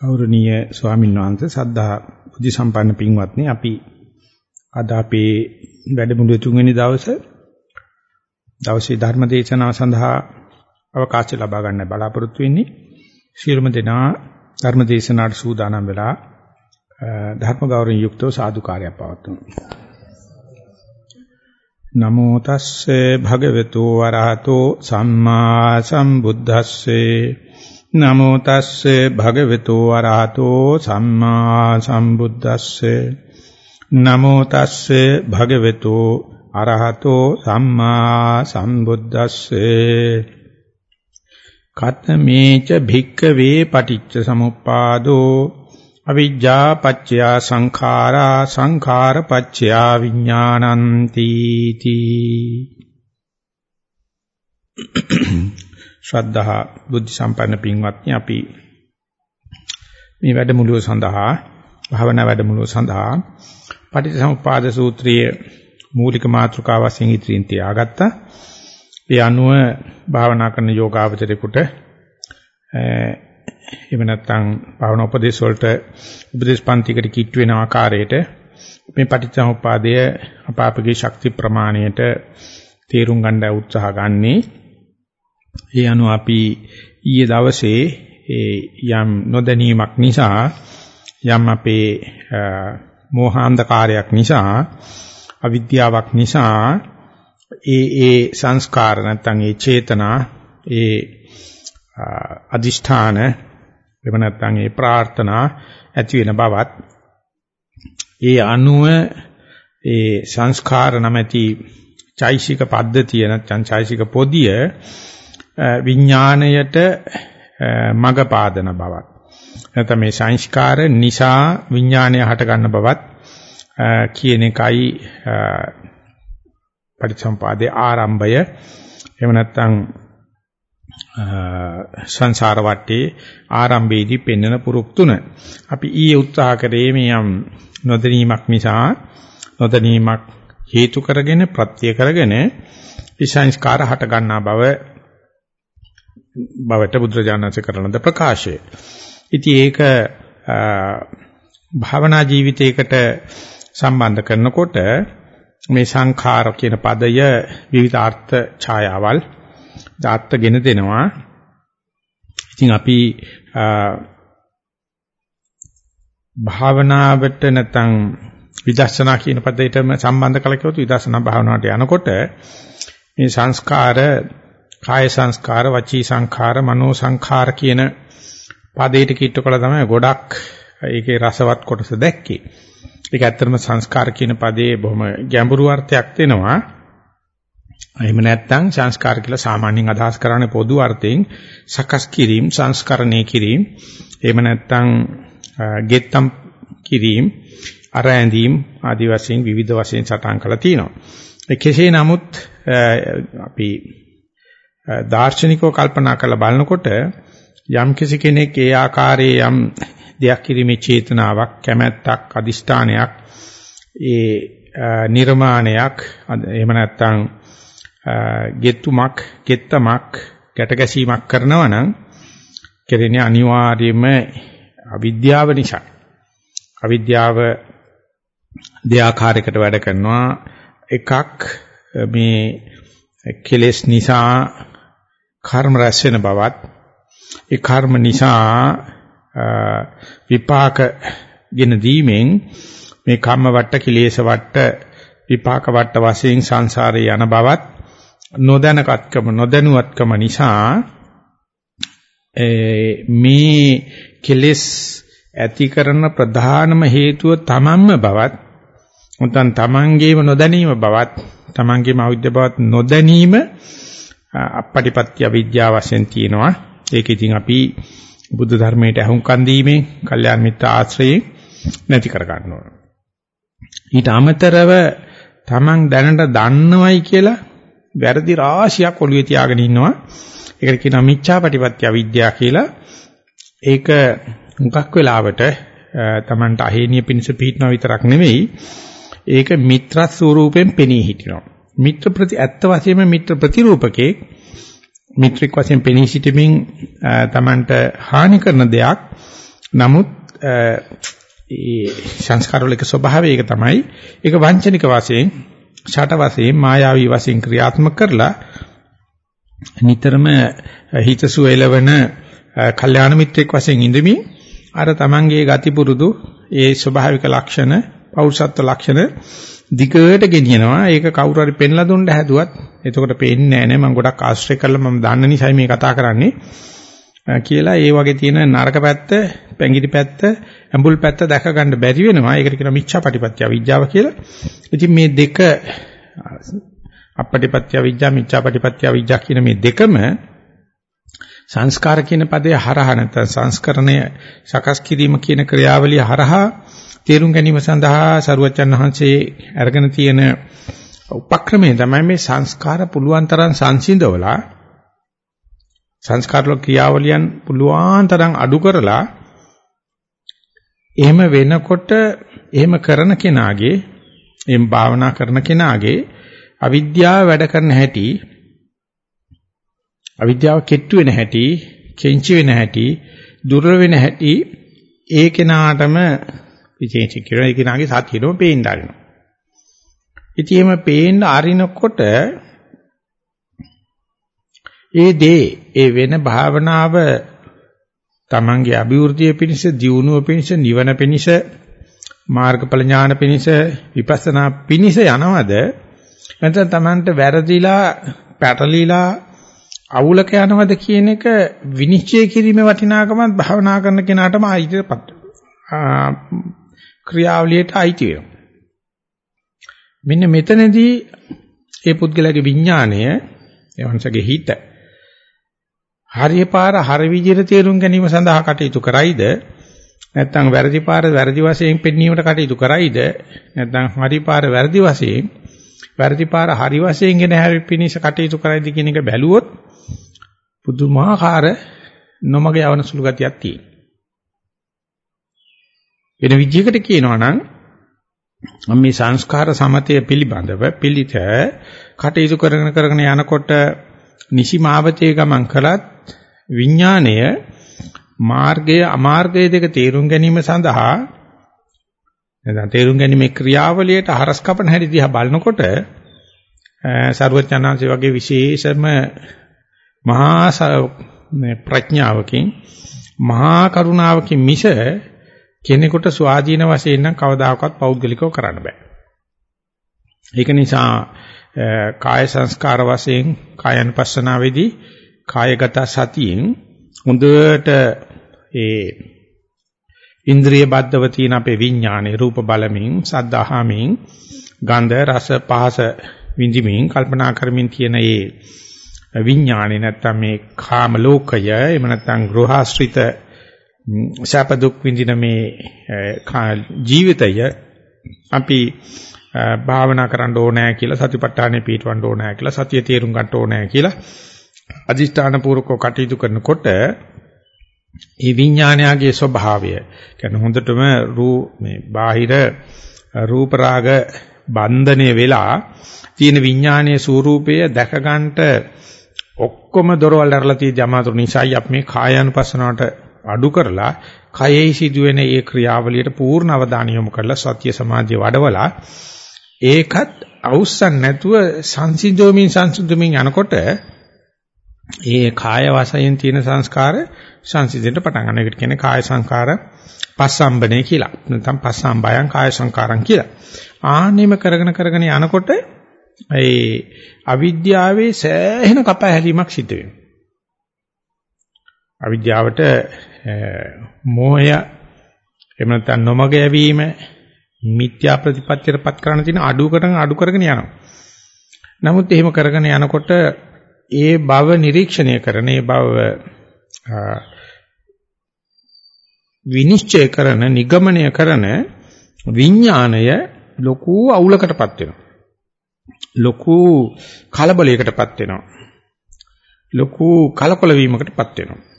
ගෞරවනීය ස්වාමීන් වහන්සේ සද්ධා බුද්ධ සම්පන්න පින්වත්නි අපි අද අපේ වැඩමුළුවේ තුන්වෙනි දවසේ දවසේ ධර්ම දේශනාව සඳහා අවකාශය ලබා ගන්න බලාපොරොත්තු වෙන්නේ. ශිරුම දෙනා ධර්ම දේශනාවට සූදානම් වෙලා ධර්ම ගෞරවයෙන් යුක්තව සාදුකාරයක් පවත්වමු. නමෝ තස්සේ භගවතු වරහතෝ සම්මා සම්බුද්දස්සේ නමෝ තස්සේ භගවතු වරහතෝ සම්මා සම්බුද්දස්සේ. නමෝ තස්සේ භගවතු අරහතෝ සම්මා සම්බුද්දස්සේ. කතමේච භික්කවේ පටිච්ච සමුප්පාදෝ අවිජ්ජා පච්චයා සංඛාරා සංඛාර පච්චයා විඥානಂತಿ තී. ශ්‍රද්ධා බුද්ධ සම්පන්න පින්වත්නි අපි මේ වැඩමුළුව සඳහා භාවනා වැඩමුළුව සඳහා පටිච්චසමුප්පාද සූත්‍රයේ මූලික මාතෘකාව වශයෙන් ඉදිරියෙන් තියාගත්තා. ඒ අනුව භාවනා කරන යෝගාවචරේකට එහෙම නැත්නම් භාවනා උපදේශ වලට උපදේශ පන්තිකට කිට් වෙන ආකාරයට මේ පටිච්චසමුප්පාදය අපාපගේ ශක්ති ප්‍රමාණයට තේරුම් ගන්න උත්සාහ ගන්නේ ඒ අනුව අපි ඊයේ දවසේ යම් නොදැනීමක් නිසා යම් අපේ මෝහාන්ධකාරයක් නිසා අවිද්‍යාවක් නිසා ඒ ඒ සංස්කාර නැත්නම් ඒ චේතනා ඒ අදිෂ්ඨාන එහෙම නැත්නම් ඒ ප්‍රාර්ථනා ඇති වෙන බවත් ඒ අනුව ඒ සංස්කාර නැමැති චෛසික පද්ධතිය නැත්නම් චෛසික පොදිය විඥාණයට මග පාදන බවත් නැත්නම් මේ සංස්කාර නිසා විඥාණය හට ගන්න බවත් කියන එකයි පරිසම්පාදේ ආරම්භය එහෙම නැත්නම් සංසාර වටේ ආරම්භයේදී පෙන්වන පුරුක් තුන. අපි ඊයේ උත්සාහ කරේ මේ යම් නොදැනීමක් නිසා නොදැනීමක් හේතු කරගෙන ප්‍රත්‍ය කරගෙන විසංස්කාර හට ගන්නා බව බවට බුදුරජාණන්සේ කරන ද ප්‍රකාශය. ඉතින් ඒක භාවනා ජීවිතයකට සම්බන්ධ කරනකොට මේ සංඛාර කියන පදය විවිධ අර්ථ ඡායාවල් දාත්තගෙන දෙනවා. ඉතින් අපි භාවනාවට නැත්නම් විදර්ශනා කියන පදයටම සම්බන්ධ කළ කිව්වොත් විදර්ශනා භාවනාවට යනකොට මේ සංස්කාර කාය සංස්කාර, වචී සංඛාර, මනෝ සංඛාර කියන පදේට කිට්ටු කළා තමයි ගොඩක් ඒකේ රසවත් කොටස දැක්කේ. ඒක ඇත්තටම සංස්කාර කියන පදේ බොහොම ගැඹුරු අර්ථයක් දෙනවා. එහෙම නැත්නම් සංස්කාර කියලා සාමාන්‍යයෙන් අදහස් කරන්නේ පොදු අර්ථයෙන් සකස් කිරීම, සංස්කරණය කිරීම. එහෙම නැත්නම් ගෙත්තම් කිරීම, අරැඳීම් ආදි වශයෙන් විවිධ වශයෙන් සටහන් කරලා තියෙනවා. කෙසේ නමුත් අපි දාර්ශනිකව කල්පනා කරලා බලනකොට යම් කිසි කෙනෙක් ඒ ආකාරයේ යම් දෙයක් කිරීමේ චේතනාවක් කැමැත්තක් අදිෂ්ඨානයක් ඒ නිර්මාණයක් එහෙම නැත්නම් ගෙතුමක් ගෙත්තමක් ගැටගැසීමක් කරනවා නම් කෙරෙන්නේ අනිවාර්යයෙන්ම අවිද්‍යාව නිසා. අවිද්‍යාව දෙආකාරයකට වැඩ කරනවා. එකක් මේ කෙලෙස් නිසා කර්ම රැස් වෙන බවත් ඒ කර්ම නිසා විපාක ගෙන දීමෙන් මේ කම්ම වට කිලේශ වට විපාක වට වශයෙන් සංසාරේ යන බවත් නොදැනකත්කම නොදැනුවත්කම නිසා මේ කෙලෙස් ඇති කරන ප්‍රධානම හේතුව තමන්ම බවත් උතන් තමන්ගේම නොදැනීම බවත් තමන්ගේම අවිද්‍ය බවත් නොදැනීම අපපටිපත්‍ය අවිද්‍යාව වශයෙන් තියෙනවා. ඒක ඉතින් අපි බුද්ධ ධර්මයට අහුම්කන් දීමෙන්, කල්යාණ මිත්‍ර ආශ්‍රයෙන් නැති කර ගන්න ඕන. ඊට අමතරව තමන් දැනට දන්නවයි කියලා වැරදි රාශියක් ඔළුවේ තියාගෙන ඉන්නවා. ඒකට කියනවා මිච්ඡාපටිපත්‍ය අවිද්‍යාව කියලා. ඒක මුගක් වෙලාවට තමන්ට අහේනිය පිණිස පිටනවා විතරක් නෙවෙයි ඒක මිත්‍ර ස්වරූපයෙන් පෙනී හිටිනවා. මිත්‍ර ප්‍රති ඇත්ත වශයෙන්ම මිත්‍ර ප්‍රතිරූපකේ මිත්‍රික් වශයෙන් පෙනී සිටමින් Tamanට හානි කරන දෙයක්. නමුත් ඒ සංස්කාර වල එක ස්වභාවය ඒක තමයි. ඒක වංචනික වශයෙන් ෂට වශයෙන් මායාවී වශයෙන් ක්‍රියාත්මක කරලා නිතරම හිතසුව එළවන කල්යාණ මිත්‍රෙක් වශයෙන් ඉඳමි අර තමන්ගේ ගති පුරුදු ඒ ස්වභාවික ලක්ෂණ පෞරුෂත්ව ලක්ෂණ දිගට ගෙනියනවා ඒක කවුරු හරි පෙන්ලා දුන්න හැදුවත් එතකොට පේන්නේ නැහැ නේ මම ගොඩක් ආශ්‍රය කරලා මම දන්න නිසා මේ කතා කරන්නේ කියලා ඒ වගේ තියෙන නරක පැත්ත, පැංගිරි පැත්ත, ඇඹුල් පැත්ත දැක ගන්න බැරි වෙනවා. ඒකට කියනවා මිච්ඡාපටිපත්‍ය අවිජ්ජාව කියලා. ඉතින් මේ දෙක අපටිපත්‍ය අවිජ්ජා, මිච්ඡාපටිපත්‍ය අවිජ්ජා කියන මේ දෙකම සංස්කාර කියන පදේ හරහා නැත්නම් සංස්කරණය සකස් කිරීම කියන ක්‍රියාවලිය හරහා තේරුම් ගැනීම සඳහා සරුවච්චන් වහන්සේ අරගෙන තියෙන උපක්‍රමය තමයි මේ සංස්කාර පුළුවන් තරම් සංසිඳවලා සංස්කාර වල ක්‍රියාවලියන් පුළුවන් තරම් අඩු කරලා එහෙම වෙනකොට එහෙම කරන කෙනාගේ එහෙම භාවනා කරන කෙනාගේ අවිද්‍යාව වැඩ කරන හැටි අවිද්‍යාව කෙට්ටු වෙන හැටි කෙන්චි වෙන හැටි දුර්වල වෙන හැටි ඒ කෙනාටම විශේෂ කියන ඒ කෙනාගේ සතියෙම පේන්න ආරිනවා. ඉතින් එහෙම පේන්න ආරිනකොට ඒ දේ ඒ වෙන භාවනාව තමන්ගේ අභිවෘද්ධිය පිණිස දියුණුව පිණිස නිවන පිණිස මාර්ගඵල ඥාන පිණිස විපස්සනා පිණිස යනවද? නැත්නම් තමන්ට වැරදිලා පැටලිලා අවුලක යනවද කියන එක විනිශ්චය කිරීමේ වටිනාකමත් භාවනා කරන කෙනාටම අයිතිපත් ක්‍රියාවලියට අයිති වෙනවා. මෙන්න මෙතනදී ඒ පුද්ගලයාගේ විඥාණය එවන්සගේ හිත හරිය පාර හරි විදිහට තේරුම් ගැනීම සඳහා කටයුතු කරයිද? නැත්නම් වැරදි පාර වැරදි වශයෙන් පෙන්වීමට කටයුතු කරයිද? නැත්නම් හරි පාර වැරදි වශයෙන් වැරදි පාර හරි වශයෙන් ගෙන හැරි පිනිස කටයුතු කරයිද කියන එක බැලුවොත් පුදුමාකාර නොමග යවන සුළු ගතියක් තියෙනවා. වෙන විදිහකට කියනවා නම් මේ සංස්කාර සමතය පිළිබඳව පිළිත කටයුතු කරගෙන කරගෙන යනකොට නිසි මාවතේ ගමන් කළත් විඥාණය මාර්ගය අමාර්ගය දෙක තේරුම් ගැනීම සඳහා නැත්නම් තේරුම් ගැනීමේ ක්‍රියාවලියට හරස් කපන හැටි දිහා බලනකොට සර්වඥාන්සේ වගේ විශේෂම මහා ප්‍රඥාවකින් මහා කරුණාවකින් මිස කෙනෙකුට ස්වාධීන වශයෙන් නම් කවදාකවත් පෞද්ගලිකව කරන්න බෑ. ඒක නිසා කාය සංස්කාර වශයෙන් කායනුපස්සනාවේදී කායගත සතියෙන් හොඳට ඒ ඉන්ද්‍රිය බද්ධව තියෙන අපේ විඥානේ රූප බලමින් සද්ද අහමින් ගන්ධ රස පහස විඳිමින් කල්පනා කරමින් තියෙන ඒ විඥානේ නැත්තම් මේ කාම ලෝකය එහෙම නැත්තම් ගෘහාශ්‍රිත සැප දුක් විඳින මේ ජීවිතය අපි භාවනා කරන්න ඕනෑ කියලා සතිපට්ඨානෙ පිටවන්න ඕනෑ කියලා සතිය තේරුම් ගන්න ඕනෑ කියලා අදිෂ්ඨාන පූර්වකව කටයුතු කරනකොට ඒ විඥානයගේ ස්වභාවය කියන්නේ හොඳටම රූ මේ බාහිර රූප රාග බන්ධනේ වෙලා තියෙන විඥානයේ ස්වરૂපය දැක ගන්නට ඔක්කොම දොරවල් ඇරලා තියෙ ජමාතුරු නිසායි අපි මේ කායानुපස්සනාවට අඩු කරලා කයෙහි සිදුවෙන ඒ ක්‍රියාවලියට පූර්ණ අවධානය යොමු කරලා සත්‍ය සමාධිය වඩවලා ඒකත් අවුස්සන් නැතුව සංසිද්ධෝමින් සංසුද්ධමින් යනකොට ඒ කාය වශයෙන් තියෙන සංස්කාර සංසිද්ධෙන්න පටන් ගන්න. ඒකට කියන්නේ කාය සංකාර පස්සම්බනේ කියලා. නැත්නම් පස්සම්බයං කාය සංකාරං කියලා. ආනෙම කරගෙන කරගෙන යනකොට ඒ අවිද්‍යාවේ සෑහෙන කපහැලීමක් සිද්ධ වෙනවා. අවිද්‍යාවට මෝහය එහෙම නැත්නම් නොමග යැවීම මිත්‍යා ප්‍රතිපත්තියටපත් කරන්න තියෙන අඩු කරන අඩු කරගෙන යනවා. නමුත් එහෙම කරගෙන යනකොට ඒ බව නිරීක්ෂණය කරන ඒ බව විනිශ්චය කරන නිගමනය කරන විඥාණය ලොකු අවුලකටපත් වෙනවා. ලොකු කලබලයකටපත් වෙනවා. ලොකු කලකොල වීමකටපත් වෙනවා.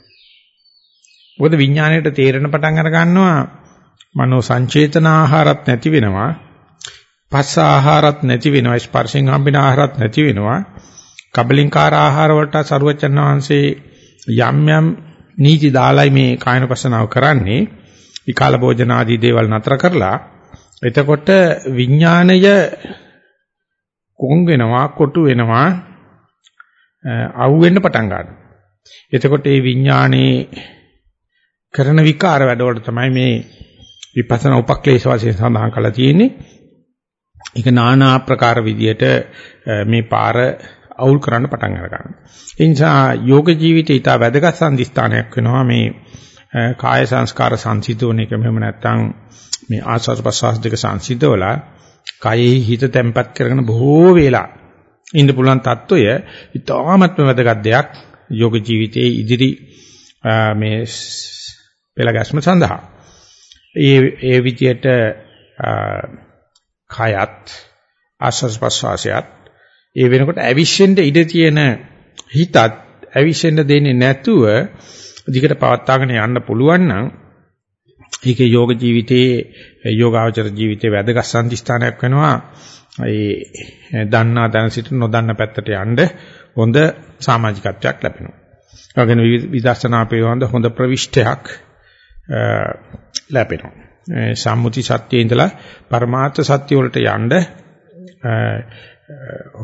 මොකද විඥාණයට තේරෙන පටන් අර ගන්නවා මනෝ සංචේතන ආහාරත් නැති වෙනවා. පස්ස ආහාරත් නැති වෙනවා. ස්පර්ශෙන් හම්බෙන ආහාරත් නැති වෙනවා. කබලින්කාර ආහාර වලට සරුවචන් වහන්සේ යම් යම් නීති දාලයි මේ කායන පස්සනාව කරන්නේ. විකාල භෝජන ආදී දේවල් නතර කරලා එතකොට විඥාණය කොන් වෙනවා කොටු වෙනවා අවු වෙන්න පටන් ගන්නවා. එතකොට මේ විඥානේ කරන විකාර වැඩවලට තමයි මේ විපස්සනා උපක්ලේශ වශයෙන් සඳහන් කරලා තියෙන්නේ. ඒක নানা ආකාර විදියට මේ පාර අවුල් කරන්න පටන් අර ගන්නවා. ඒ නිසා යෝග ජීවිතය ඊට වැඩගත් සම්දිස්ථානයක් වෙනවා මේ කාය සංස්කාර සංසිතෝන එක මෙහෙම නැත්නම් මේ ආස්වාද ප්‍රසවාස දෙක සංසිතවලා කයෙහි හිත තැම්පත් කරගෙන බොහෝ වෙලා ඉන්න පුළුවන් తত্ত্বය ඊටාත්ම වැදගත් දෙයක් යෝග ජීවිතයේ ඉදිරි මේ පෙළ ගැස්ම සඳහා. ඒ ඒ විදියට කයත් ආස්වාද ප්‍රසවාසයත් ඒ වෙනකොට ඇවිස්සෙන්න ඉඩ තියෙන හිතත් ඇවිස්සෙන්න දෙන්නේ නැතුව දිගට පවත්වාගෙන යන්න පුළුවන් නම් ඒකේ යෝග ජීවිතයේ යෝගාචර ජීවිතයේ වැදගත් සම්දිස්ථානයක් වෙනවා. ඒ දන්නා දැන සිට නොදන්න පැත්තට යන්න හොඳ සමාජිකත්වයක් ලැබෙනවා. ඒ වගේම විදර්ශනා පිළිබඳ හොඳ ප්‍රවිෂ්ඨයක් ලැබෙනවා. සම්මුති සත්‍යයේ ඉඳලා පරමාර්ථ සත්‍ය වලට යන්න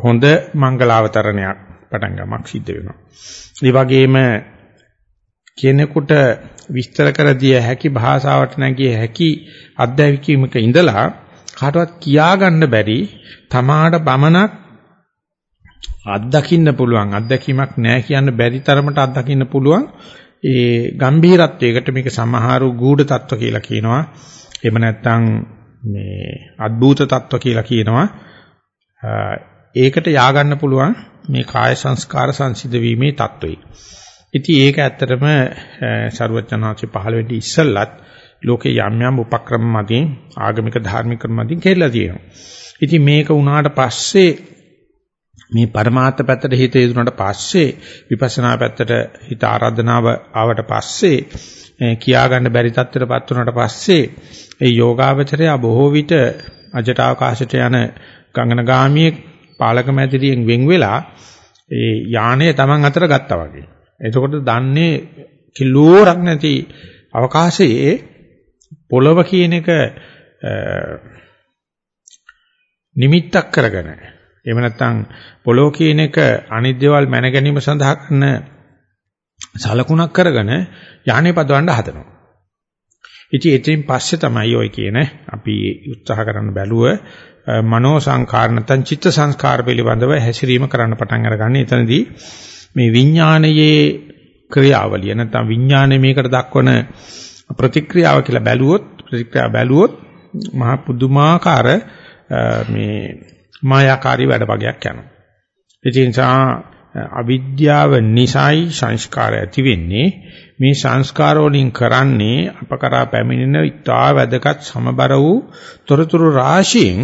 හොඳ මංගලාවතරණයක් පටන් ගමක් සිද්ධ වෙනවා. ඒ වගේම කෙනෙකුට විස්තර කර දිය හැකි භාෂාවට නැගිය හැකි අධ්‍යයනිකීමක ඉඳලා කාටවත් කියා ගන්න බැරි තමාට පමණක් අත්දකින්න පුළුවන් අත්දැකීමක් නැහැ කියන්න බැරි තරමට අත්දකින්න පුළුවන් ඒ ගම්භීරත්වයකට මේක සමහරු ගූඪ තත්ත්ව කියලා කියනවා. එහෙම නැත්නම් මේ අද්භූත තත්ත්ව කියලා කියනවා. ඒකට ය아가න්න පුළුවන් මේ කාය සංස්කාර සංසිද වීමේ தত্ত্বය. ඉතින් ඒක ඇත්තටම ਸਰුවචනාංශේ 15 වෙනි ඉස්සල්ලත් ලෝකේ යම් යම් උපක්‍රම මතින් ආගමික ධාර්මික ක්‍රම මතින් කියලා තියෙනවා. ඉතින් මේක වුණාට පස්සේ මේ પરමාර්ථ පැත්තට හිත යොදුනට පස්සේ විපස්සනා පැත්තට හිත ආරාධනාව ආවට පස්සේ කියා ගන්න බැරි තත්ත්වයටපත් වුණාට පස්සේ ඒ යෝගාවචරය බොහෝ විට අජට අවකාශයට යන ගංගනගාමියේ පාලක මැදිරියෙන් වෙන් වෙලා ඒ යානය Taman අතර ගත්තා වගේ. එතකොට දන්නේ කිලෝරක් නැති අවකාශයේ පොළව කියන එක නිමිත්තක් කරගෙන එහෙම නැත්නම් පොළොව කියන එක අනිද්දේවල් මැන ගැනීම සඳහා කරන සලකුණක් කරගෙන යානේ පදවන්න හදනවා. ඉතින් එතින් පස්සේ තමයි ඔය කියන අපි උත්සාහ කරන්න බැලුව මනෝ සංකාර නැත්නම් චිත්ත සංස්කාර පිළිබඳව හැසිරීම කරන්න පටන් අරගන්නේ එතනදී මේ විඥානයේ ක්‍රියාවලිය නැත්නම් විඥානයේ මේකට දක්වන ප්‍රතික්‍රියාව කියලා බැලුවොත් ප්‍රතික්‍රියාව බැලුවොත් මහා පුදුමාකාර මේ මායාකාරී වැඩ වගේක් යනවා. ඒ නිසා අවිද්‍යාව නිසයි සංස්කාර ඇති වෙන්නේ මේ සංස්කාර වලින් කරන්නේ අපකරා පැමිණෙන ඉතා වැදගත් සමබර වූ තොරතුරු රාශියෙන්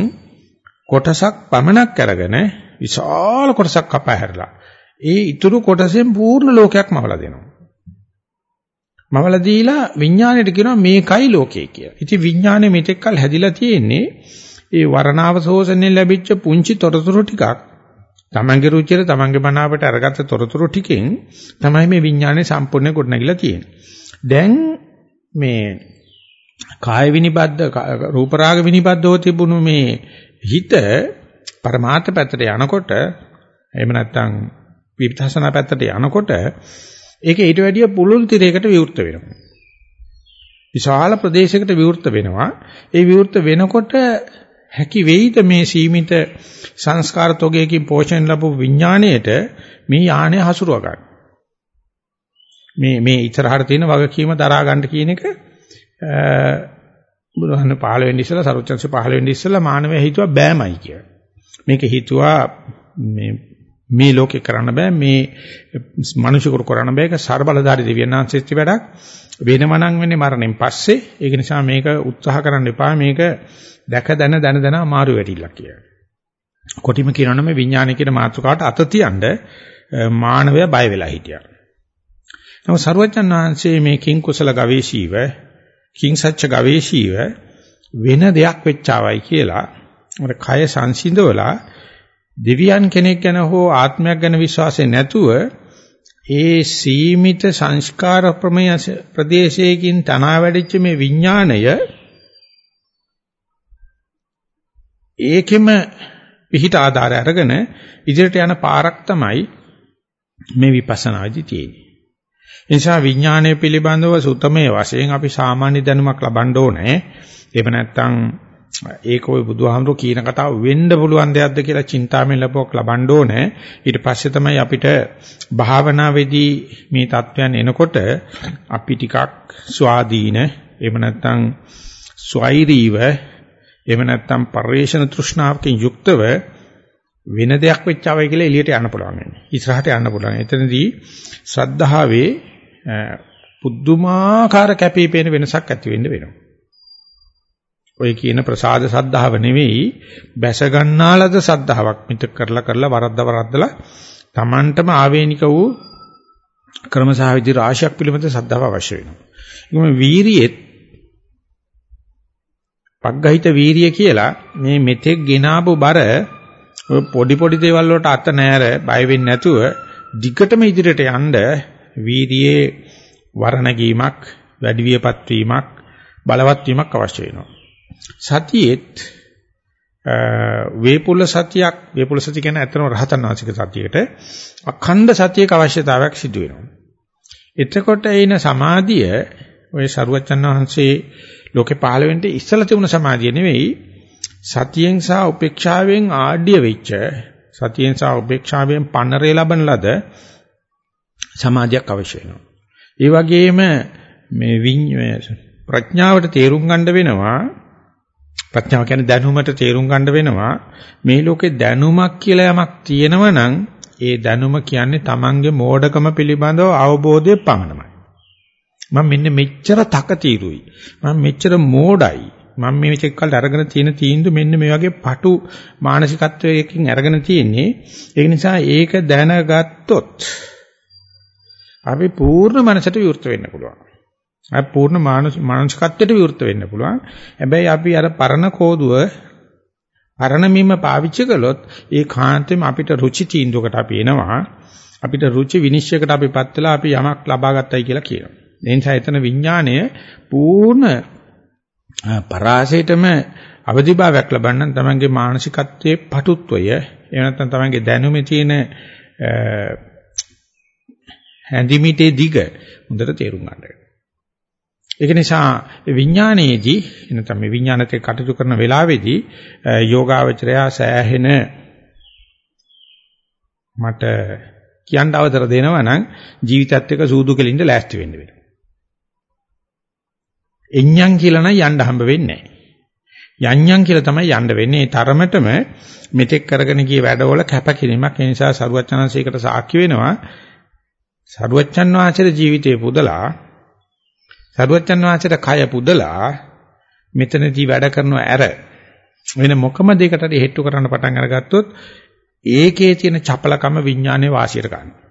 කොටසක් පමණක් අරගෙන විශාල කොටසක් කපා හැරලා ඒ ඊතුරු කොටසෙන් පූර්ණ ලෝකයක් මවලා දෙනවා. මවලා දීලා විඥාණයට කියනවා මේකයි ලෝකය කියලා. ඉතින් විඥාණය මෙතෙක්කල් හැදිලා තියෙන්නේ ඒ වර්ණාව ශෝෂණයෙන් ලැබිච්ච පුංචි තොරතුරු ටිකක් තමන්ගේ රුචියට තමන්ගේ මනාවට අරගත්ත තොරතුරු ටිකෙන් තමයි මේ විඥානේ සම්පූර්ණ ගොඩනැගිලා තියෙන්නේ. දැන් මේ කාය විනිබද්ද රූප රාග විනිබද්දව තිබුණු මේ හිත පරමාර්ථ පැත්තට යනකොට එහෙම නැත්නම් විපස්සනා පැත්තට යනකොට ඒක ඊට වැඩිය පුළුල් තිරයකට විවෘත වෙනවා. විශාල ප්‍රදේශයකට විවෘත වෙනවා. ඒ විවෘත වෙනකොට හැකි වෙයිද මේ සීමිත සංස්කාර තොගයකින් පෝෂණය ලැබු විඥාණයට මේ යානය හසුරුව ගන්න. මේ මේ ඉතරහට තියෙන වගකීම දරා ගන්න කියන එක බුදුහාම පහළ වෙන්න ඉස්සලා සරුවචන්සේ පහළ වෙන්න ඉස්සලා මානවය හිතුවා බෑමයි කියලා. මේක හිතුවා මේ මේ ලෝකේ කරන්න බෑ මේ මිනිසෙකුට කරන්න බෑ ඒක ਸਰබලධාරී දෙවියන් වහන්සේච්ච වැඩක් වෙනම නම් වෙන්නේ මරණයෙන් පස්සේ ඒක නිසා මේක උත්සාහ කරන්න එපා මේක දැක දැන දැන දැන අමාරු වෙටිල්ලක් කියලා. කොටිම කියනවා නම් විඥානය කියන මාතෘකාවට අත තියන්න මානවය බය වෙලා හිටියා. නමුත් සරුවචන් වහන්සේ මේ කිං කුසල ගවේෂීව කිං සච්ච ගවේෂීව වෙන දෙයක් වෙච්චාවයි කියලා අර කය සංසිඳවලා දෙවියන් කෙනෙක් ගැන හෝ ආත්මයක් ගැන විශ්වාසය නැතුව ඒ සීමිත සංස්කාර ප්‍රදේශයකින් තනවා වැඩිච්ච මේ විඥාණය ඒකෙම පිහිට ආධාරය අරගෙන ඉදිරියට යන පාරක් තමයි මේ විපස්සනාදි තියෙන්නේ. එනිසා විඥානය පිළිබඳව සුතමේ වශයෙන් අපි සාමාන්‍ය දැනුමක් ලබන්න ඕනේ. එහෙම නැත්නම් ඒක ඔය බුදුහාමුදුරු කියන කතාව වෙන්න පුළුවන් දෙයක්ද කියලා චින්තාවෙන් ලැබුවක් ලබන්න ඕනේ. ඊට පස්සේ තමයි අපිට භාවනාවේදී මේ தත්වයන් එනකොට අපි ටිකක් ස්වාධීන එහෙම නැත්නම් ස්වෛරීව එහෙම නැත්නම් පරිේශන තෘෂ්ණාවකින් යුක්තව වෙන දෙයක් වෙච්චවයි කියලා එළියට යන්න පුළුවන් වෙන්නේ. ඉස්සරහට යන්න පුළුවන්. එතනදී ශ්‍රද්ධාවේ පුදුමාකාර කැපිපේන වෙනසක් ඇති වෙන්න වෙනවා. ඔය කියන ප්‍රසාද සද්ධාව නෙවෙයි බැස ගන්නාලද සද්ධාාවක් මිත කරලා කරලා වරද්ද වරද්දලා Tamanටම ආවේනික වූ ක්‍රමසහ විදි රාශියක් පිළිබඳ සද්ධාව අවශ්‍ය වෙනවා. ඒකම වීරියෙත් පග්ගහිත වීරිය කියලා මේ මෙතෙක් ගෙනාවු බර පොඩි පොඩි දේවල් වලට අත නෑර බය වෙන්නේ නැතුව දිගටම ඉදිරියට යන්න වීරියේ වරණගීමක් වැඩි වියපත් වීමක් බලවත් වීමක් අවශ්‍ය වෙනවා. සතියෙත් වේපුල සතියක් වේපුල සතිය කියන්නේ ඇත්තම රහතන් වහන්සේගේ සතියේට අඛණ්ඩ සතියක අවශ්‍යතාවයක් සිදු වෙනවා. එතකොට එන සමාධිය ඔය සරුවචන් වහන්සේ ලෝකේ පහළ වෙන්න ඉස්සලා තිබුණ සමාධිය නෙවෙයි සතියෙන් සහ උපේක්ෂාවෙන් ආඩ්‍ය වෙච්ච සතියෙන් සහ උපේක්ෂාවෙන් පන්නරේ ලබන ලද සමාධියක් අවශ්‍ය වෙනවා. ඒ වගේම මේ ප්‍රඥාවට තේරුම් ගන්න වෙනවා ප්‍රඥාව කියන්නේ දැනුමට තේරුම් ගන්න වෙනවා මේ ලෝකේ දැනුමක් කියලා යමක් තියෙනවා නම් ඒ දැනුම කියන්නේ Tamange මෝඩකම පිළිබඳව අවබෝධය පමණයි. මම මෙන්න මෙච්චර තකතිරුයි. මම මෙච්චර මෝඩයි. මම මේ මෙතෙක් කල් අරගෙන තියෙන තීන්දුව මෙන්න මේ වගේ පටු මානසිකත්වයකින් අරගෙන තියෙන්නේ. ඒ නිසා ඒක දැනගත්තොත් අපි පූර්ණ මනසට විවෘත වෙන්න පුළුවන්. අපි පූර්ණ මානසිකත්වයට විවෘත වෙන්න පුළුවන්. හැබැයි අපි අර පරණ කෝදුව පරණ මීම පාවිච්චි කළොත් ඒ කාන්තෙම අපිට රුචි තීන්දුවකට අපි එනවා. අපිට රුචි විනිශ්චයකට අපිපත් වෙලා අපි යමක් ලබා ගත්තයි කියලා කියනවා. ඒ නිසා එතන විඥාණය පූර්ණ පරාසයටම අවදිභාවයක් ලබන්න තමන්ගේ මානසිකත්වයේ පටුත්වය එහෙම නැත්නම් තමන්ගේ දැනුමේ තියෙන හැඳිමිටේ දිග හොඳට තේරුම් ගන්න. ඒක නිසා විඥානයේදී එනතම මේ විඥානත් එක්ක කටයුතු කරන වෙලාවේදී යෝගාවචරය සෑහෙන මට කියන්න අවසර දෙනවා නම් ජීවිතයත් එක්ක සූදු කෙලින්ද ලෑස්ති වෙන්න වෙනවා. එඤ්ඤං කියලා නම් යන්න හම්බ වෙන්නේ නැහැ. යඤ්ඤං කියලා තමයි යන්න වෙන්නේ. ඒ තරමටම මෙතෙක් කරගෙන ගිය වැඩවල කැපකිරීමක්. ඒ නිසා සරුවචනංශයකට සාක්ෂි වෙනවා. සරුවචන් වහන්සේගේ ජීවිතේ පුදලා සරුවචන් වහන්සේට කය පුදලා මෙතනදී වැඩ කරනව ඇර වෙන මොකම දෙයකට හේතු කරන්න පටන් අරගත්තොත් ඒකේ තියෙන චපලකම විඥානයේ වාසියට ගන්නවා.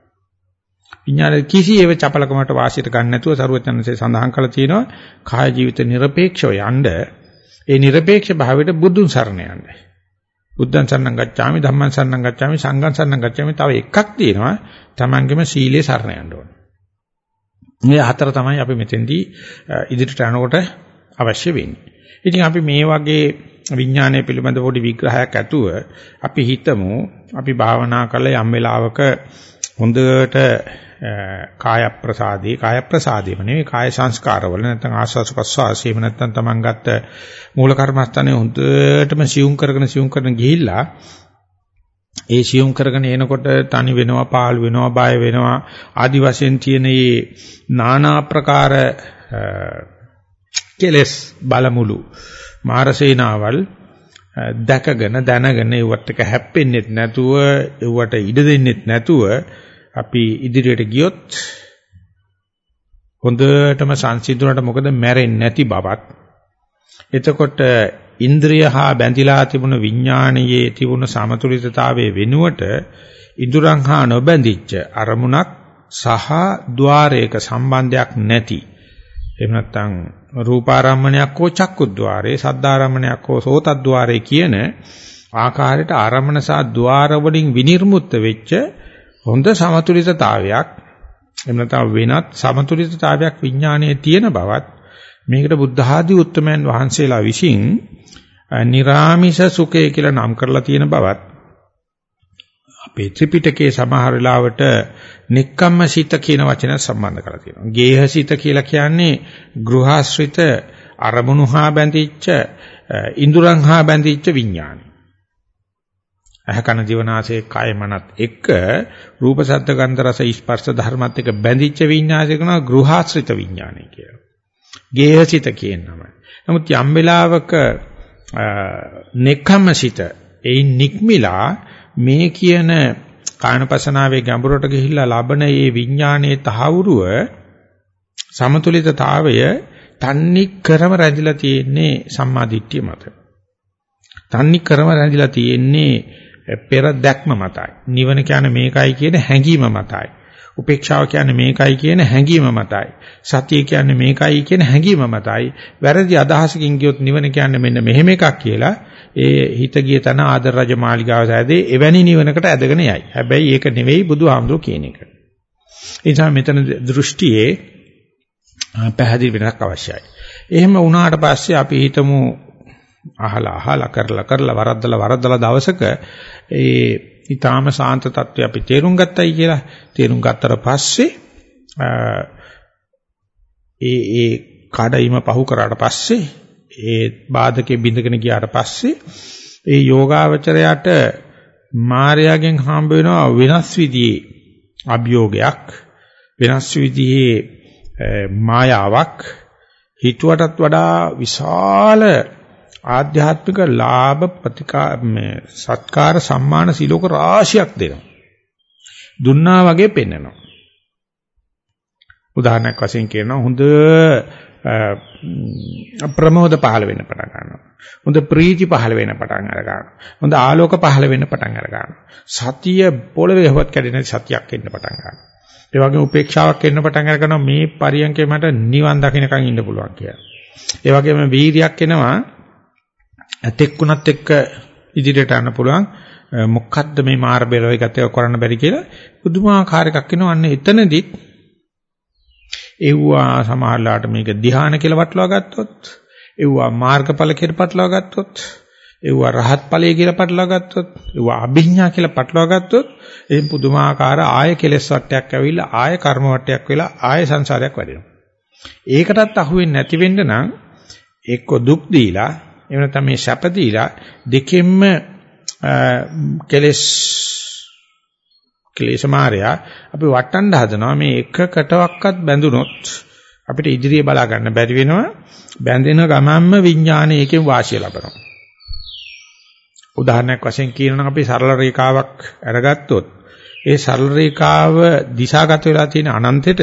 විඥාන කිසියෙව චපලකමට වාසියට ගන්න නැතුව සරුවචනසේ සඳහන් කළා තියෙනවා කාය ජීවිත নিরপেক্ষව යන්න ඒ নিরপেক্ষ භාවයට බුදුන් සරණ යන්න. බුද්ධං සරණං ගච්ඡාමි ධම්මං සරණං ගච්ඡාමි සංඝං සරණං ගච්ඡාමි තව එකක් තියෙනවා තමන්ගෙම සීලේ සරණ යන්න ඕන. මේ හතර තමයි අපි මෙතෙන්දී ඉදිරියට යනකොට අවශ්‍ය වෙන්නේ. ඉතින් අපි මේ වගේ විඥානය පිළිබඳ පොඩි විග්‍රහයක් ඇතුව අපි හිතමු අපි භාවනා කළ යම් වෙලාවක හොඳට කාය ප්‍රසාදේ කාය ප්‍රසාදේම නෙවෙයි කාය සංස්කාරවල නැත්නම් ආස්වාස ප්‍රසවාසයේම නැත්නම් Taman ගත්ත මූල කර්මස්ථානේ හොඳටම සියුම් කරගෙන සියුම් කරන ගිහිල්ලා ඒ සියුම් කරගෙන එනකොට තනි වෙනවා පාළු වෙනවා බය වෙනවා. ආදි වශයෙන් තියෙන මේ নানা ප්‍රකාර කෙලස් බලමුළු මාරසේනාවල් දැකගෙන දැනගෙන ඒවට එක හැප්පෙන්නෙත් නැතුව ඒවට ඉඩ දෙන්නෙත් නැතුව අපි ඉදිරියට ගියොත් හොඳටම සංසිඳුණට මොකද මැරෙන්නේ නැති බවත්. එතකොට ඉන්ද්‍රිය හා බැඳිලා තිබුණු විඥානයේ තිබුණු සමතුලිතතාවයේ වෙනුවට ඉඳුරන් හා නොබැඳිච්ච අරමුණක් සහ ద్వාරයක සම්බන්ධයක් නැති. එහෙම නැත්නම් රූපාරම්මණයක් හෝ චක්කුද්්වාරේ සද්දාරම්මණයක් හෝ සෝතද්්වාරේ කියන ආකාරයට ආරම්මන සහ ద్వාර වලින් විනිර්මුත් වෙච්ච හොඳ සමතුලිතතාවයක් එහෙම නැත්නම් වෙනත් සමතුලිතතාවයක් විඥානයේ තියෙන බවත් මේකට බුද්ධ ආදී උත්තමයන් වහන්සේලා විසින් නිරාමිෂ සුඛය කියලා නම් කරලා තියෙන බවත් අපේ ත්‍රිපිටකයේ සමහර වෙලාවට නික්කම්මසිත කියන වචනය සම්බන්ධ කරලා තියෙනවා. ගේහසිත කියලා කියන්නේ ගෘහාශ්‍රිත අරමුණු හා බැඳිච්ච ඉඳුරන් හා බැඳිච්ච විඥානයි. අහකන දිවනාසයේ කය මනත් එක්ක රූප ශබ්ද ගන්ධ රස ස්පර්ශ ධර්මත් එක්ක බැඳිච්ච විඥානය කරනවා ගෘහාශ්‍රිත විඥානය කියලා. ගේහසිත කියන නම. නමුත් යම් වෙලාවක නෙක්ඛම්මසිත එයින් නික්මිලා මේ කියන කායනපසනාවේ ගැඹුරට ගිහිල්ලා ලබන මේ විඥානයේ තහවුරුව සමතුලිතතාවය තන්නි කරම රැඳිලා තියෙන්නේ සම්මාදිට්ඨිය මත. තන්නි කරම රැඳිලා තියෙන්නේ පෙර දැක්ම මතයි. නිවන කියන්නේ මේකයි කියන හැඟීම මතයි. උපේක්ෂාව කියන්නේ මේකයි කියන හැඟීම මතයි. සතිය කියන්නේ මේකයි කියන හැඟීම මතයි. වැරදි අදහසකින් ගියොත් නිවන කියන්නේ මෙන්න මෙහෙම එකක් කියලා ඒ හිත ගිය තන ආදර රජ මාලිගාව සෑදී එවැනි නිවනකට ඇදගෙන යයි. හැබැයි ඒක නෙවෙයි බුදුහාමුදුරු කියන එක. ඒ නිසා මෙතන දෘෂ්ටියේ පැහැදිලි වෙනක් අවශ්‍යයි. එහෙම වුණාට පස්සේ අපි හිතමු අහලා අහලා කරලා කරලා වරද්දලා වරද්දලා දවසක ඒ ඊටාම සාන්ත තත්ත්වය අපි තේරුම් ගත්තයි කියලා. තේරුම් ගත්තට පස්සේ ඒ ඒ කඩයිම පහු කරාට පස්සේ ඒ බාධකේ බිඳගෙන ගියාට පස්සේ ඒ යෝගාවචරයට මායාවෙන් හම්බ වෙනවා වෙනස් විදිහේ අභියෝගයක් වෙනස් විදිහේ මායාවක්. හිතුවටත් වඩා විශාල ආධ්‍යාත්මික ලාභ ප්‍රතිකා මේ සත්කාර සම්මාන සිලෝක රාශියක් දෙනවා. දුන්නා වගේ පෙන්වනවා. උදාහරණයක් වශයෙන් කියනවා හොඳ ප්‍රමෝද පහළ වෙන්න පටන් ගන්නවා. හොඳ ප්‍රීති පහළ වෙන්න පටන් අර ගන්නවා. හොඳ ආලෝක පහළ වෙන්න පටන් අර ගන්නවා. සතිය පොළවේ හවත් කැඩෙන සතියක් එන්න පටන් ගන්නවා. ඒ වගේම උපේක්ෂාවක් එන්න පටන් අර ගන්නවා මේ පරියන්කේ මට නිවන් දකින්නකන් ඉන්න පුළුවන් කියලා. ඒ වගේම වීරියක් එනවා ඇතෙක්ුණත් එක්ක ඉදිරියට යන්න පුළුවන්. මොකක්ද මේ මාර බෙලව එකත් එක කරන්න බැරි කියලා? පුදුමාකාර එකක් එනවා අන්න එතනදිත් එව්වා සමහරලාට මේක ධ්‍යාන කියලා වටලවා ගත්තොත් එව්වා මාර්ගඵල කියලා පටලවා ගත්තොත් එව්වා රහත් ඵලයේ කියලා පටලවා ගත්තොත් එව්වා අභිඥා කියලා පටලවා ගත්තොත් එහෙන් පුදුමාකාර ආය කෙලස් වටයක් ඇවිල්ලා ආය කර්ම වටයක් වෙලා ආය සංසාරයක් වැඩෙනවා. ඒකටත් අහුවෙන්නේ නැති වෙන්න නම් එක්ක දුක් දීලා එහෙම නැත්නම් මේ සැප දීලා දෙකෙන්ම කෙලස් ක්ලේශ මායя අපි වටන්න හදනවා. මේ එකකටවත් බැඳුනොත් අපිට ඉදිරිය බලා ගන්න බැරි වෙනවා. බැඳෙන ගමන්ම විඥානය එකෙන් වාසිය ලබනවා. උදාහරණයක් වශයෙන් කියනනම් අපි සරල රේඛාවක් අරගත්තොත් ඒ සරල රේඛාව දිශාගත වෙලා තියෙන අනන්තෙට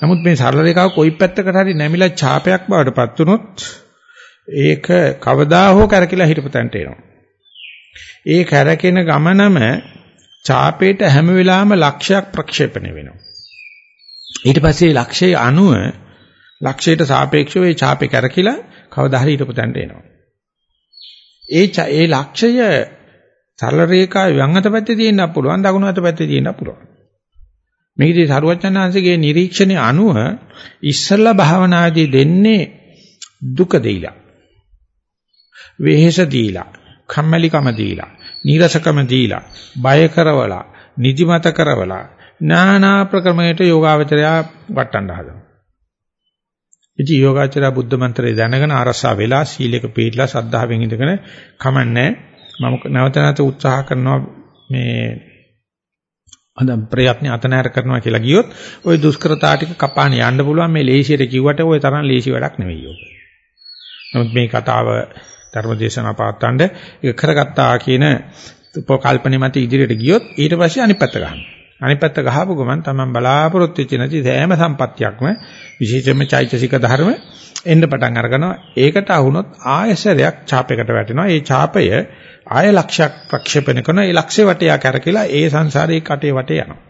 නමුත් මේ සරල රේඛාව කොයි පැත්තකට හරි නැමිලා ඡාපයක් බවට පත් වුනොත් ඒක කවදා හෝ කරකිලා හිටපතන්ට එනවා. ඒ කරකින ගමනම ඡාපේට හැම වෙලාවෙම ලක්ෂයක් ප්‍රක්ෂේපණය වෙනවා. ඊට පස්සේ ලක්ෂයේ අණුව ලක්ෂයට සාපේක්ෂව ඒ ඡාපේ කරකිලා කවදා හරි හිටපතන්ට එනවා. ඒ ඒ ලක්ෂය සරල රේඛාවේ වම් අත පැත්තේ තියෙන්න පුළුවන් දකුණු අත පැත්තේ තියෙන්න පුළුවන්. මේකදී සරුවචනාංශගේ නිරීක්ෂණයේ අනුව ඉස්සල්ලා භාවනාදී දෙන්නේ දුක දෙයිලා. වෙහෙස දීලා, කම්මැලිකම දීලා, නීරසකම දීලා, බය කරවලා, නිදිමත කරවලා, නානා ප්‍රක්‍රමයට යෝගාවචරය වටන්න හදනවා. ඉතින් යෝගාචරය බුද්ධ මන්ත්‍රය දැනගෙන අරසා වෙලා සීලයක පිළිලා සද්ධාවෙන් ඉඳගෙන කමන්නේ මම නැවත නැවත උත්සාහ කරනවා මේ අද ප්‍රයත්න අතනෑර කරනවා කියලා ගියොත් ওই දුෂ්කරතා ටික කපාන යන්න පුළුවන් මේ ලේසියට කිව්වට ওই තරම් ලේසි වැඩක් නෙවෙයි ඕක. නමුත් මේ කතාව ධර්මදේශනා පාත්තණ්ඩ ඒක කරගත්තා කියන උපකල්පනේ මත ඉදිරියට ගියොත් ඊට පස්සේ අනිත් පැත්ත ගන්නවා. අනිත් පැත්ත ගහපු ගමන් තමයි බලාපොරොත්තු වෙච්ච නැති සෑම සම්පත්තියක්ම විශේෂයෙන්ම චෛතසික ධර්ම එන්න පටන් අරගනවා. ඒකට අහුනොත් ආයසරයක් ඡාපයකට වැටෙනවා. ඒ ඡාපය ආය ලක්ෂයක් ප්‍රක්ෂේපණ කරන ඒ ලක්ෂේ වටේ කරකිලා ඒ සංසාරේ කටේ වටේ යනවා.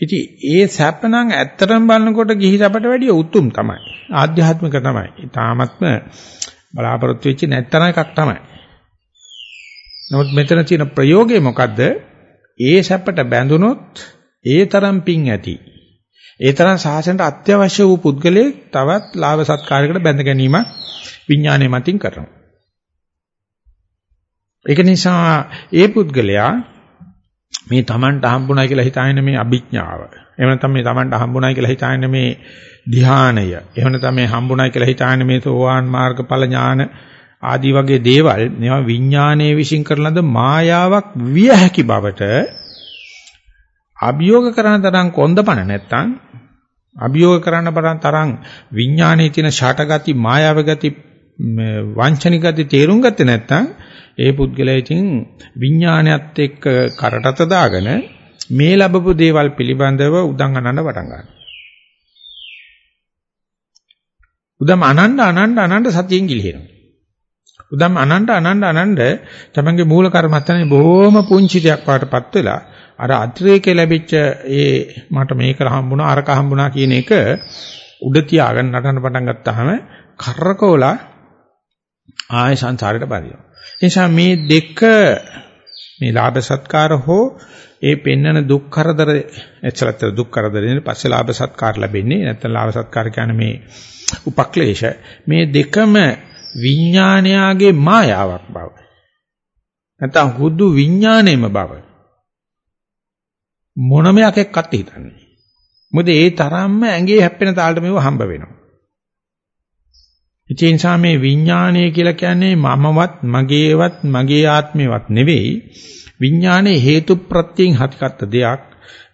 ඉතින් ඒ සැපනම් ඇත්තටම බලනකොට ගිහි සැපට වැඩිය උතුම් තමයි. ආධ්‍යාත්මික තමයි. ඊටාත්ම බලාපොරොත්තු වෙච්ච නැත්තන එකක් තමයි. නමුත් මෙතන තියෙන ප්‍රයෝගය මොකද්ද? ඒ සැපට බැඳුනොත් ඒ තරම් පිං ඇති. ඒ තරම් සාසනට අත්‍යවශ්‍ය වූ පුද්ගලයෙක් තවත් ලාභ සත්කාරයකට බැඳ ගැනීම විඥානයේ මතින් කරනවා. ඒක නිසා ඒ පුද්ගලයා මේ Tamanට හම්බුණා කියලා හිතාගෙන මේ අභිඥාව. එහෙම නැත්නම් මේ Tamanට හම්බුණා කියලා හිතාගෙන මේ ධ්‍යානය. එහෙම නැත්නම් මේ හම්බුණා කියලා හිතාගෙන මේ සෝවාන් මාර්ගඵල ඥාන ආදී වගේ දේවල් මේවා විඥානයේ විශ්ින් කරන ලද මායාවක් විය හැකි බවට අභියෝග කරන තරම් කොන්දපණ නැත්තම් අභියෝග කරන්න බරන් තරම් විඥානයේ තියෙන ෂටගති මායාව ගති වංචනික ගති තේරුම් ගත්තේ නැත්තම් ඒ පුද්ගලයා ඉතින් විඥානයත් එක්ක කරටත දාගෙන මේ ලැබපු දේවල් පිළිබඳව උදන් අනන්න පටන් ගන්නවා. උදම් අනන්න අනන්න අනන්න සතියෙන් ගිලිහෙනවා. උදම් අනන්න අනන්න අනන්න තමන්ගේ මූල කර්මත්තනේ බොහොම පුංචි දෙයක් වඩටපත් වෙලා අර අතිරේකේ ලැබිච්ච ඒ මට මේක හම්බුණා අරක හම්බුණා කියන එක උඩ තියාගෙන නටන පටන් ගත්තාම කරකෝලා ආය සංසාරයට බරිනවා. ඒ නිසා මේ දෙක මේ ලාභ සත්කාර හෝ ඒ පෙන්නන දුක් කරදර එච්චරත් දුක් කරදරෙන් පස්සේ ලාභ සත්කාර ලැබෙන්නේ. නැත්නම් ලාභ සත්කාර කියන්නේ මේ උපක්ලේශ. මේ දෙකම විඥානයාගේ මායාවක් බව. නැත්නම් හුදු විඥාණයම බව. මොනම යකෙක්වත් හිතන්නේ මොකද ඒ තරම්ම ඇඟේ හැප්පෙන තාලට මේව හම්බ වෙනවා. ඒ නිසා මේ විඥානය කියලා කියන්නේ මමවත් මගේවත් මගේ ආත්මේවත් නෙවෙයි. විඥානයේ හේතු ප්‍රත්‍යයෙන් හටගත්ත දෙයක්.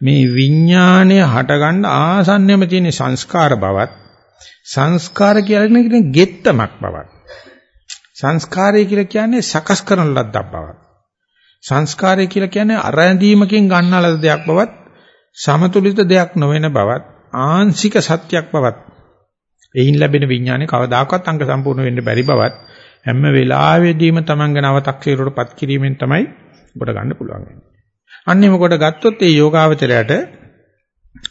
මේ විඥානය හටගන්න ආසන්නෙම තියෙන සංස්කාර බවත් සංස්කාර කියන්නේ ගෙත්තමක් බවත්. සංස්කාරය කියලා කියන්නේ සකස් කරන ලද්දක් බවත්. සංස්කාරය කියලා කියන්නේ අරැඳීමකින් ගන්නා ලද දෙයක් බවත් සමතුලිත දෙයක් නොවන බවත් ආංශික සත්‍යයක් බවත්. එයින් ලැබෙන විඥානේ කවදාකවත් අංග සම්පූර්ණ වෙන්න බැරි බවත් හැම වෙලාවෙදීම Tamange නවතක්සේරුවටපත් කිරීමෙන් තමයි කොට ගන්න පුළුවන් වෙන්නේ. අන්නේම කොට ගත්තොත් ඒ යෝගාවචරයට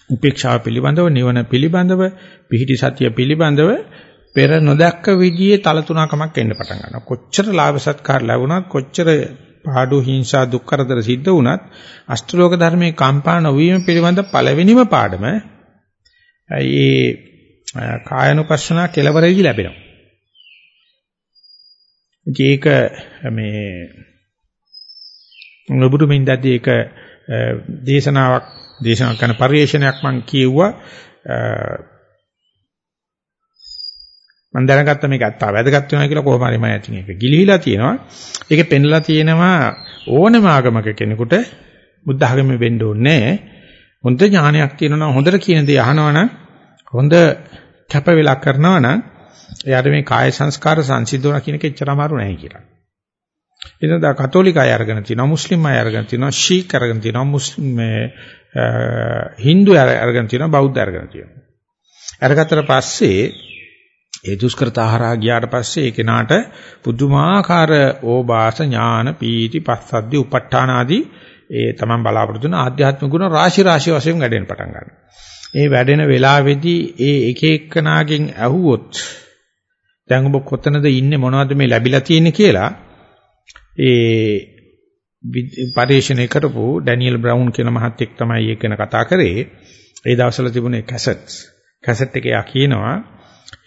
උපේක්ෂාව පිළිබඳව නිවන පිළිබඳව පිහිටි සතිය පිළිබඳව පෙර නොදැක්ක විදිහේ තල තුනකමක් එන්න පටන් ගන්නවා. කොච්චර ලාභ සත්කාර ලැබුණත් කොච්චර පාඩු හිංසා දුක් කරදර සිද්ධ වුණත් අෂ්ටලෝක ධර්මයේ කම්පා නොවීම පිළිබඳ පළවෙනිම පාඩම ඒ කායනුපස්සනා කෙලවරේදී ලැබෙනවා. ඒක මේ නොබුදු මින්දදී ඒක දේශනාවක් දේශනා කරන පරිශ්‍රණයක් මම කියෙව්වා මම දැනගත්ත මේක අත්තා වැදගත් වෙනවා කියලා කොහොම හරි මම ඇතින් ඒක ගිලිහිලා තියෙනවා. ඒකේ පෙන්ලා තියෙනවා ඕනම ආගමක කෙනෙකුට බුද්ධ ආගමේ වෙන්න ඕනේ නැහැ. හොඳ ඥානයක් තියෙනවා හොඳට කියන දේ අහනවනම් හොඳ කැප වෙලා කරනවා නම් එයාට මේ කාය සංස්කාර සංසිද්ධවන කියන එක එච්චර අමාරු නැහැ කියලා. එතන දා කතෝලික අය අරගෙන තිනවා මුස්ලිම් අය අරගෙන තිනවා ශීක් අරගෙන තිනවා මුස්ලිම් මේ හින්දු අරගෙන තිනවා බෞද්ධ අරගෙන තිනවා. අරගත්තට පස්සේ ඒ දුෂ්කරතා හරහා ගියාට පස්සේ ඒ කෙනාට පුදුමාකාර ඕබාස ඥාන පීති පස්සද්ධි උප ဋ ාණ ආදී ඒ තමන් බලාපොරොත්තු වෙන ආධ්‍යාත්මික ගුණ රාශි රාශි වශයෙන් වැඩෙන්න පටන් ගන්නවා. ඒ වැඩෙන වෙලාවේදී ඒ එක එක්කනාගෙන් ඇහුවොත් දැන් ඔබ කොතනද ඉන්නේ මොනවද මේ ලැබිලා තියෙන්නේ කියලා ඒ පරිශීලනය කරපු ඩැනියල් බ්‍රවුන් කියන මහත්තයෙක් තමයි ඒක ගැන කතා කරේ. ඒ දවස්වල තිබුණේ කැසට්ස්. කැසට් එකේ යා කියනවා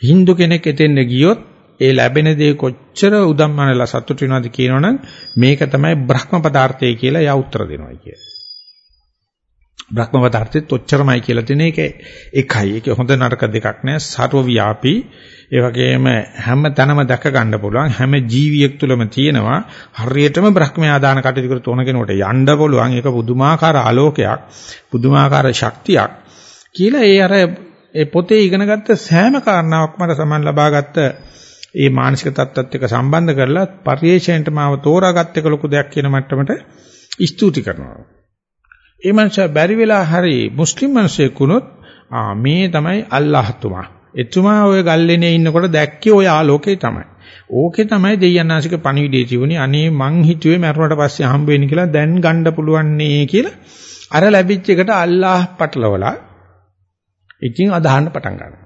Hindu කෙනෙක් එතෙන්ද ගියොත් ඒ ලැබෙන දේ කොච්චර උදම්මනලා සතුටු වෙනවද කියනවනම් මේක තමයි බ්‍රහ්ම පදාර්ථය කියලා යා උත්තර දෙනවා කියලා. බ්‍රහ්ම පදාර්ථෙත් ඔච්චරමයි කියලා තියෙන එක එකයි. ඒක හොඳ නරක දෙකක් නෑ. ਸਰව ව්‍යාපී. ඒ වගේම හැම තැනම දැක ගන්න පුළුවන්. හැම ජීවියෙක් තුළම තියෙනවා. හරියටම බ්‍රහ්මයා ආදාන කටයුතු කර තෝන කෙනෙකුට යන්න පුළුවන්. ඒක පුදුමාකාර ආලෝකයක්. පුදුමාකාර ශක්තියක්. කියලා ඒ අර ඒ පොතේ ඉගෙනගත්ත සෑම කාරණාවක්ම සමන් ලබාගත්ත ඒ මානසික තත්ත්වත් එක්ක සම්බන්ධ කරලා පරිේශයෙන්ට මාව තෝරාගත් එක ලොකු දෙයක් කියන මට්ටමට ස්තුති කරනවා. ඒ මනුස්සයා බැරි වෙලා හරි මුස්ලිම් මිනිසෙක් වුණොත් ආ මේ තමයි අල්ලාහ්තුමා. එතුමා ඔය ගල්ලේනේ ඉන්නකොට දැක්කේ ඔය ආලෝකේ තමයි. ඕකේ තමයි දෙයයන්ාසික පණිවිඩය තිබුණේ. අනේ මං හිතුවේ මරුණට පස්සේ හම්බ වෙන්නේ කියලා දැන් ගන්න පුළුවන් නේ කියලා අර ලැබිච්ච එකට අල්ලාහ් පටලවලා ඉතින් අදහන්න පටන් ගන්නවා.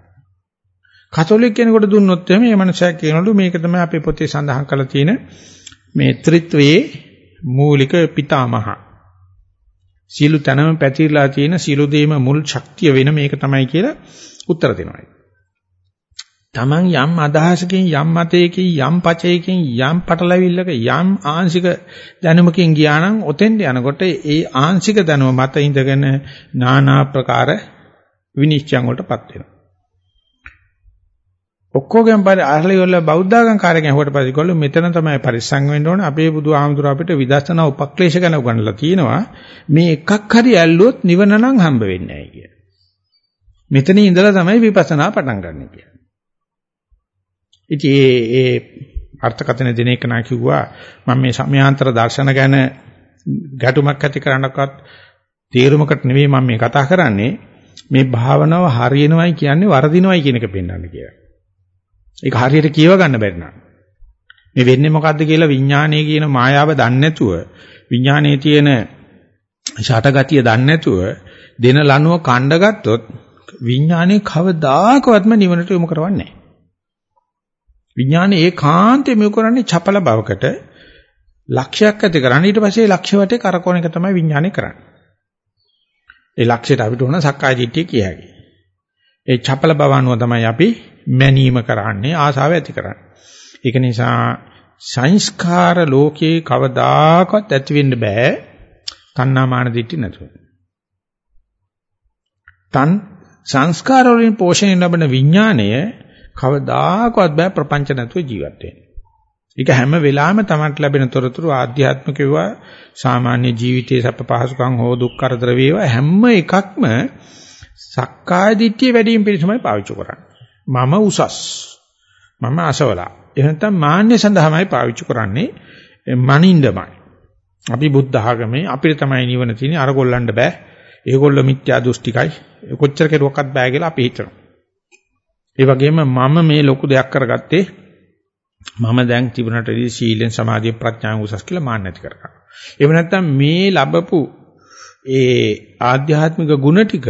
කතෝලික කෙනෙකුට දුන්නොත් එහම මේ මනුස්සයා කියනලු මේක තමයි අපේ පොතේ සඳහන් කරලා තියෙන මේ ත්‍රිත්වයේ මූලික පිතාමහා සියලු තැනම පැතිරලා තියෙන සියලු දේම මුල් ශක්තිය වෙන මේක තමයි කියලා උත්තර දෙනවා. Taman යම් අදහසකින් යම් මතයකින් යම් පචයකින් යම් පටලවිල්ලක යම් ආංශික දැනුමකින් ගියා නම් ඔතෙන්ට යනකොට ඒ ආංශික දැනුම මත ඉඳගෙන নানা ප්‍රකාර විනිශ්චයන් වලටපත් වෙනවා. ඔක්කොගෙන් පරි අහලා ඉවරල බෞද්ධාගම් කාර්යයෙන් හොට පස්සේ කොල්ල මෙතන තමයි පරිස්සම් වෙන්න ඕනේ අපේ බුදු ආමතුර අපිට විදර්ශනා උපක්ලේශ ගැන උගන්වලා තියෙනවා මේ එකක් හරි ඇල්ලුවොත් නිවන නම් හම්බ වෙන්නේ නැහැ කිය. මෙතන ඉඳලා තමයි විපස්සනා පටන් ගන්න කියන්නේ. ඉතින් ඒ ඒ අර්ථකථන දෙන එක නා කිව්වා මම මේ සමයාන්තර දර්ශන ගැන ගැටුමක් ඇති කරන්නකවත් තීරුමකට නෙවෙයි මම මේ කතා කරන්නේ මේ භාවනාව හරියනවයි කියන්නේ වරදිනවයි කියන එක පෙන්වන්න කියලා. ඒක හරියට කියව ගන්න බැරි නම්. මේ වෙන්නේ මොකද්ද කියලා විඥානයේ කියන මායාව දන්නේ නැතුව විඥානයේ තියෙන ෂටගතිය දන්නේ නැතුව දෙන ලනුව කණ්ඩ ගත්තොත් විඥානේ කවදාකවත්ම නිවනට යොමු කරවන්නේ නැහැ. විඥානේ ඒකාන්තයෙන් යොමු කරන්නේ චපල බවකට ලක්ෂයක් ඇති කරන්නේ ඊට පස්සේ ලක්ෂ්‍ය වටේ කරකවන එක තමයි විඥානේ කරන්නේ. ඒ ලක්ෂයට අපිට ඕන සක්කාය දිට්ඨිය කියයි. ඒ චපල බව අනුව තමයි අපි මැනීම කරන්නේ ආසාව ඇති කරන්නේ. ඒක නිසා සංස්කාර ලෝකේ කවදාකවත් ඇති වෙන්න බෑ තණ්හාමාන දිට්ඨි නැතුව. තන් සංස්කාර වලින් පෝෂණය ලැබෙන විඥාණය කවදාකවත් බෑ ප්‍රපංච නැතුව ජීවත් වෙන්න. ඒක හැම වෙලාවෙම තමන්ට ලැබෙන තොරතුරු ආධ්‍යාත්මික වේවා සාමාන්‍ය ජීවිතයේ සැප පහසුකම් හෝ දුක් කරදර වේවා හැම එකක්ම සක්කාය දිට්ඨිය වැඩිම පිළිසමයි පාවිච්චි කරන්නේ. මම උසස්. මම අසවලා. එහෙනම් නැත්නම් මාන්නේ සඳහාමයි පාවිච්චි කරන්නේ මනින්දමයි. අපි බුද්ධ ආගමේ අපිට තමයි නිවන තියෙන්නේ අර ගොල්ලන්ට බෑ. ඒගොල්ලෝ මිත්‍යා දෘෂ්ටිකයි. කොච්චර කෙරුවක්වත් බෑ කියලා අපි හිතනවා. ඒ වගේම මම මේ ලොකු දෙයක් කරගත්තේ මම දැන් තිබුණටදී සීලෙන් සමාධිය ප්‍රඥාවෙන් උසස් කියලා මාන්න නැති කරගන්නවා. එහෙම නැත්නම් මේ ලැබපු ඒ ආධ්‍යාත්මික ගුණ ටික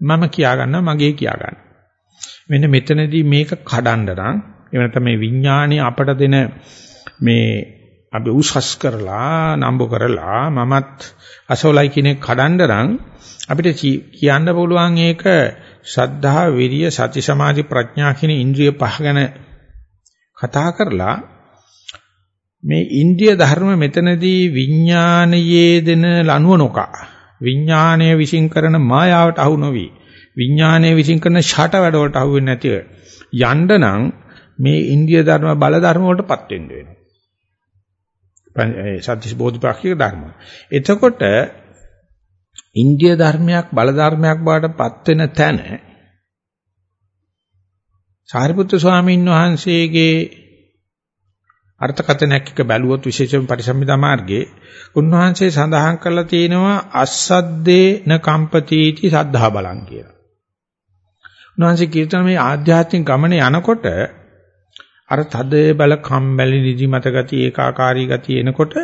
මම කියා ගන්නවා මගේ කියා ගන්නවා. මෙන්න මෙතනදී මේක කඩන්න නම් එහෙම නැත්නම් මේ විඥාණය අපට දෙන මේ අපි උසස් කරලා නම්බු කරලා මමත් අසෝලයි කියන කඩන්න නම් අපිට කියන්න පුළුවන් ඒක ශ්‍රද්ධා විරිය සති සමාධි ප්‍රඥා කියන ඉන්ද්‍රිය පහ ගැන කතා කරලා මේ ඉන්ද්‍රිය ධර්ම මෙතනදී විඥානයේ දෙන ලනුව නොකා විඥානය විශ්ින් කරන මායාවට අහු නොවි. විඥානයේ විශ්ින් කරන ෂට වැඩ වලට අහු වෙන්නේ නැතිව යන්න නම් මේ ඉන්ද්‍රිය ධර්ම බල ධර්ම වලටපත් වෙන්න වෙනවා. සත්‍විස් බෝධිපාක්ෂික ධර්ම. එතකොට ඉන්ද්‍රිය ධර්මයක් බල ධර්මයක් බවටපත් වෙන තැන සාරිපුත්‍ර ස්වාමීන් වහන්සේගේ අර්ථකථනයක් එක බැලුවොත් විශේෂයෙන් පරිසම්පදා මාර්ගයේ උන්වහන්සේ සඳහන් කරලා තියෙනවා අස්සද්දේ න කම්පතිටි සද්ධා බලං කියලා. උන්වහන්සේ කියනවා මේ ආධ්‍යාත්මික ගමනේ යනකොට අර තදේ බල කම්බැලි නිදි මත ගති ඒකාකාරී ගති එනකොට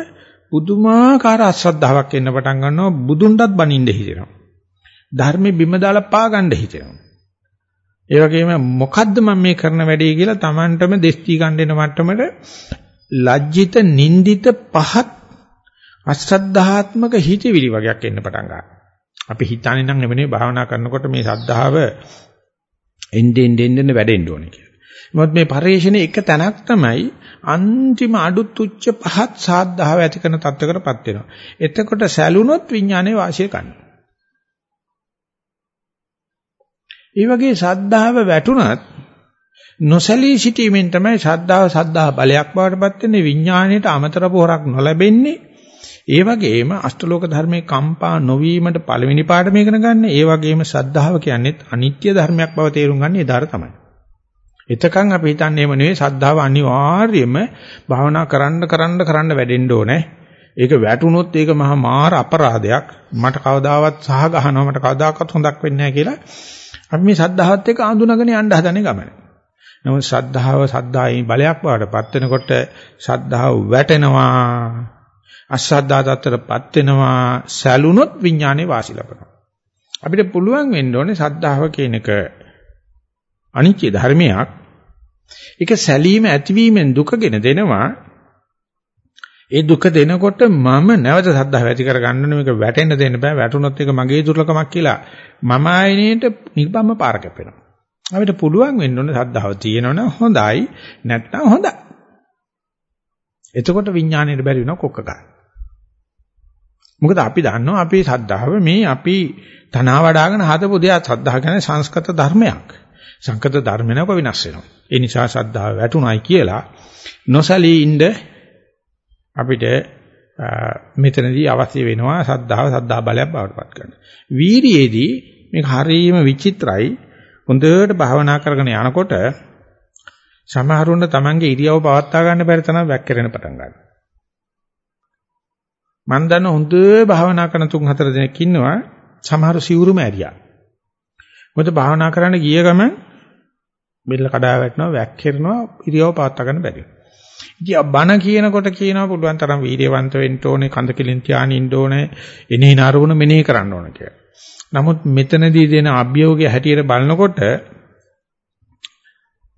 පුදුමාකාර අශ්‍රද්ධාවක් එන්න පටන් ගන්නවා බුදුන්ටත් බනින්න හිතෙනවා. ධර්මෙ බිම දාලා පා ගන්න හිතෙනවා. ඒ වගේම මොකද්ද මම මේ කරන වැඩේ කියලා Tamanටම දෙස්ති ගන්න එන මට්ටමට ලජ්ජිත නින්දිත පහත් අශ්‍රද්ධාත්මක හිතවිලි වගේක් එන්න පටන් ගන්නවා. අපි හිතන්නේ නම් නෙමෙයි භාවනා කරනකොට මේ සද්ධාව එන්නේ එන්නේ වැඩෙන්න ඕනේ කියලා. මොකද මේ පරිශ්‍රණයේ එක තැනක් තමයි අන්තිම අඩු තුච්ච පහත් සාද්ධාව ඇති කරන තත්වයකටපත් වෙනවා. එතකොට සැලුනොත් විඥානයේ වාසිය ගන්නවා. ඒ වගේ සද්ධාව වැටුණත් නොසැලී සිටීමෙන් තමයි ශ්‍රද්ධාව සද්ධා බලයක් බවට පත් වෙන්නේ විඥාණයට අමතර පොහොරක් නොලැබෙන්නේ. ඒ වගේම අෂ්ටලෝක ධර්මයේ කම්පා නොවීමට පළවෙනි පාඩම ඉගෙන ගන්න ඒ වගේම ශ්‍රද්ධාව කියන්නේ අනිත්‍ය ධර්මයක් බව තේරුම් ගන්න ඒදාර තමයි. එතකන් අපි හිතන්නේ එහෙම නෙවෙයි ශ්‍රද්ධාව අනිවාර්යයෙන්ම භාවනා කරන්න කරන්න කරන්න වැඩෙන්න ඕනේ. ඒක වැටුනොත් ඒක මහා මාර අපරාධයක්. මට කවදාවත් සහ ගහනවා මට කවදාකවත් හොඳක් වෙන්නේ නැහැ කියලා අපි මේ ශ්‍රද්ධාවත් එක්ක අඳුනගෙන යන්න හදන්නේ ගමන. නමුත් ශ්‍රද්ධාව සද්ධායි බලයක් බවට පත් වෙනකොට ශ්‍රද්ධාව වැටෙනවා. අශ්‍රද්ධා තත්ත්වයටපත් වෙනවා. සැලුනොත් විඥානේ වාසි ලබනවා. අපිට පුළුවන් වෙන්න ඕනේ ශ්‍රද්ධාව කියන එක අනිත්‍ය ධර්මයක්. ඒක සැලීම ඇතිවීමෙන් දුකගෙන දෙනවා. ඒ දුක දෙනකොට මම නැවත සද්ධාව ඇති කරගන්න ඕනේ මේක වැටෙන්න දෙන්න බෑ වැටුනොත් ඒක මගේ දුර්ලකමක් කියලා මම ආයනේට නිබ්බම පාර කැපෙනවා. අපිට පුළුවන් වෙන්න ඕනේ සද්ධාව තියෙනවනම් හොඳයි නැත්නම් හොඳයි. එතකොට විඥාණයට බැරි වෙනවා කොක්ක ගන්න. මොකද අපි දන්නවා අපේ සද්ධාව මේ අපි තනවා වඩාගෙන හදපු දෙයක් සද්ධා කියන්නේ සංස්කෘත ධර්මයක්. සංකත ධර්ම නක විනාශ වෙනවා. ඒ නිසා සද්ධාව වැටුණයි කියලා නොසලී ඉඳ අපිට මෙතනදී අවශ්‍ය වෙනවා සද්ධාව සද්ධා බලයක් බවට පත් කරන්න. වීරියේදී මේක හරීම විචිත්‍රයි. හොඳට භාවනා කරගෙන යනකොට සමහරුන්න තමන්ගේ ඉරියව් පවත්වා ගන්න බැරි තරම් වැක්කිරෙන පටන් ගන්නවා. මම දන්න හොඳ භාවනා කරන තුන් හතර දෙනෙක් ඉන්නවා සමහර සිවුරුම ඇරියා. මොකද භාවනා කරන්න ගිය ගමන් බෙල්ල කඩා වැටෙනවා වැක්කිරෙනවා ඉරියව් පවත්වා ගන්න බැරි. ඉතින් බණ කියනකොට කියනවා පුළුවන් තරම් වීර්යවන්ත වෙන්න ඕනේ කඳ කිලින් තියාගෙන ඉන්න ඕනේ එනේ නරුණ මෙනෙහි කරන්න ඕනේ කියලා. නමුත් මෙතනදී දෙන අභියෝගය හැටියට බලනකොට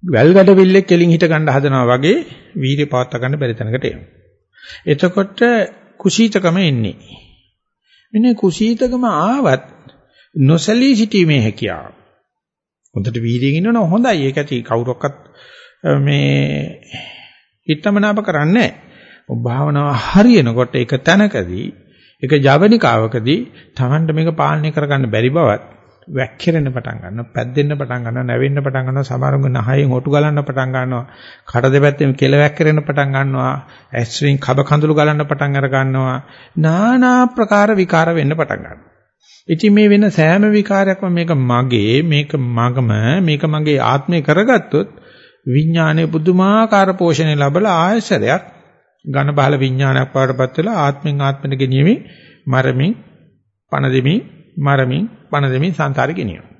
වැල්ගඩ විල්ලෙක් කෙලින් හිට ගන්න හදනවා වගේ වීර්ය පවත්වා ගන්න බැරි තැනකට එනවා. එතකොට කුසීතකම එන්නේ. මෙන්න කුසීතකම ආවත් නොසලී සිටීමේ හැකියාව. හොඳට වීර්යයෙන් ඉන්නවනම් හොඳයි. ඒක ඇති කවුරක්වත් මේ හිතමනාප කරන්නේ නැහැ. භාවනාව හරියනකොට ඒක තැනකදී ඒක ජවනිකාවකදී Tamanට මේක පාලනය කරගන්න බැරි බවත් වැක්කිරෙන්න පටන් ගන්නවා, පැද්දෙන්න පටන් ගන්නවා, නැවෙන්න පටන් ගන්නවා, සමහරවම නහයෙන් හොටු ගලන්න පටන් ගන්නවා, කඩ දෙපැත්තෙන් කෙල වැක්කිරෙන්න පටන් ගන්නවා, ඇස්රින් කබ කඳුළු ගලන්න පටන් අර ගන්නවා, নানা ප්‍රකාර විකාර වෙන්න පටන් ගන්නවා. ඉතින් මේ වෙන සෑම විකාරයක්ම මේක මගේ, මේක මගම, මේක මගේ ආත්මය කරගත්තොත් විඥානයේ පුදුමාකාර පෝෂණය ලැබලා ආයසරයක් ඝන බහල විඥානයක් වඩපත් වෙලා ආත්මෙන් ආත්මෙට ගෙනියමින් මරමින් පණ දෙමින් මරමින් පණ දෙමින් සංසාරේ ගෙනියනවා.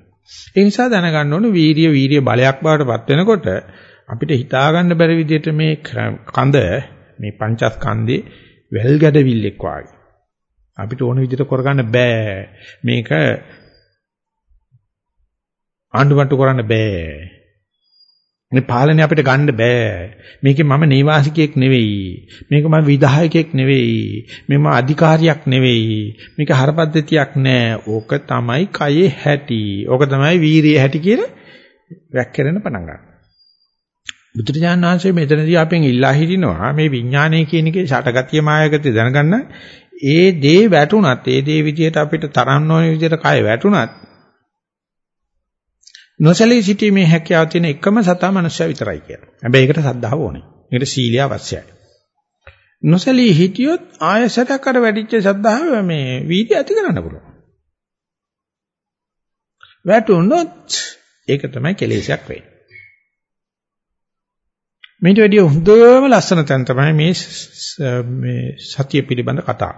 ඒ නිසා දැනගන්න ඕනේ වීරිය වීරිය බලයක් බවටපත් වෙනකොට අපිට හිතා ගන්න බැරි විදිහට මේ කඳ මේ පංචස්කන්ධේ වැල් ගැඩවිල්ලෙක් වාගේ. අපිට ඕන විදිහට කරගන්න බෑ. මේක ආණ්ඩුමට්ටු කරන්න බෑ. මේ පාලනය අපිට ගන්න බෑ. මේකේ මම නේවාසිකයෙක් නෙවෙයි. මේක මම විධායකයෙක් නෙවෙයි. මේම අධිකාරියක් නෙවෙයි. මේක හරපද්ධතියක් නෑ. ඕක තමයි කයේ හැටි. ඕක තමයි වීරිය හැටි කියලා වැක්කිරෙන පටන් ගන්නවා. බුදුරජාණන් වහන්සේ මෙතනදී අපෙන් ඉල්ලා හිටිනවා මේ විඥානය කියන එකේ ෂටගතිය මායගතිය දැනගන්න ඒ දේ වැටුණත් ඒ දේ විදියට අපිට තරන්න ඕන විදියට කය වැටුණත් නොසලී සිටීමේ හැකියාව තියෙන එකම සතා මනුෂ්‍යයා විතරයි කියලා. හැබැයි ඒකට සද්ධාව ඕනේ. ඒකට සීලිය අවශ්‍යයි. නොසලී හිටියොත් ආයසටක් අර වැඩිච්ච සද්ධාව මේ වීර්ය ඇති කරන්න පුළුවන්. වැටුනොත් ඒක තමයි කෙලෙසයක් වෙන්නේ. මේට වැඩිය හොඳම ලස්සන තැන තමයි මේ මේ සතිය පිළිබඳ කතාව.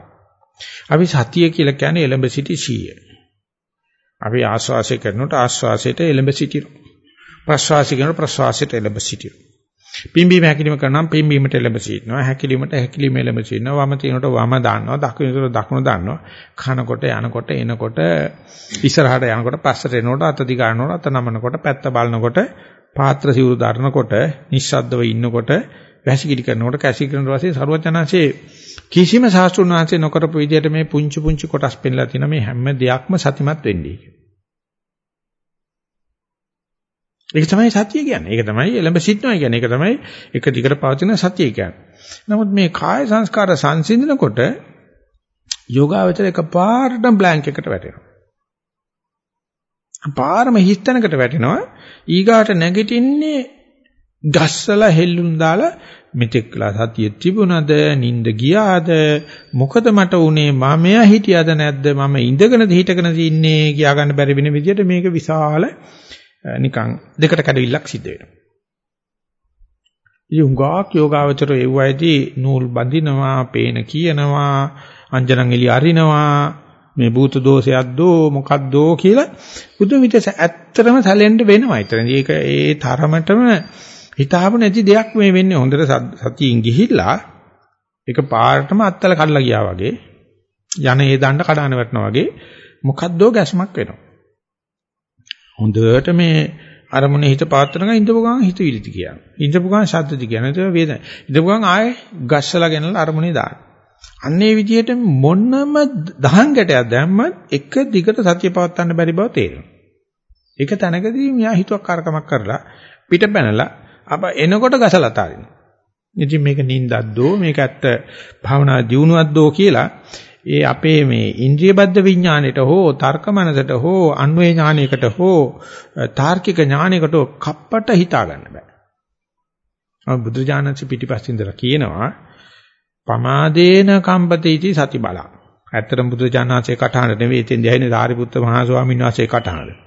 අපි සතිය කියලා කියන්නේ එළඹ සිටි සීය. අපි ආශ්වාසය කරනකොට ආශ්වාසයට එළඹ සිටිනවා. ප්‍රශ්වාසය කරනකොට ප්‍රශ්වාසයට එළඹ සිටිනවා. පිම්බීම හැකිලිම කරනම් පිම්බීමට එළඹ සිටිනවා. හැකිලිමට හැකිලිම එළඹ සිටිනවා. වම තිනකොට වම දාන්නවා. දකුණට දකුණ දාන්නවා. කනකොට යනකොට එනකොට ඉස්සරහට යනකොට පස්සට එනකොට අත දිගානකොට අත නමනකොට පැත්ත බලනකොට පාත්‍ර සිවුරු දරනකොට නිශ්ශබ්දව ඉන්නකොට වැසිකිලි කරනකොට කැසි කරන වාසේ ਸਰවඥාන්සේ කිසිම ශාස්ත්‍රුන් වහන්සේ නොකරපු විදිහට මේ පුංචි පුංචි කොටස් පෙන්ලා තියෙන මේ හැම දෙයක්ම සතිමත් වෙන්නේ කියලා. ඒක තමයි සතිය කියන්නේ. ඒක තමයි එළඹ සිටනවා කියන්නේ. ඒක තමයි එක දිගට පවතින සතිය කියන්නේ. නමුත් මේ කාය සංස්කාර සංසිඳනකොට යෝගාවචර එකපාරටම බ්ලැන්ක් එකට වැටෙනවා. පාරම හිස්තැනකට වැටෙනවා. ඊගාට නැගිටින්නේ ගස්සලා හෙල්ලුම් දාලා මෙතෙක්ලා සතිය තිබුණද? නිින්ද ගියාද? මොකද මට උනේ? මමයා හිටියද නැද්ද? මම ඉඳගෙනද හිටගෙනද ඉන්නේ කියා ගන්න බැරි වෙන විදිහට මේක විශාල නිකන් දෙකට කැඩවිල්ලක් සිද්ධ වෙනවා. යුංගාක් යෝගාවචර එව්වයිදී නූල් බඳිනවා, පේන කියනවා, අංජනන් එලි අරිනවා, මේ භූත දෝෂයක්දෝ මොකක්දෝ කියලා බුදු විතස ඇත්තටම සැලෙන්න වෙනවා. ඒතරදී ඒක ඒ තරමටම හිතාපු නැති දෙයක් මේ වෙන්නේ හොඳට සතියින් ගිහිල්ලා ඒක පාරටම අත්තල කඩලා ගියා වගේ යන ඒ දණ්ඩ කඩාන වැටෙනවා වගේ මොකද්දෝ ගැස්මක් වෙනවා. හොඳට මේ අරමුණේ හිත පාත්‍රන ගා ඉඳපු ගමන් හිත විලිති කියනවා. ඉඳපු ගමන් ශබ්දති කියනවා. ඒක වේදන. ඉඳපු ගමන් ආයේ ගස්සලා ගෙනලා අරමුණේ දාන. අන්නේ විදිහට මොනම දහං ගැටයක් දැම්මත් එක දිගට සතිය පවත්වන්න බැරි බව තේරෙනවා. ඒක තැනකදී මියා හිතුවක් කාර්කමක් කරලා පිට පැනලා අප එනකොට ගසලා තාරිනවා. ඉතින් මේක නින්දක්දෝ මේක ඇත්ත භවනා දියුණුවක්දෝ කියලා ඒ අපේ මේ ඉන්ද්‍රියබද්ධ විඥාණයට හෝ තර්ක මනසට හෝ අන්වේ ඥානයකට හෝ තාර්කික ඥානයකට කප්පට හිතා ගන්න බෑ. අම බුදුජානක පිටිපස්සින් ඉඳලා කියනවා පමාදේන කම්පතිටි සති බල. ඇත්තටම බුදුජානනාංශේ කටහඬ නෙවෙයි එතෙන් දැහැනේ සාරිපුත්ත මහා ස්වාමීන් වහන්සේ කටහඬ.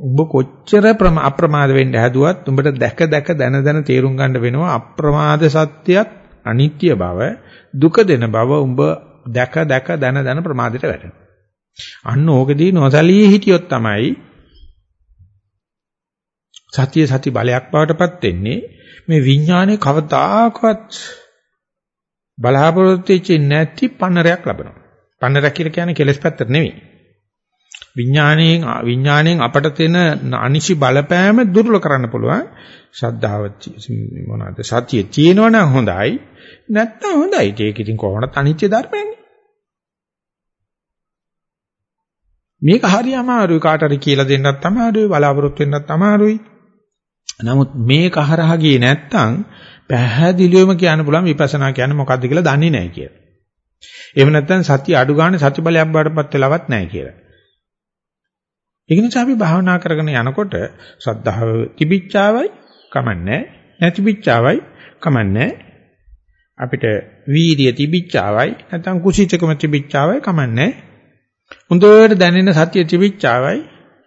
උඹ කොච්චර අප්‍රමාද වෙන්න හැදුවත් උඹට දැක දැක දන දන තේරුම් ගන්න වෙනවා අප්‍රමාද සත්‍යයත් අනිත්‍ය බව දුක දෙන බව උඹ දැක දැක දන දන ප්‍රමාදයට වැටෙනවා. අන්න ඕකදී නොසලී හිටියොත් තමයි සතිය සති බලයක් බවටපත් වෙන්නේ මේ විඥානේ කවදාකවත් බලාපොරොත්තු වෙච්ච නැති පන්නරයක් ලබනවා. පන්නරයක් කියලා කියන්නේ කෙලස් පැත්තට නෙවෙයි. විඥාණයෙන් විඥාණයෙන් අපට තියෙන අනිසි බලපෑම දුර්වල කරන්න පුළුවන්. ශ්‍රද්ධාව මොනවාද? සතිය තියෙනවනම් හොඳයි. නැත්තම් හොඳයි. ඒක ඉතින් කොහොමද අනිත්‍ය ධර්මයන්නේ? මේක හරි අමාරුයි කාට හරි කියලා දෙන්නත් අමාරුයි බලාපොරොත්තු වෙන්නත් අමාරුයි. නමුත් මේක හරහා ගියේ නැත්තම් පැහැදිලිවම කියන්න පුළුවන් විපස්සනා කියන්නේ මොකද්ද කියලා දන්නේ නැහැ කියලා. එහෙම නැත්නම් සතිය අඩු ගන්න සති බලයක් බාටපත් වෙලවත් නැහැ කියලා. ඒක නිසා අපි භාවනා කරගෙන යනකොට ශ්‍රද්ධාව තිබිච්චාවයි කමන්නේ නැතිබිච්චාවයි කමන්නේ අපිට වීර්ය තිබිච්චාවයි නැත්නම් කුසීතකම තිබිච්චාවයි කමන්නේ හොඳට දැනෙන සතිය තිබිච්චාවයි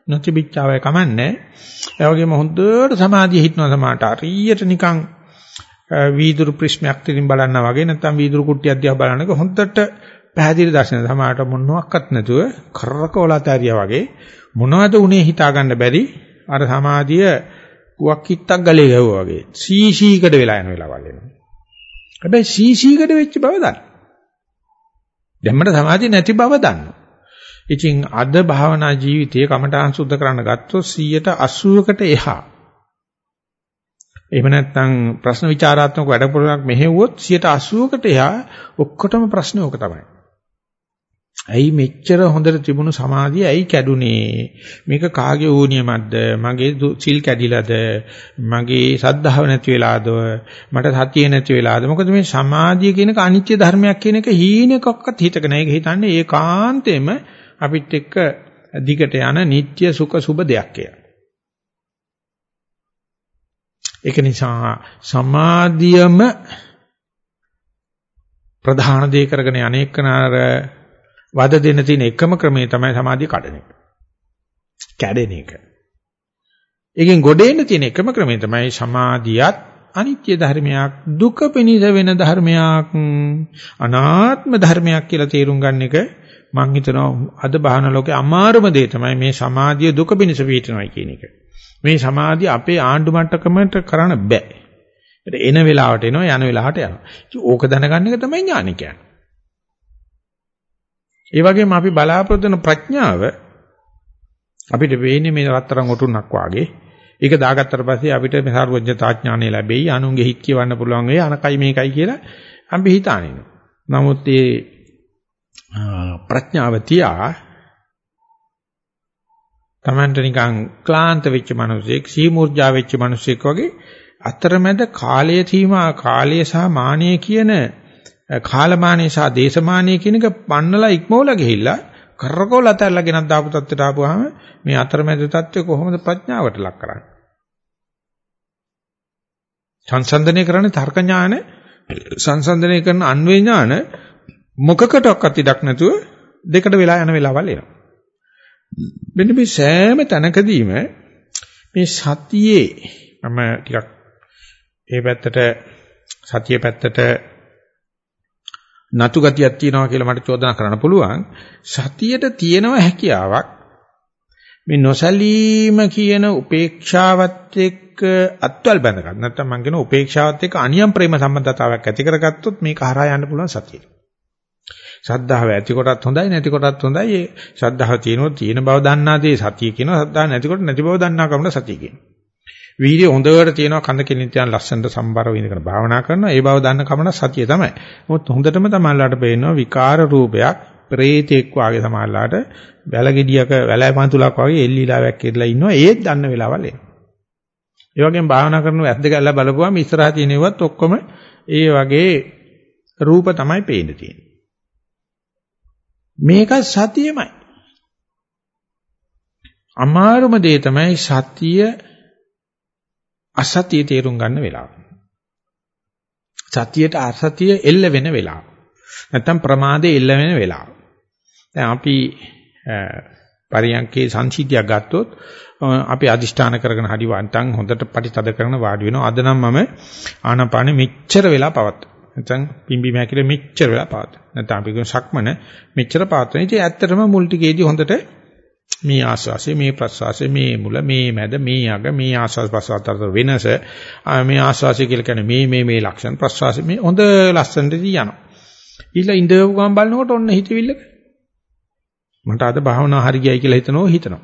නොතිබිච්චාවයි කමන්නේ ඒ වගේම හොඳට සමාධිය හිටනවා සමාට. හරියට නිකන් වීදුරු ප්‍රිස්මයක් තිරින් බලනවා වගේ නැත්නම් වීදුරු කුට්ටියක් දිහා බලනක හොඳට පැහැදිලි දර්ශන සමාට මොනවත් නැතුව කරකවලතරියා වගේ මොනවද උනේ හිතා ගන්න බැරි අර සමාධිය කුවක් කිත්තක් ගලේ ගැහුවා වගේ සීසීකට වෙලා යන වෙලාවල් එනවා. හැබැයි සීසීකට වෙච්ච බව දන්න. දැම්මට සමාධිය නැති බව දන්නවා. ඉතින් අද භාවනා ජීවිතයේ කමඨාන් සුද්ධ කරන්න ගත්තොත් 180කට එහා එහෙම නැත්නම් ප්‍රශ්න විචාරාත්මක වැඩපොළක් මෙහෙව්වොත් 180කට එහා ඔක්කොටම ප්‍රශ්නේ ඕක තමයි. ඇයි මෙච්චර හොඳට තිබුණු සමාධිය ඇයි කැඩුනේ? මේක කාගේ ඌනියමක්ද? මගේ සිල් කැඩිලාද? මගේ සද්ධාව නැති වෙලාද? මට සතිය නැති වෙලාද? මොකද මේ සමාධිය කියන එක අනිත්‍ය ධර්මයක් කියන එක හීනකක්වත් හිතක නැහැ. ඒක හිතන්නේ ඒකාන්තයෙන්ම අපිත් එක්ක දිගට යන නিত্য සුඛ සුබ දෙයක් කියලා. ඒක නිසා සමාධියම ප්‍රධාන දේ කරගෙන අනේකනාර වද දෙන්න තියෙන එකම ක්‍රමය තමයි සමාධිය කඩන එක. කැඩෙන එක. ඒකෙන් ගොඩේන්න තියෙන එකම ක්‍රමය තමයි සමාධියත් අනිත්‍ය ධර්මයක් දුක පිනිස වෙන ධර්මයක් අනාත්ම ධර්මයක් කියලා තේරුම් ගන්න එක මම හිතනවා අද බාහන ලෝකේ අමාරුම දේ තමයි මේ සමාධිය දුක පිනිස පිටනවයි කියන එක. මේ සමාධිය අපේ ආණ්ඩු මට්ටකමට කරන්න බෑ. ඒත් එන වෙලාවට එනවා යන වෙලාවට යනවා. ඉතින් ඕක දැනගන්න එක තමයි ඥානය කියන්නේ. ඒ වගේම අපි බලාපොරොත්තු වෙන ප්‍රඥාව අපිට වෙන්නේ මේ රත්තරන් ඔටුන්නක් වාගේ. ඒක දාගත්තට පස්සේ අපිට මේ සර්වඥතා ඥානය ලැබෙයි. අනුන්ගේ හිත් කියවන්න පුළුවන් වෙයි. අනකයි මේකයි කියලා අපි හිතානිනු. නමුත් මේ ප්‍රඥාව තියා Tamanට නිකන් ක්ලාන්ත වෙච්ච මිනිසෙක්, සීමුර්ජා වෙච්ච මිනිසෙක් වගේ අතරමැද කාලය සීමා කාලය සහ මානය කියන කාලමානය සහ දේශමානය කියන එක පන්නලා ඉක්මවලා ගිහිල්ලා කරකවල අතල්ලා ගෙනත් දාපු තත්ත්වයට ආපුවාම මේ අතරමැද තත්ත්වය කොහොමද ප්‍රඥාවට ලක් කරන්නේ? සංසන්දනය කරන්නේ තර්ක ඥාන සංසන්දනය කරන අන්වේ ඥාන මොකකටවත් ඉඩක් නැතුව දෙකට වෙලා යන වෙලාවල් එනවා. මෙන්න මේ සෑම තැනකදීම මේ සතියේ මම ටිකක් ඒ පැත්තට සතිය පැත්තට නතු ගතියක් තියෙනවා කියලා මට චෝදනා කරන්න පුළුවන් සතියට තියෙනව හැකියාවක් මේ නොසලීම කියන උපේක්ෂාවත් එක්ක අත්වල් බැඳගන්න නැත්නම් මම කියන උපේක්ෂාවත් එක්ක අනියම් ප්‍රේම සම්බන්ධතාවයක් ඇති කරගත්තොත් මේක හරහා යන්න පුළුවන් සතියට ශ්‍රද්ධාව ඇති කොටත් හොඳයි නැති කොටත් හොඳයි. ඒ ශ්‍රද්ධාව තියෙනවා තියෙන බව දන්නාදී සතිය කියනවා. ශ්‍රද්ධාව නැති කොට නැති බව දන්නා කමන සතිය කියනවා. වීර්ය හොඳට තියෙනවා කඳ කෙනිට යන ලස්සනට සම්බර වෙනකන් භාවනා කරනවා. ඒ බව දන්න කමන සතිය තමයි. මොකද හොඳටම තමයිලාට පේනවා විකාර රූපයක් ප්‍රේතෙක් වාගේ සමාල්ලාට වැලගෙඩියක වැලයි පන්තුලක් වගේ එල්ලීලාවක් කියලා ඉන්නවා. ඒත් දන්න වෙලාවල් එනවා. ඒ වගේම භාවනා කරනකොට ඇස් දෙක අල්ලලා බලපුවාම ඉස්සරහා තියෙනවත් ඔක්කොම ඒ වගේ රූප තමයි පේන්න තියෙන්නේ. මේක සතියමයි. අමාරුම දේ තමයි සතිය අසතිය තේරුම් ගන්න වෙලාව. සතියට අසතිය එල්ල වෙන වෙලාව. නැත්තම් ප්‍රමාදේ එල්ල වෙන වෙලාව. දැන් අපි පරියන්කේ සංසිද්ධියක් ගත්තොත් අපි අදිෂ්ඨාන කරගෙන හරි වන්තන් හොඳට පරිතද කරන වාඩි වෙනවා. අද නම් මම ආනාපානෙ මෙච්චර වෙලා පවත්. නැත්නම් පිම්බි මෑකිලේ මෙච්චර වෙලා පවත්. නැත්නම් අපි කියන සක්මන මෙච්චර පවත්. ඉතින් ඇත්තටම මුල් ටිකේදී හොඳට මේ ආස්වාසේ මේ ප්‍රස්වාසේ මේ මුල මේ මැද මේ අග මේ ආස්වාස් ප්‍රස්වාස අතර වෙනස මේ ආස්වාසේ කියලා කියන්නේ මේ මේ මේ ලක්ෂණ ප්‍රස්වාසේ මේ හොඳ ලස්සනටදී යනවා. ඊළඟ ඉඳව ගමන් බලනකොට ඔන්න හිතවිල්ලක මට අද භාවනා හරි ගියයි කියලා හිතනවා හිතනවා.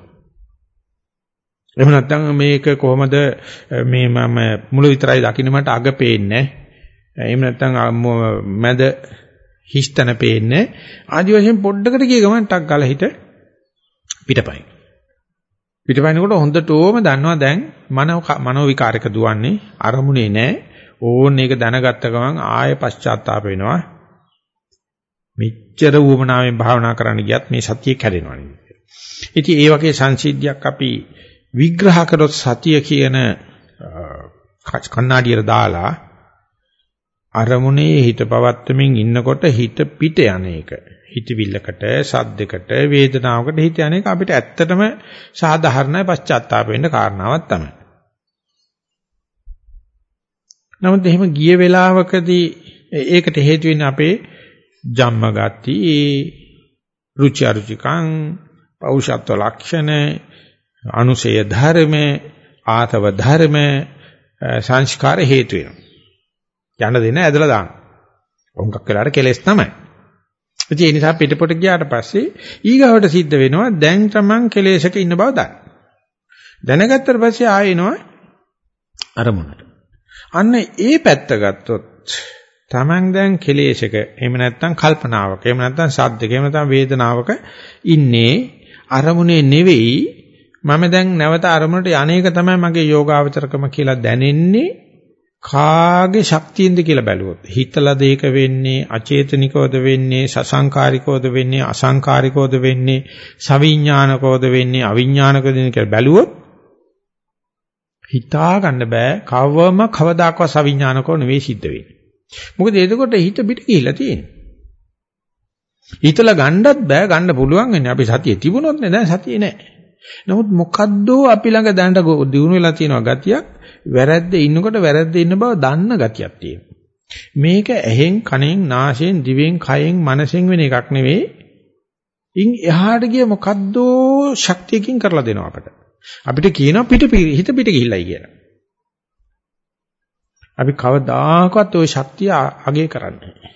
එහෙම නැත්නම් මේක කොහොමද මේ මම මුල විතරයි දකින්න මට අග පේන්නේ. එහෙම නැත්නම් මැද හිස්තන පේන්නේ. ආදි වශයෙන් පොඩ්ඩකට ගිය ගමන් ටක් ගාලා හිට පිටපයින්. පිටපයින්කොට හොඳටම දන්නවා දැන් මනෝ මනෝ විකාරක දුවන්නේ අරමුණේ නැහැ. ඕන්න ඒක දැනගත්ත ගමන් ආය පශ්චාත්තාප වෙනවා. මෙච්චර වුමනාවෙන් භාවනා කරන්න ගියත් මේ සතිය කැඩෙනවා නේද? ඉතින් ඒ වගේ සංසිද්ධියක් අපි විග්‍රහ කරොත් සතිය කියන කණ්ණාඩියට දාලා අරමුණේ හිත පවත්වමින් ඉන්නකොට හිත පිට යන එක. හිතවිල්ලකට, සද්දයකට, වේදනාවකට හිත යන එක අපිට ඇත්තටම සාධාරණයි පශ්චාත්තාප වෙන්න කාරණාවක් තමයි. නමුත් එහෙම ගිය වෙලාවකදී ඒකට හේතු වෙන්නේ අපේ ජම්ම ගති, රුචි අරුචිකං, පෞෂත්ව ලක්ෂණ, අනුසය ධර්ම, ආතව ධර්ම, සංස්කාර හේතු වෙනවා. යන්න දෙන ඇදලා දාන්න. උංගක් වෙලාට කෙලස් තමයි. ඉතින් ඒ නිසා පිටපොට ගියාට පස්සේ ඊගාවට සිද්ධ වෙනවා දැන් තමන් කෙලෙසක ඉන්න බව දන්න. දැනගත්තට පස්සේ ආයෙනවා අරමුණට. අන්න ඒ පැත්ත ගත්තොත් තමන් දැන් කෙලෙසක එහෙම නැත්නම් කල්පනාවක එහෙම නැත්නම් සද්දක එහෙම නැත්නම් වේදනාවක ඉන්නේ අරමුණේ නෙවෙයි මම දැන් නැවත අරමුණට යන්නේක තමයි මගේ යෝගාවචරකම කියලා දැනෙන්නේ කාගේ ශක්තියෙන්ද කියලා බැලුවොත්? හිතලා දෙයක වෙන්නේ අචේතනිකවද වෙන්නේ සසංකාරිකවද වෙන්නේ අසංකාරිකවද වෙන්නේ සවිඥානිකවද වෙන්නේ අවිඥානිකවද කියලා බැලුවොත් හිතා ගන්න බෑ කවම කවදාකවත් සවිඥානිකව නෙවෙයි සිද්ධ වෙන්නේ. මොකද එතකොට හිත පිට ගිහිලා තියෙන්නේ. හිතලා ගන්නත් බෑ ගන්න පුළුවන් වෙන්නේ. අපි සතියේ තිබුණොත් නේ දැන් සතියේ නෑ. නමුත් මොකද්දෝ අපි ළඟ දැනට දිනු වෙලා තියෙනවා ගතියක්. වැරද්ද ඉන්නකොට වැරද්ද ඉන්න බව දන්න ගතියක් තියෙනවා. මේක ඇහෙන් කනෙන් නාසයෙන් දිවෙන් කයෙන් මනසෙන් වෙන එකක් නෙවෙයි. ඉන් එහාට ගිය මොකද්දෝ ශක්තියකින් කරලා දෙනවා අපට. අපිට කියනවා පිට හිත පිට ගිහිල්ලයි කියලා. අපි කවදාකවත් ওই ශක්තිය අගය කරන්නේ නැහැ.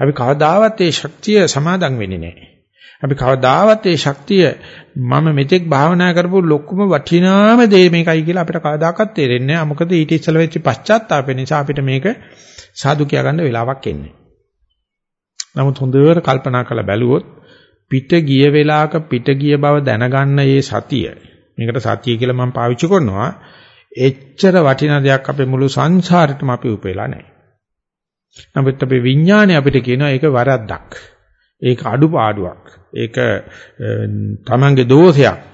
අපි කවදාවත් ඒ ශක්තිය සමාදන් වෙන්නේ නැහැ. අපි කවදාවත් ඒ ශක්තිය මම මෙතෙක් භාවනා කරපු ලොකුම වටිනාම දේ මේකයි කියලා අපිට කවදාකවත් තේරෙන්නේ නැහැ. මොකද ඊට ඉස්සෙල්ලා වෙච්ච පශ්චාත්තාපය නිසා අපිට මේක සාදු කියා ගන්න වෙලාවක් එන්නේ. නමුත් හොඳට කල්පනා කරලා බැලුවොත් පිට ගිය වෙලාවක පිට ගිය බව දැනගන්න මේ සතිය. මේකට සතිය කියලා මම පාවිච්චි කරනවා. එච්චර වටිනා දෙයක් අපේ මුළු සංසාරෙටම අපි උපේලා නැහැ. නමුත් අපේ විඥානය අපිට කියනවා ඒක වරද්දක්. ඒක අඩුපාඩුවක්. ඒක තමන්ගේ දෝෂයක්.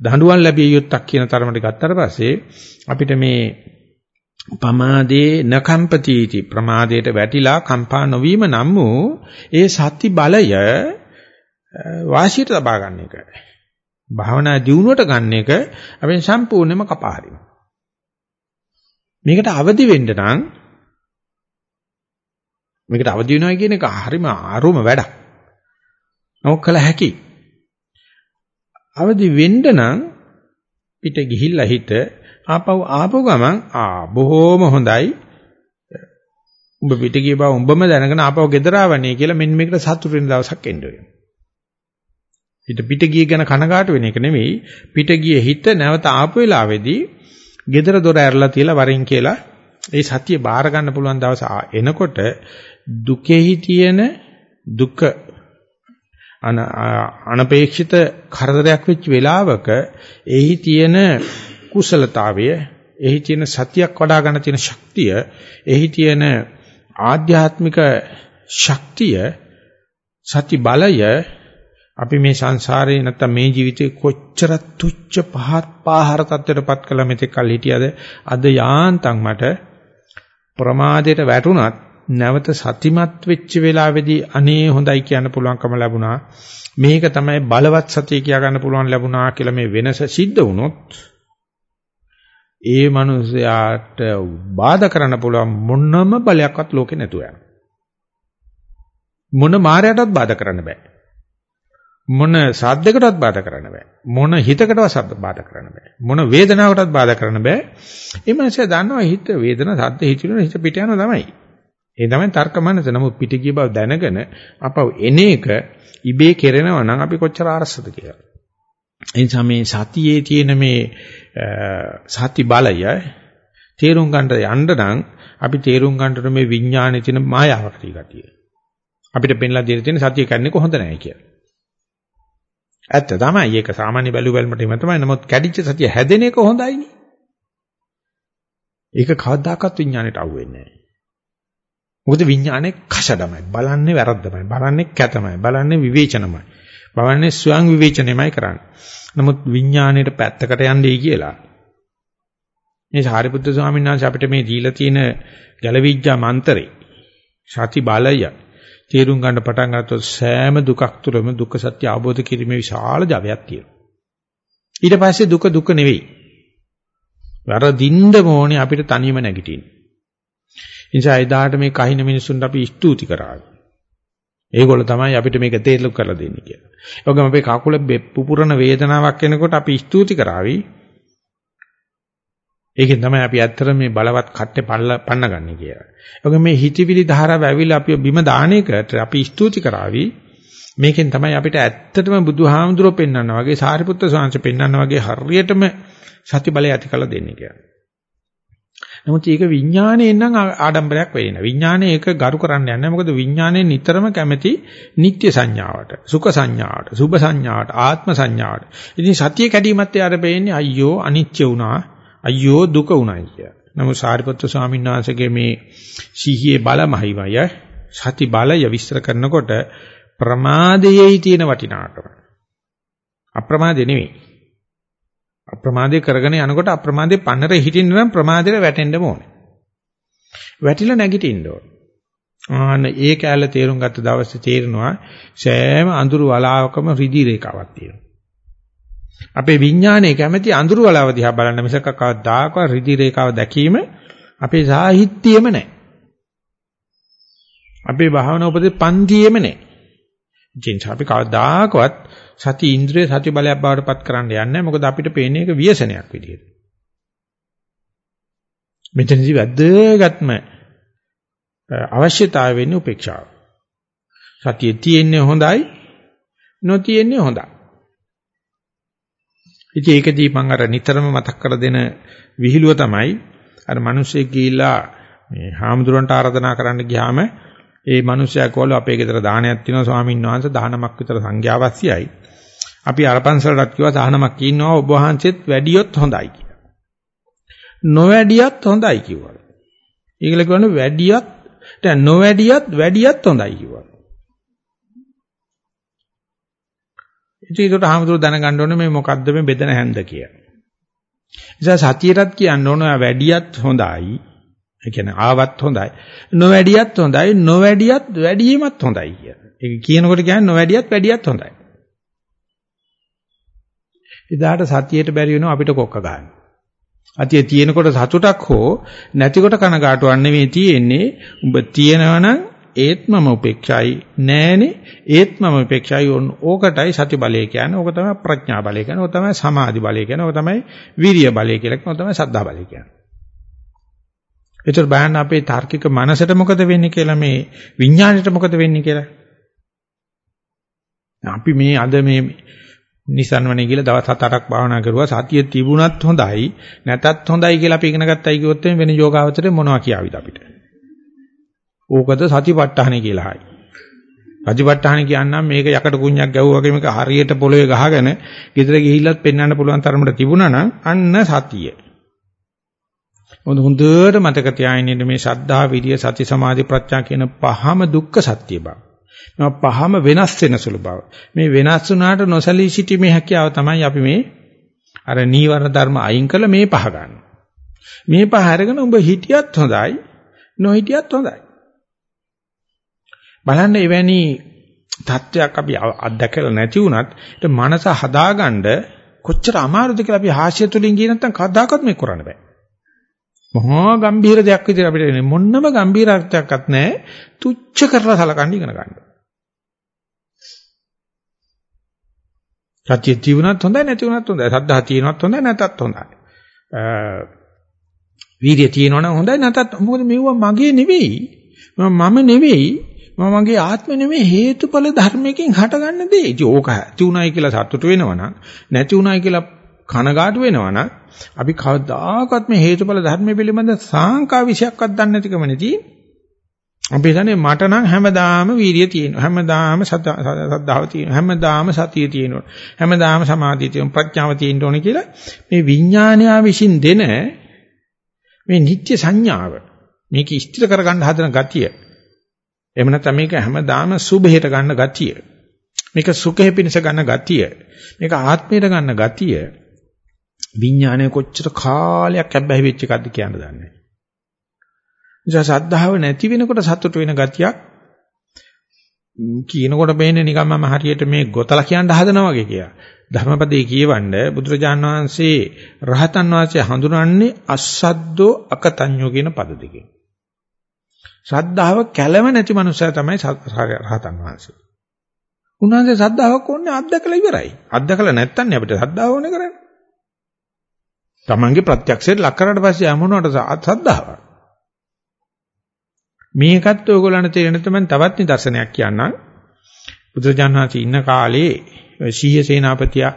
දඬුවම් ලැබිය යුත්තක් කියන තරමට ගත්තට පස්සේ අපිට මේ පමාදේ නකම්පතිටි ප්‍රමාදයට වැටිලා කම්පා නොවීම නම් වූ ඒ සති බලය වාසියට ලබා ගන්න එක. භාවනා දියුණුවට ගන්න එක අපෙන් සම්පූර්ණයෙන්ම කපාරිනවා. මේකට අවදි වෙන්න නම් මේකට අවදි වෙනවා කියන එක හරිම ආරෝම වැඩක්. නමුත් කළ හැකි. අවදි වෙන්න නම් පිට ගිහිල්ලා හිට ආපහු ආපහු ගමන් ආ බොහොම හොඳයි උඹ පිට ගිය බව උඹම දැනගෙන ආපහු ගෙදර ආවනේ කියලා මෙන්න මේකට සතුටු වෙන දවසක් එන්න වෙනවා. පිට පිට ගිය ගැන කනගාටු වෙන එක නෙවෙයි පිට ගිය හිත නැවත ආපු වෙලාවේදී ගෙදර දොර ඇරලා තියලා වරින් කියලා ඒ සතිය බාර ගන්න පුළුවන් දවස එනකොට දුකෙහි තියෙන දුක අනපේක්ෂිත කරදරයක් වෙච්ච වෙලාවක එහි තියෙන කුසලතාවය එහි තියෙන සතියක් වඩා ගන්න තියෙන ශක්තිය එහි තියෙන ආධ්‍යාත්මික ශක්තිය සති බලය අපි මේ සංසාරේ නැත්තම් මේ ජීවිතේ කොච්චර තුච්ච පහත් පාහර තත්ත්වයටපත් කළා මෙතෙක් කල් හිටියද? අද යාන්තම් මට ප්‍රමාදයට වැටුණත් නැවත සතිමත් වෙච්ච වෙලාවේදී අනේ හොඳයි කියන්න පුළුවන්කම ලැබුණා මේක තමයි බලවත් සතිය කියා ගන්න පුළුවන් ලැබුණා කියලා මේ වෙනස සිද්ධ වුණොත් ඒ මනුස්සයාට බාධා කරන්න පුළුවන් මොනම බලයක්වත් ලෝකේ නැතුව යනවා. මොන මායයටත් බාධා කරන්න බෑ. මොන සාද්දයකටවත් බාධා කරන්න බෑ. මොන හිතකටවත් සද්ද බාධා කරන්න බෑ. මොන වේදනාවකටවත් බාධා කරන්න බෑ. ඒ මනුස්සයා දන්නවා හිත වේදනා සද්ද හිතින හිත පිට යනවා තමයි. ඒ තමයි තර්ක මනස. නමුත් පිට ගිය බව දැනගෙන අපව එන එක ඉබේ කෙරෙනවා නම් අපි කොච්චර ආරස්සද කියලා. ඒ නිසා මේ සතියේ තියෙන මේ සති බලය තේරුම් ගන්නට යන්න නම් අපි තේරුම් ගන්නට මේ විඥානයේ තියෙන මායාවක් ටිකටිය. අපිට පෙන්ලා දෙන්න තියෙන සතිය කියන්නේ කොහොඳ නැහැ කියලා. ඇත්ත තමයි. ඒක සාමාන්‍ය බැලු බැලමට එහෙම තමයි. නමුත් කැඩිච්ච සතිය හැදෙන එක හොඳයිනේ. ඒක කවදාකවත් විඥාණයට අහු වෙන්නේ නැහැ. මොකද විඥානේ කෂඩමයි. බලන්නේ වැරද්දමයි. බලන්නේ කැතමයි. බලන්නේ විවේචනමයි. බලන්නේ ස්වයං විවේචනයමයි කරන්නේ. නමුත් විඥාණයට පැත්තකට යන්නේ කියලා. මේ සාරිපුත්‍ර ස්වාමීන් වහන්සේ අපිට මේ දීලා තියෙන ගැලවිඥා මන්තරේ සති බලය තේරුම් ගන්න පටන් ගත්තොත් සෑම දුකක් තුළම දුක්ඛ සත්‍ය අවබෝධ කිරීමේ විශාල ජවයක් තියෙනවා. ඊට පස්සේ දුක දුක නෙවෙයි. වරදින්න ඕනේ අපිට තනියම නැගිටින්න. නිසා එදාට මේ කහින මිනිසුන්ට අපි ස්තුති කරා. ඒගොල්ලෝ තමයි අපිට මේක තේරුම් කරලා දෙන්නේ කියලා. ඒ වගේම අපේ කකුල පුපුරන වේදනාවක් එනකොට අපි ස්තුති කරાવી. ඒකෙන් තමයි අපි ඇත්තට මේ බලවත් කට්ටේ පන්නගන්නේ කියලා. ඒ වගේම මේ හිතවිලි ධාරාව ඇවිල්ලා අපි බිම දාන එකට අපි ස්තුති කරાવી. මේකෙන් තමයි අපිට ඇත්තටම බුදුහාමුදුරුවෝ පෙන්වන්නා වගේ සාරිපුත්‍ර ස්වාමීන් පෙන්වන්නා වගේ හරියටම සති බලය ඇති කළ දෙන්නේ කියලා. නමුත් ඒක විඥාණයෙන් නම් ආඩම්බරයක් වෙන්නේ නැහැ. විඥාණය ඒක ගරු කරන්න යන්නේ මොකද විඥාණය නිතරම කැමති නිත්‍ය සංඥාවට, සුඛ සංඥාවට, සුභ සංඥාවට, ආත්ම සංඥාවට. ඉතින් සතිය කැඩීමත් යාර වෙන්නේ අයියෝ අනිත්‍ය වුණා, අයියෝ දුක වුණා කිය. නමුත් සාරිපුත්‍ර ස්වාමීන් වහන්සේගේ මේ සිහියේ බලමහිමය සති බලය විස්තර කරනකොට ප්‍රමාදයේ තියෙන වටිනාකම අප්‍රමාදේ නෙවෙයි අප්‍රමාදේ කරගෙන යනකොට අප්‍රමාදේ පන්නරේ හිටින්න නම් ප්‍රමාදේට වැටෙන්න ඕනේ. වැටිලා නැගිටින්න ඕනේ. ආන ඒ කැලල තේරුම් ගත්ත දවසේ තේරෙනවා සෑම අඳුරු වලාවකම රිදි රේඛාවක් තියෙනවා. අපේ විඥානයේ කැමැති අඳුරු වලාව දිහා බලන්න මිසක කවදාකවත් රිදි රේඛාව දැකීම අපේ සාහිත්‍යයේම නැහැ. අපේ භාවනා උපදේ පන්තියේම නැහැ. ජීන්ස් අපි කවදාකවත් සති ඉන්ද්‍රිය සති බලයක් බවට පත් කරන්න යන්නේ මොකද අපිට පේන්නේ ඒක ව්‍යසනයක් විදියට. මෙතනදි වැදගත්ම අවශ්‍යතාවය වෙන්නේ උපේක්ෂාව. සතිය තියෙන්නේ හොඳයි නොතියෙන්නේ හොඳයි. ඉතින් ඒකදී මම අර නිතරම මතක් කර දෙන විහිළුව තමයි අර මිනිස්සෙක් ගිහිල්ලා මේ හාමුදුරන්ට ආරාධනා කරන්න ගියාම ඒ මිනිස්සයා කෝල අපේ ගෙදර දානයක් තියෙනවා ස්වාමීන් වහන්සේ දානමක් විතර සංඛ්‍යාව අවශ්‍යයි. අපි අරපන්සලටත් කිව්වා සාහනමක් ඉන්නවා ඔබ වහන්සේත් වැඩියොත් හොඳයි කියලා. නොවැඩියත් හොඳයි කිව්වා. ඒකල කියන්නේ වැඩියත් දැන් නොවැඩියත් වැඩියත් හොඳයි කිව්වා. ඉතින් ඒකට ආමතුරු දැනගන්න ඕනේ මේ මොකද්ද මේ බෙදෙන හැන්ද කියලා. නිසා සතියටත් කියන්න ඕන වැඩියත් හොඳයි. ඒ කියන්නේ ආවත් හොඳයි. නොවැඩියත් හොඳයි. නොවැඩියත් වැඩිවීමත් හොඳයි කියලා. ඒක කියනකොට කියන්නේ නොවැඩියත් වැඩියත් හොඳයි. එදාට සතියේට බැරි වෙනවා අපිට කොක්ක ගන්න. අතිය තියෙනකොට සතුටක් හෝ නැතිකොට කනගාටුවක් නෙවෙයි තියෙන්නේ. උඹ තියෙනවනම් ඒත්මම උපේක්ෂයි නෑනේ ඒත්මම උපේක්ෂයි ඕකටයි සති බලය කියන්නේ. ඕක තමයි ප්‍රඥා බලය කියන්නේ. ඕක තමයි සමාධි බලය කියන්නේ. ඕක තමයි විරිය බලය කියලා කියන්නේ. ඕක තමයි සද්ධා බලය කියන්නේ. ඒතර බලන්න අපේ තාර්කික මනසට මොකද වෙන්නේ කියලා මේ විඥාණයට මොකද වෙන්නේ කියලා. අපි මේ අද මේ නිසන්වනේ කියලා දවස් 7-8ක් භාවනා කරුවා සතිය තිබුණත් හොඳයි නැතත් හොඳයි කියලා අපි ඉගෙන ගත්තයි කිව්වොත් වෙන යෝගාවචරේ මොනවා කියාවිද අපිට. ඕකද සතිපට්ඨානෙ කියලා හයි. සතිපට්ඨාන කියන්නම් මේක යකඩ කුණ්‍යක් ගැව්වා වගේ මේක හරියට පොළවේ ගහගෙන ගෙදර ගිහිල්ලත් පෙන්වන්න පුළුවන් තරමට තිබුණා නම් අන්න සතිය. මොඳ හොඳට මතක තියාගෙන මේ ශද්ධා විරිය සති සමාධි ප්‍රඥා කියන පහම දුක්ඛ සත්‍ය බව. මේ පහම වෙනස් වෙන සුළු බව. මේ වෙනස් වුණාට නොසලී සිටීමේ හැකියාව තමයි අපි මේ අර නීවරණ ධර්ම අයින් කළ මේ පහ ගන්න. මේ පහ අරගෙන උඹ හිටියත් හොඳයි නොහිටියත් හොඳයි. බලන්න එවැනි தත්වයක් අපි අත්දැකලා නැති වුණත් ඒ මනස හදාගන්න කොච්චර අමාරුද කියලා අපි හාස්‍ය තුලින් ගියේ නැත්නම් කවදාකවත් මේක කරන්න බෑ. මහා ගම්බීර දෙයක් විදිහට අපිට එන්නේ මොන්නම ගම්බීරත්වයක්වත් නැහැ. තුච්ච කරලා සලකන්න ඉගෙන ගන්න. සත්‍ය ජීවනත් හොඳයි නැති වුණත් හොඳයි. සද්ධා තියෙනවත් හොඳයි නැතත් හොඳයි. වීර්යය තියෙනවනම් හොඳයි නැතත් මොකද මෙවුව මගේ නෙවෙයි. මම නෙවෙයි. මම මගේ ආත්මෙ නෙවෙයි හේතුඵල ධර්මයකින් හටගන්න දේ. ඉතින් ඕක ඇති උනායි කියලා සතුටු වෙනවනම් නැති උනායි කියලා කනගාටු වෙනවනම් අපි කවදාකවත් මේ හේතුඵල ධර්ම පිළිබඳ සාංකා විශයක්වත් දන්නේ නැතිකම නෙදී අපි හිතන්නේ මට නම් හැමදාම වීරිය තියෙනවා. හැමදාම සද්ධාව තියෙනවා. හැමදාම සතිය තියෙනවා. හැමදාම සමාධිය තියෙනවා. ප්‍රඥාව තියෙන්න ඕනේ කියලා මේ විඥානයා විසින් දෙන මේ නිත්‍ය සංඥාව මේක ඉස්තිර කරගන්න හදන ගතිය එහෙම නැත්නම් මේක හැමදාම සුභයට ගන්න ගතිය මේක සුඛය පිණිස ගන්න ගතිය මේක ආත්මයට ගන්න ගතිය විඥානය කොච්චර කාලයක් හැබැයි වෙච්ච එකක්ද කියන්න දන්නේ නැහැ. නිසා සද්ධාව නැති වෙනකොට සතුට වෙන ගතියක් කියනකොට බේන්නේ නිකන් මම හරියට මේ ගොතලා කියන්න හදනවා වගේ කියලා. ධර්මපදයේ කියවන්න බුදුරජාන් වහන්සේ රහතන් වහන්සේ හඳුනන්නේ අසද්දෝ අකතඤ්ඤෝ කියන පද දෙකෙන්. ශ්‍රද්ධාව කැළම නැති මනුස්සයා තමයි රහතන් වහන්සේ. උන්වහන්සේ ශ්‍රද්ධාවක් ඕනේ අත්දකලා ඉවරයි. අත්දකලා නැත්තම් අපිට ශ්‍රද්ධාව ඕනේ කරන්නේ. Tamange ප්‍රත්‍යක්ෂයට ලක් කරාට පස්සේ යමුණට සද්ධාව. මේකත් ඔයගොල්ලන්ට තේරෙන තමයි තවත් නිදර්ශනයක් කියන්නම්. බුදුජානනාචි ඉන්න කාලේ සීය සේනාපතියා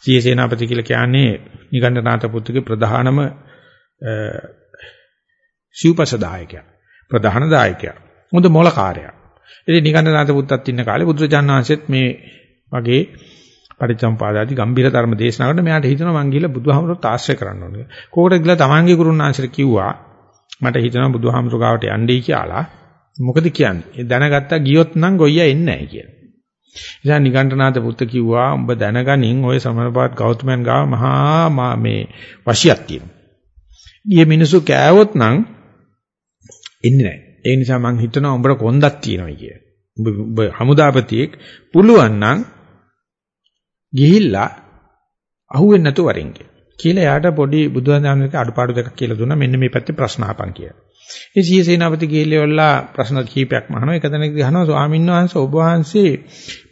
සීය සේනාපති කියලා කියන්නේ නිගණ්ඨනාත පුත්‍රගේ ප්‍රධානම සිව්පසදායකයා. ප්‍රධාන දායකයා. හොඳ මොලකාරයා. ඉතින් නිගණ්ඨනාත පුත්තත් ඉන්න කාලේ බුදුරජාණන් මේ වගේ පරිච්ඡම්පාදාදී ගම්බීර ධර්ම දේශනා කරන මෙයාට හිතෙනවා මං ගිහලා බුදුහාමුදුරුවෝ ආශ්‍රය කරන්න ඕනේ. කෝකට ගිහලා තමන්ගේ ගුරුනාංශර කිව්වා මට හිතෙනවා බුදුහාමුදුරුවෝ ගාවට යන්නයි කියලා. මොකද කියන්නේ? දැනගත්තා ගියොත් නම් ගොයියා එන්නේ නැහැ කියලා. ඉතින් නිගණ්ඨනාත පුත්ත කිව්වා උඹ දැනගනින් ওই සමනපාත් ගෞතමයන් ගාව මහා මේ වශියක් තියෙනවා. ඊයේ මිනිස්සු කෑවොත් නම් එන්නේ නැහැ. ඒ නිසා මං හිතනවා උඹට කොන්දක් තියෙනවා කියලා. උඹ හමුදාපතියෙක් පුළුවන් නම් ගිහිල්ලා අහුවෙන්නේ නැතුව වරින් කියලා එයාට පොඩි බුදුහාමුදුරන්ගේ අඩපාඩු දෙකක් කියලා දුන්නා මෙන්න මේ පැත්තේ ප්‍රශ්න අහපන් කියලා. ඒ සීය සේනාපති ගිහිල්ලා ප්‍රශ්න කීපයක් අහනවා එක තැනකදී අහනවා ස්වාමීන් වහන්සේ ඔබ වහන්සේ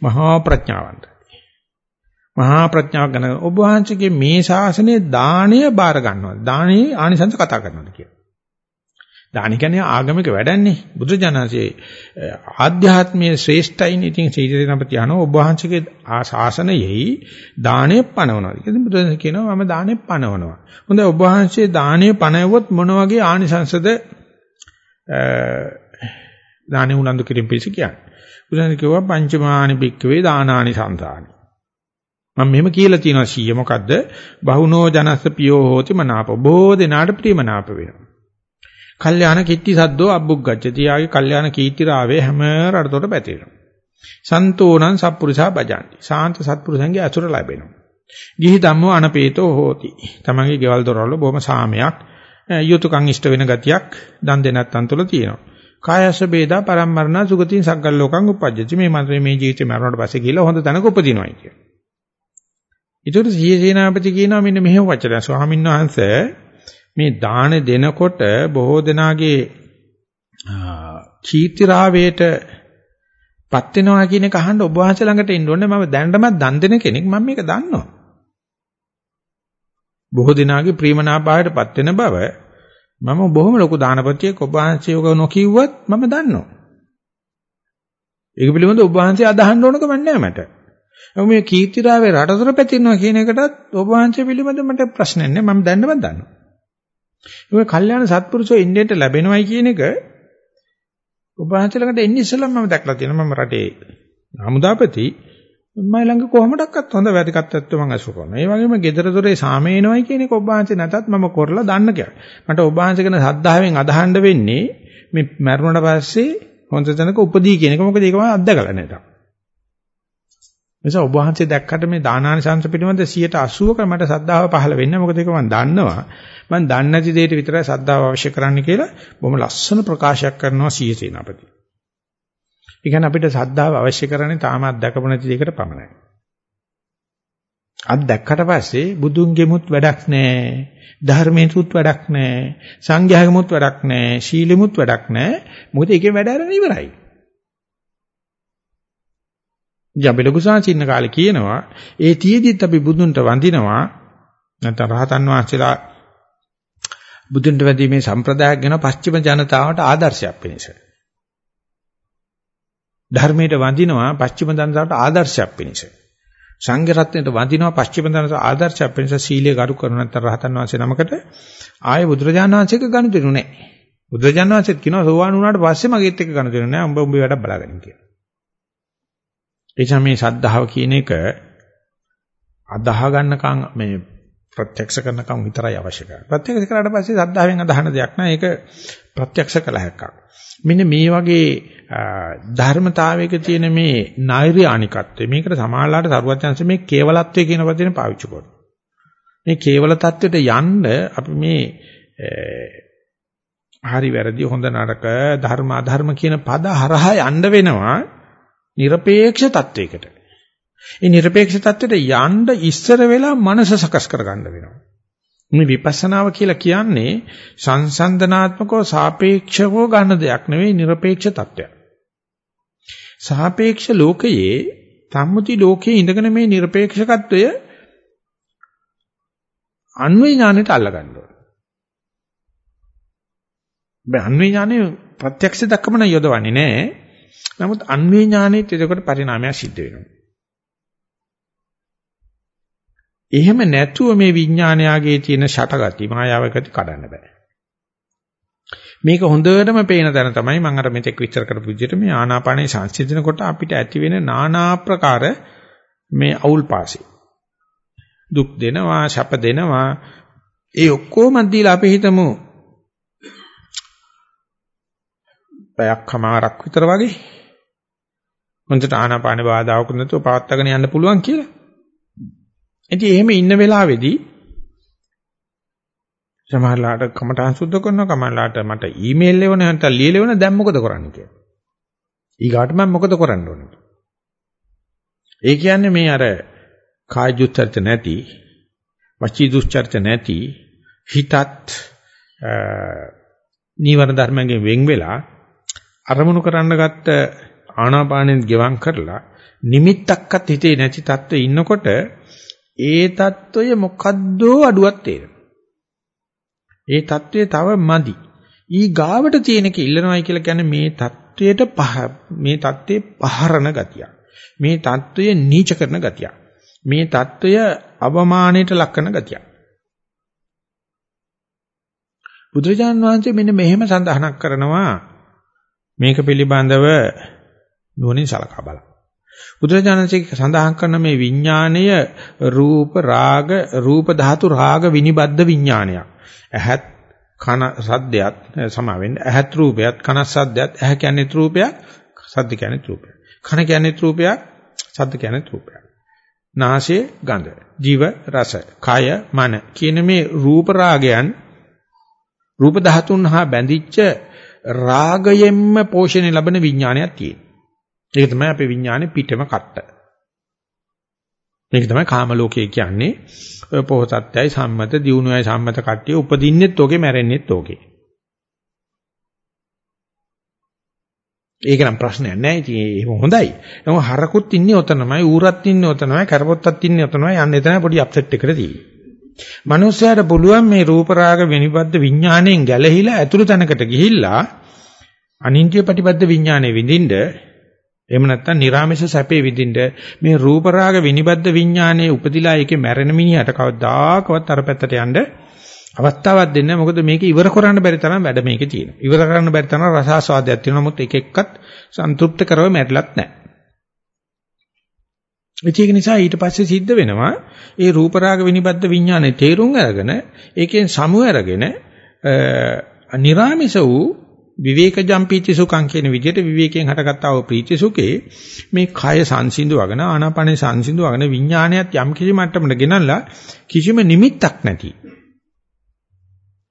මහා ප්‍රඥාවන්තයි. මහා ප්‍රඥාව ගැන ඔබ වහන්සේගේ මේ ශාසනයේ දාණය බාර ගන්නවා. දානේ ආනිසංස කතා කරනවාද කියලා. දාන කියන්නේ ආගමික වැඩන්නේ. බුදුජානසයේ ආධ්‍යාත්මයේ ශ්‍රේෂ්ඨයින් ඉතින් සීලේනපති යනවා ඔබ වහන්සේගේ ශාසනයෙහි දාණය පනවනවා. ඉතින් බුදුන් කියනවා මම දාණය පනවනවා. හොඳයි ඔබ වහන්සේ දාණය පනවුවොත් මොන වගේ ආනිසංසද දාණය උනන්දු කිරීම පිණිස කියන්නේ. බුදුන් කිව්වා පංචමානි භික්කවේ දානානි සංසානි. මම මෙහෙම කියලා තියෙනවා සීය මොකද්ද? බහුනෝ ජනස්ස පියෝ හෝති මනාප. බොහෝ දෙනාට ප්‍රියමනාප වෙනවා. කල්යාණ කිත්ති සද්දෝ අබ්බුග්ගච්ඡති. යාගේ කල්යාණ කීර්ති රාවේ හැම රටතොට පැතිරෙනවා. සන්තෝනං සත්පුරුෂා බජාන්ති. සාන්ත සත්පුරුෂයන්ගේ අසුර ලැබෙනවා. ගිහි ධම්මෝ අනපේතෝ හෝති. තමන්ගේ ගෙවල් දොරවල බොහොම සාමයක් යුතුයකම් ඉෂ්ට වෙන ගතියක් දන් දෙනත් අන්තුල තියෙනවා. කායස බේදා පරම්මරණ සුගතින් සග්ගල් ලෝකං උපජ්ජති. මේ මන්ත්‍රේ මේ ජීවිතේ මරණයට පස්සේ ගිහලා හොඳ තැනක උපදිනවායි කියන. ඊටු සීයේ සේනාපති කියනවා මෙන්න මෙහෙම වචන. ස්වාමීන් වහන්සේ මේ දාන දෙනකොට බොහෝ දෙනාගේ කීර්තිරාවේට පත් වෙනවා කියන එක අහන්න ඔබ වහන්සේ ළඟට එන්න ඕනේ මම දැනටමත් දන් දෙන කෙනෙක් මම මේක දන්නවා. බොහෝ දෙනාගේ ප්‍රේමනාභාවයට පත් වෙන බව මම බොහොම ලොකු දානපතියෙක් ඔබ වහන්සේ ඔක නොකියුවත් මම දන්නවා. ඒක පිළිබඳව ඔබ වහන්සේ අදහන්න ඕනකම නැහැ මට. මේ කීර්තිරාවේ රටතර පැතිරෙනවා කියන එකටත් ඔබ වහන්සේ පිළිබඳව මට ප්‍රශ්නයක් නැහැ. මම දැන්නවත් දන්නවා. ඒ කල්යාණ සත්පුරුෂෝ ඉන්දියට ලැබෙනවයි කියන එක ඔබ වහන්සේ ළඟට එන්නේ ඉස්සෙල්ලා මම දැක්ලා තියෙනවා. මම රටේ හමුදාපති මම ළඟ කොහොමඩක්වත් හොඳ වැදගත්ත්ව මම අසු කරනවා. ඒ වගේම gedara dore සාමේනවයි කියන එක ඔබ වහන්සේ නැතත් මම කරලා දන්න කියලා. මට ඔබ වහන්සේ ගැන සද්ධාවෙන් අදහන්න වෙන්නේ මේ මරුණට පස්සේ හොඳ තැනක උපදී කියන එක. මොකද ඒක මම අත්දකලා නැතත්. නිසා ඔබ වහන්සේ දැක්කට මේ දානානිසංශ පිළිබඳ 180ක මට සද්ධාව පහළ වෙන්නේ මොකද ඒක මම දන්නවා මම දන්නේ නැති දෙයට විතරයි සද්ධාව අවශ්‍ය කරන්නේ කියලා බොහොම ලස්සන ප්‍රකාශයක් කරනවා සීය සේනාපති. ඒ කියන්නේ අපිට සද්ධාව අවශ්‍ය කරන්නේ තාම අත්දකපු නැති දෙයකට පමණයි. අත් දැක්කට පස්සේ බුදුන්ගෙමුත් වැඩක් නැහැ. ධර්මයෙතුත් වැඩක් නැහැ. සංඝයාගෙමුත් වැඩක් නැහැ. ශීලෙමුත් වැඩක් නැහැ. මොකද ඒකේ වැඩ අරගෙන ඉවරයි. ජබලගු සාචින්න කාලේ කියනවා ඒ තියේදිත් අපි බුදුන්ට වඳිනවා නැත්නම් රහතන් වහන්සේලා බුදුන්ට වැදීමේ සම්ප්‍රදායක් ගැන පස්චිම ජනතාවට ආදර්ශයක් වෙනස. ධර්මයට වඳිනවා පස්චිම ජනතාවට ආදර්ශයක් වෙනස. සංඝ රත්නයට වඳිනවා පස්චිම ජනතාවට ආදර්ශයක් වෙනස සීලය කරු කරන නැත්නම් රහතන් වහන්සේ නමකට ආයේ බුදුරජාණන් වහන්සේක ගනුදෙනු නැහැ. බුදුරජාණන් වහන්සේත් කියනවා සෝවාන් වුණාට පස්සේ මගේත් එක්ක ගනුදෙනු නැහැ. උඹ උඹේ වැඩ බලාගන්න කියලා. එනිසා මේ සද්ධාව කියන එක අදාහ ගන්නකම් මේ ප්‍රත්‍යක්ෂ කරනකම් විතරයි අවශ්‍ය කරන්නේ. ප්‍රත්‍යක්ෂ කරාට පස්සේ සද්ධාවෙන් අදහන දෙයක් නෑ. ඒක ප්‍රත්‍යක්ෂ කළ හැක්කක්. මෙන්න මේ වගේ ධර්මතාවයක තියෙන මේ නෛර්යානිකත්වය මේකට සමානලාට සරුවත්‍යංශ මේ කේවලත්වය කියන වචනේ පාවිච්චි කරනවා. මේ කේවල தත්වෙට යන්න අපි මේ හරි වැරදි හොඳ නරක ධර්ම අධර්ම කියන පද හරහා යන්න වෙනවා নিরপেක්ෂ தත්වයකට. ඒ নিরপেක්ෂ தත්වෙට යන්න ඉස්සර වෙලා මනස සකස් කරගන්න වෙනවා. මේ විපස්සනාව කියලා කියන්නේ සංසන්දනාත්මකව සාපේක්ෂව ගන්න දෙයක් නෙවෙයි নিরপেক্ষ தত্ত্বයක්. සාපේක්ෂ ලෝකයේ සම්මුති ලෝකයේ ඉඳගෙන මේ নিরপেক্ষකත්වය අන්වේ ඥානෙට අල්ලගන්න ඕනේ. බෑ අන්වේ ඥානෙ ප්‍රත්‍යක්ෂ දක්කම නම් යොදවන්නේ නැහැ. නමුත් අන්වේ ඥානෙත් එතකොට පරිණාමයක් සිද්ධ වෙනවා. එහෙම නැතුව මේ විඥානයාගේ තියෙන ෂටගති මායාවකති කඩන්න බෑ. මේක හොඳටම පේන තැන තමයි මම අර මෙතෙක් විස්තර කරපු විදිහට මේ ආනාපානේ සංසිඳනකොට අපිට ඇති වෙන নানা ආකාර මේ අවුල් පාසී. දුක් දෙනවා, සැප දෙනවා. ඒ ඔක්කොම දීලා අපි හිතමු පැයක් කමාරක් විතර වගේ හොඳට ආනාපාන බාධාවක් නැතුව පවත්වාගෙන යන්න පුළුවන් කියලා. ඉතින් එහෙම ඉන්න වෙලාවේදී සමහරලාට කමටහන් සුද්ධ කරනවා කමහරලාට මට ඊමේල් එවන නැත්නම් ලියලෙවන දැන් මොකද කරන්නේ කියලා. ඊගාට මම මොකද කරන්න ඕනේ? ඒ කියන්නේ මේ අර කාය දුස්චර්ච නැති වචී දුස්චර්ච නැති හිතත් නීවරණ ධර්මයෙන් වෙන් වෙලා අරමුණු කරන්න ගත්ත ආනාපානෙන් ගෙවම් කරලා නිමිත්තක්වත් හිතේ නැති තත්ත්වෙ ඉන්නකොට ඒ తত্ত্বය මොකද්ද අඩුවක් තේරෙනවා. ඒ తত্ত্বය තව මදි. ඊ ගාවට තියෙනක ඉල්ලනවායි කියලා කියන්නේ මේ తত্ত্বයට මේ తত্ত্বේ පහරන ගතිය. මේ తত্ত্বය නීච කරන ගතිය. මේ తত্ত্বය අවමානයට ලක් කරන ගතිය. බුදුරජාන් වහන්සේ මෙන්න මෙහෙම සඳහනක් කරනවා මේක පිළිබඳව නුවණින් සලකා බලන්න. බුදුරජාණන්සේ සඳහන් කරන මේ විඥාණය රූප රාග රූප ධාතු රාග විනිබද්ධ විඥානයක්. ඇහත් කන සද්දයක් සමා වෙන්න ඇහත් රූපයක් කන සද්දයක් ඇහ කියන්නේ රූපයක් සද්ද කියන්නේ රූපයක්. කන කියන්නේ රූපයක් සද්ද කියන්නේ රූපයක්. නාසය ගඳ ජීව රස කය මන කියන මේ රූප රාගයන් රූප ධාතුන් හා බැඳිච්ච රාගයෙන්ම පෝෂණය ලබන විඥානයක් තියෙනවා. ඒක තමයි අපේ විඥානේ පිටම කට්ට. මේක තමයි කාම ලෝකයේ කියන්නේ. ඔය පොහසත්යයි සම්මත, දියුණුවයි සම්මත කට්ටිය උපදින්නෙත් ඕකේ, මැරෙන්නෙත් ඕකේ. ඒක නම් ප්‍රශ්නයක් නෑ. ඉතින් ඒක හොඳයි. නම හරකුත් ඉන්නේ ඔතනමයි, ඌරත් ඉන්නේ ඔතනමයි, කරපොත්තත් ඉන්නේ ඔතනමයි. යන්නේ එතන පොඩි අප්සෙට් එකකට තියෙන්නේ. මනුස්සයාට පුළුවන් මේ රූප රාග විනිබද්ධ විඥාණයෙන් ගැලහිලා ඇතුළු තැනකට ගිහිල්ලා අනින්ද්‍රිය ප්‍රතිබද්ධ විඥාණය විඳින්න එහෙම නැත්නම් නිර්ාමේශ සැපේ විඳින්න මේ රූප රාග විනිබද්ධ විඥානයේ උපදිලා ඒකේ මැරෙන මිනිහට කවදාකවත් අර පැත්තට යන්න අවස්ථාවක් දෙන්නේ මොකද මේක ඉවර කරන්න බැරි තරම් වැඩ මේකේ තියෙනවා. ඉවර කරන්න බැරි තරම් රසාස්වාදයක් තියෙනවා. නමුත් එක එක්කත් සන්තුෂ්ත කරව මැරිලත් නැහැ. ඒක නිසා ඊට පස්සේ සිද්ධ වෙනවා ඒ රූප රාග විනිබද්ධ විඥානේ තේරුම් අරගෙන ඒකෙන් සමු අරගෙන නිරාමිස වූ විවේකජම් පීති සුඛං කියන විදිහට විවේකයෙන් හටගත්තා වූ ප්‍රීති සුඛේ මේ කය සංසිඳුවගෙන ආනාපානේ සංසිඳුවගෙන විඥානයත් යම් කිසි මට්ටමකට ගෙනල්ලා කිසිම නිමිත්තක් නැති.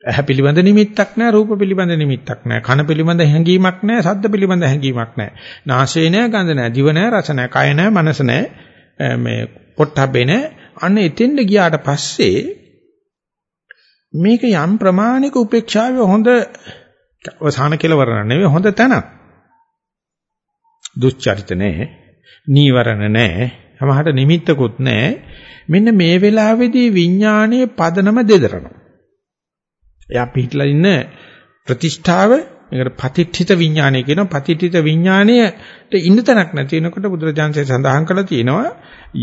ඇහැ පිළිබඳ නිමිත්තක් නැහැ රූප පිළිබඳ නිමිත්තක් නැහැ කන පිළිබඳ හැඟීමක් නැහැ ශබ්ද පිළිබඳ හැඟීමක් නැහැ. නාසය නැහැ ගඳ නැහැ දිව නැහැ රස නැහැ කය නැහැ මනස නැහැ. මේ පොට්ටබ්බේ නැහැ අන්න එතෙන්ද ගියාට පස්සේ මේක යම් ප්‍රමාණික උපේක්ෂාවේ හොඳ අවසාන කෙලවර නෙවෙයි හොඳ තැනක්. දුස්චරිත නැහැ, නීවරණ නැහැ, සමහරට නිමිත්තකුත් නැහැ. මෙන්න මේ වෙලාවේදී විඥානයේ පදනම දෙදරනවා. එයා පිටලා ඉන්න ප්‍රතිෂ්ඨාව මේකට පතිට්ඨිත විඥානය කියනවා. පතිට්ඨිත විඥාණයට ඉන්න තැනක් නැති වෙනකොට බුදුරජාන්සේ සඳහන් කළා තියෙනවා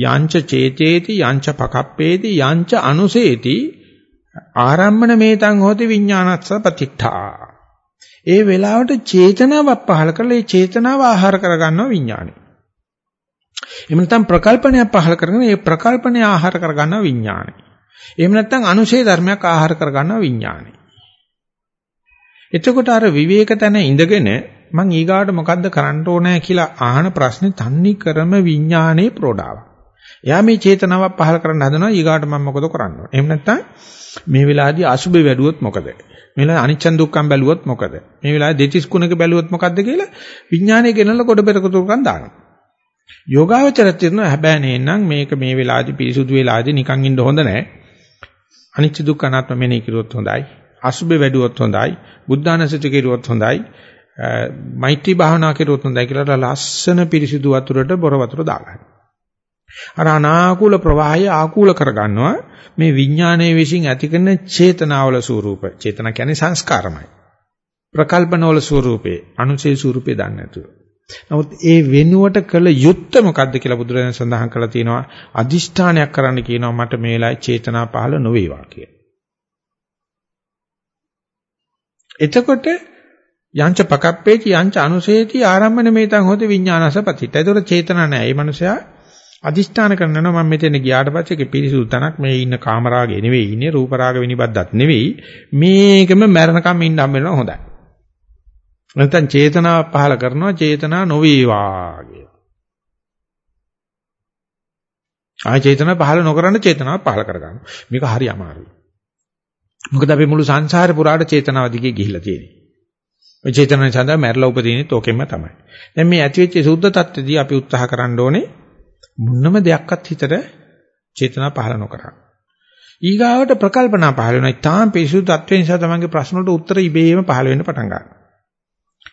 යංච චේතේති යංච පකප්පේති යංච අනුසේති ආරම්මන මේතං හෝති විඥානස්ස පතිට්ඨා ඒ වෙලාවට චේතනාවක් පහල කරලා ඒ චේතනාව ආහාර කරගන්නවා විඥානය. එහෙම නැත්නම් ප්‍රකල්පනයක් පහල කරගෙන ඒ ප්‍රකල්පනය ආහාර කරගන්නවා විඥානය. එහෙම නැත්නම් අනුශේ ධර්මයක් ආහාර කරගන්නවා විඥානය. එතකොට අර විවේක තැන ඉඳගෙන මං ඊගාට මොකද්ද කරන්න ඕනේ කියලා අහන ප්‍රශ්නේ තන්නේ කරම විඥානයේ ප්‍රෝඩාවක්. එයා මේ චේතනාවක් පහල කරන්න හදනවා ඊගාට මම මොකද කරන්න ඕනේ. එහෙම නැත්නම් මේ වෙලාවේදී අසුබේ වැඩුවොත් මොකද? මේ වෙලාවේ අනිච්චන් දුක්ඛම් බැලුවොත් මොකද? මේ වෙලාවේ දෙතිස් කුණක බැලුවොත් මොකද්ද කියලා විඥානය ගෙනල්ලා කොට පෙරක තුරකන් දානවා. යෝගාවචරය තියෙනවා හැබැයි නේනම් මේක මේ වෙලාවේදී පිරිසුදු වෙලාවේදී නිකන් ඉන්න හොඳ නැහැ. අනිච්ච දුක්ඛ අනාත්ම මෙනෙහි කරුවොත් හොඳයි. අසුබේ වැඩුවොත් හොඳයි, බුද්ධානසිත කෙරුවොත් හොඳයි, මෛත්‍රී භාවනා කෙරුවොත් හොඳයි කියලා ලස්සන පිරිසිදු වතුරට බොර වතුර දාගන්න. අර අනාකූල ප්‍රවාහය ආකූල කරගන්නවා මේ විඥානයේ විසින් ඇතිකරන චේතනාවල ස්වરૂප. චේතනා කියන්නේ සංස්කාරමයි. ප්‍රකල්පනවල ස්වરૂපේ, අනුසේ ස්වરૂපේ දන්නේ නැතුව. නමුත් ඒ වෙනුවට කළ යුත්තේ මොකද්ද කියලා බුදුරජාණන් සඳහන් කරලා තියෙනවා. අදිෂ්ඨානයක් කරන්න කියනවා මට මේ වෙලාවේ චේතනා පහළ නොවේවා කියලා. එතකොට යංච පකප්පේති යංච අනුසේති ආරම්මන මේතං හොත විඥානසපතිත. ඒතකොට චේතනා නැහැ. මේ මනුස්සයා අදිෂ්ඨාන කරනවා මම මෙතන ගියාට පස්සේ ඒක පිරිසුදු තනක් මේ ඉන්න කාමරාගේ නෙවෙයි ඉන්නේ රූපරාග විනිබද්දත් නෙවෙයි මේකම මරණකම් ඉන්න හම්බ වෙනවා හොඳයි නැත්නම් චේතනාව පහල කරනවා චේතනා නොවේවා කිය. ආය චේතනාව පහල නොකරන චේතනාව පහල කරගන්න. මේක හරි අමාරුයි. මොකද අපි මුළු සංසාරේ පුරාට චේතනාව දිගේ ගිහිල්ලා තියෙන්නේ. මේ චේතනාවෙන් සඳහා මැරලා උපදින්නේ තෝකෙම තමයි. දැන් මේ ඇතිවෙච්ච සුද්ධ tattදී අපි උත්සාහ කරන්න ඕනේ මුන්නම දෙයක්වත් හිතට චේතනා පහළ නොකරන. ඊගාවට ප්‍රකල්පනා පහළ වෙනවා. ඊටාම් පිසුදු තත්ත්ව නිසා තමන්ගේ ප්‍රශ්න වලට උත්තර ඉබේම පහළ වෙන්න පටන් ගන්නවා.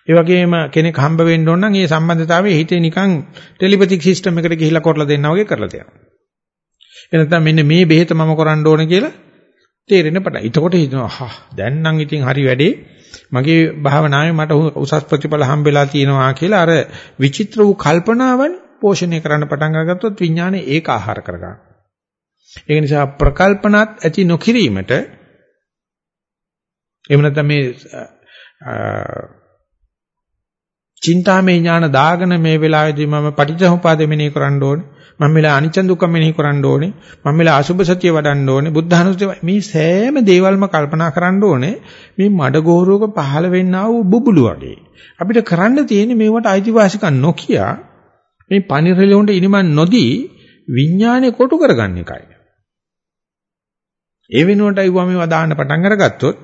ඒ වගේම කෙනෙක් හම්බ වෙන්න ඕන නම් ඒ සම්බන්ධතාවයේ හිතේ නිකන් ටෙලිපැතික් සිස්ටම් එකට ගිහිල්ලා කරලා දෙන්නා වගේ කරලා තියෙනවා. එනතම් මෙන්න මේ බෙහෙත මම කරන්න ඕන කියලා තේරෙන්න පටන්. එතකොට හිතනවා හා දැන් නම් ඉතින් හරි වැඩේ මගේ භාවනාවේ මට උසස් ප්‍රතිඵල හම්බෙලා තියෙනවා කියලා අර විචිත්‍ර වූ කල්පනාවන් පෝෂණය කරන්න පටන් අරගත්තොත් විඥානේ ඒක ආහාර කරගන්න. ඒක නිසා ප්‍රකල්පනත් ඇති නොකිරීමට එහෙම නැත්නම් මේ චින්තාමේ ඥාන දාගෙන මේ වෙලාවේදී මම පටිච්චසමුපාද මෙනෙහි කරන්න ඕනේ. මම මෙලා අනිච්ච දුක්ඛ මෙනෙහි කරන්න ඕනේ. මම මෙලා අසුභ සත්‍ය වඩන්න ඕනේ. බුද්ධහනුස්තිය මේ සෑම දේවල්ම කල්පනා කරන්න ඕනේ. මේ මඩ ගෝරුවක පහළ වෙන්නා වූ බුබුලු වගේ. අපිට කරන්න තියෙන්නේ මේවට අයිතිවාසිකම් නොකිය මේ පනිරලොන්ට ඉනිමන් නොදී විඥානේ කොටු කරගන්න එකයි. ඒ වෙනුවට අයුවා මේවා දාන්න පටන් අරගත්තොත්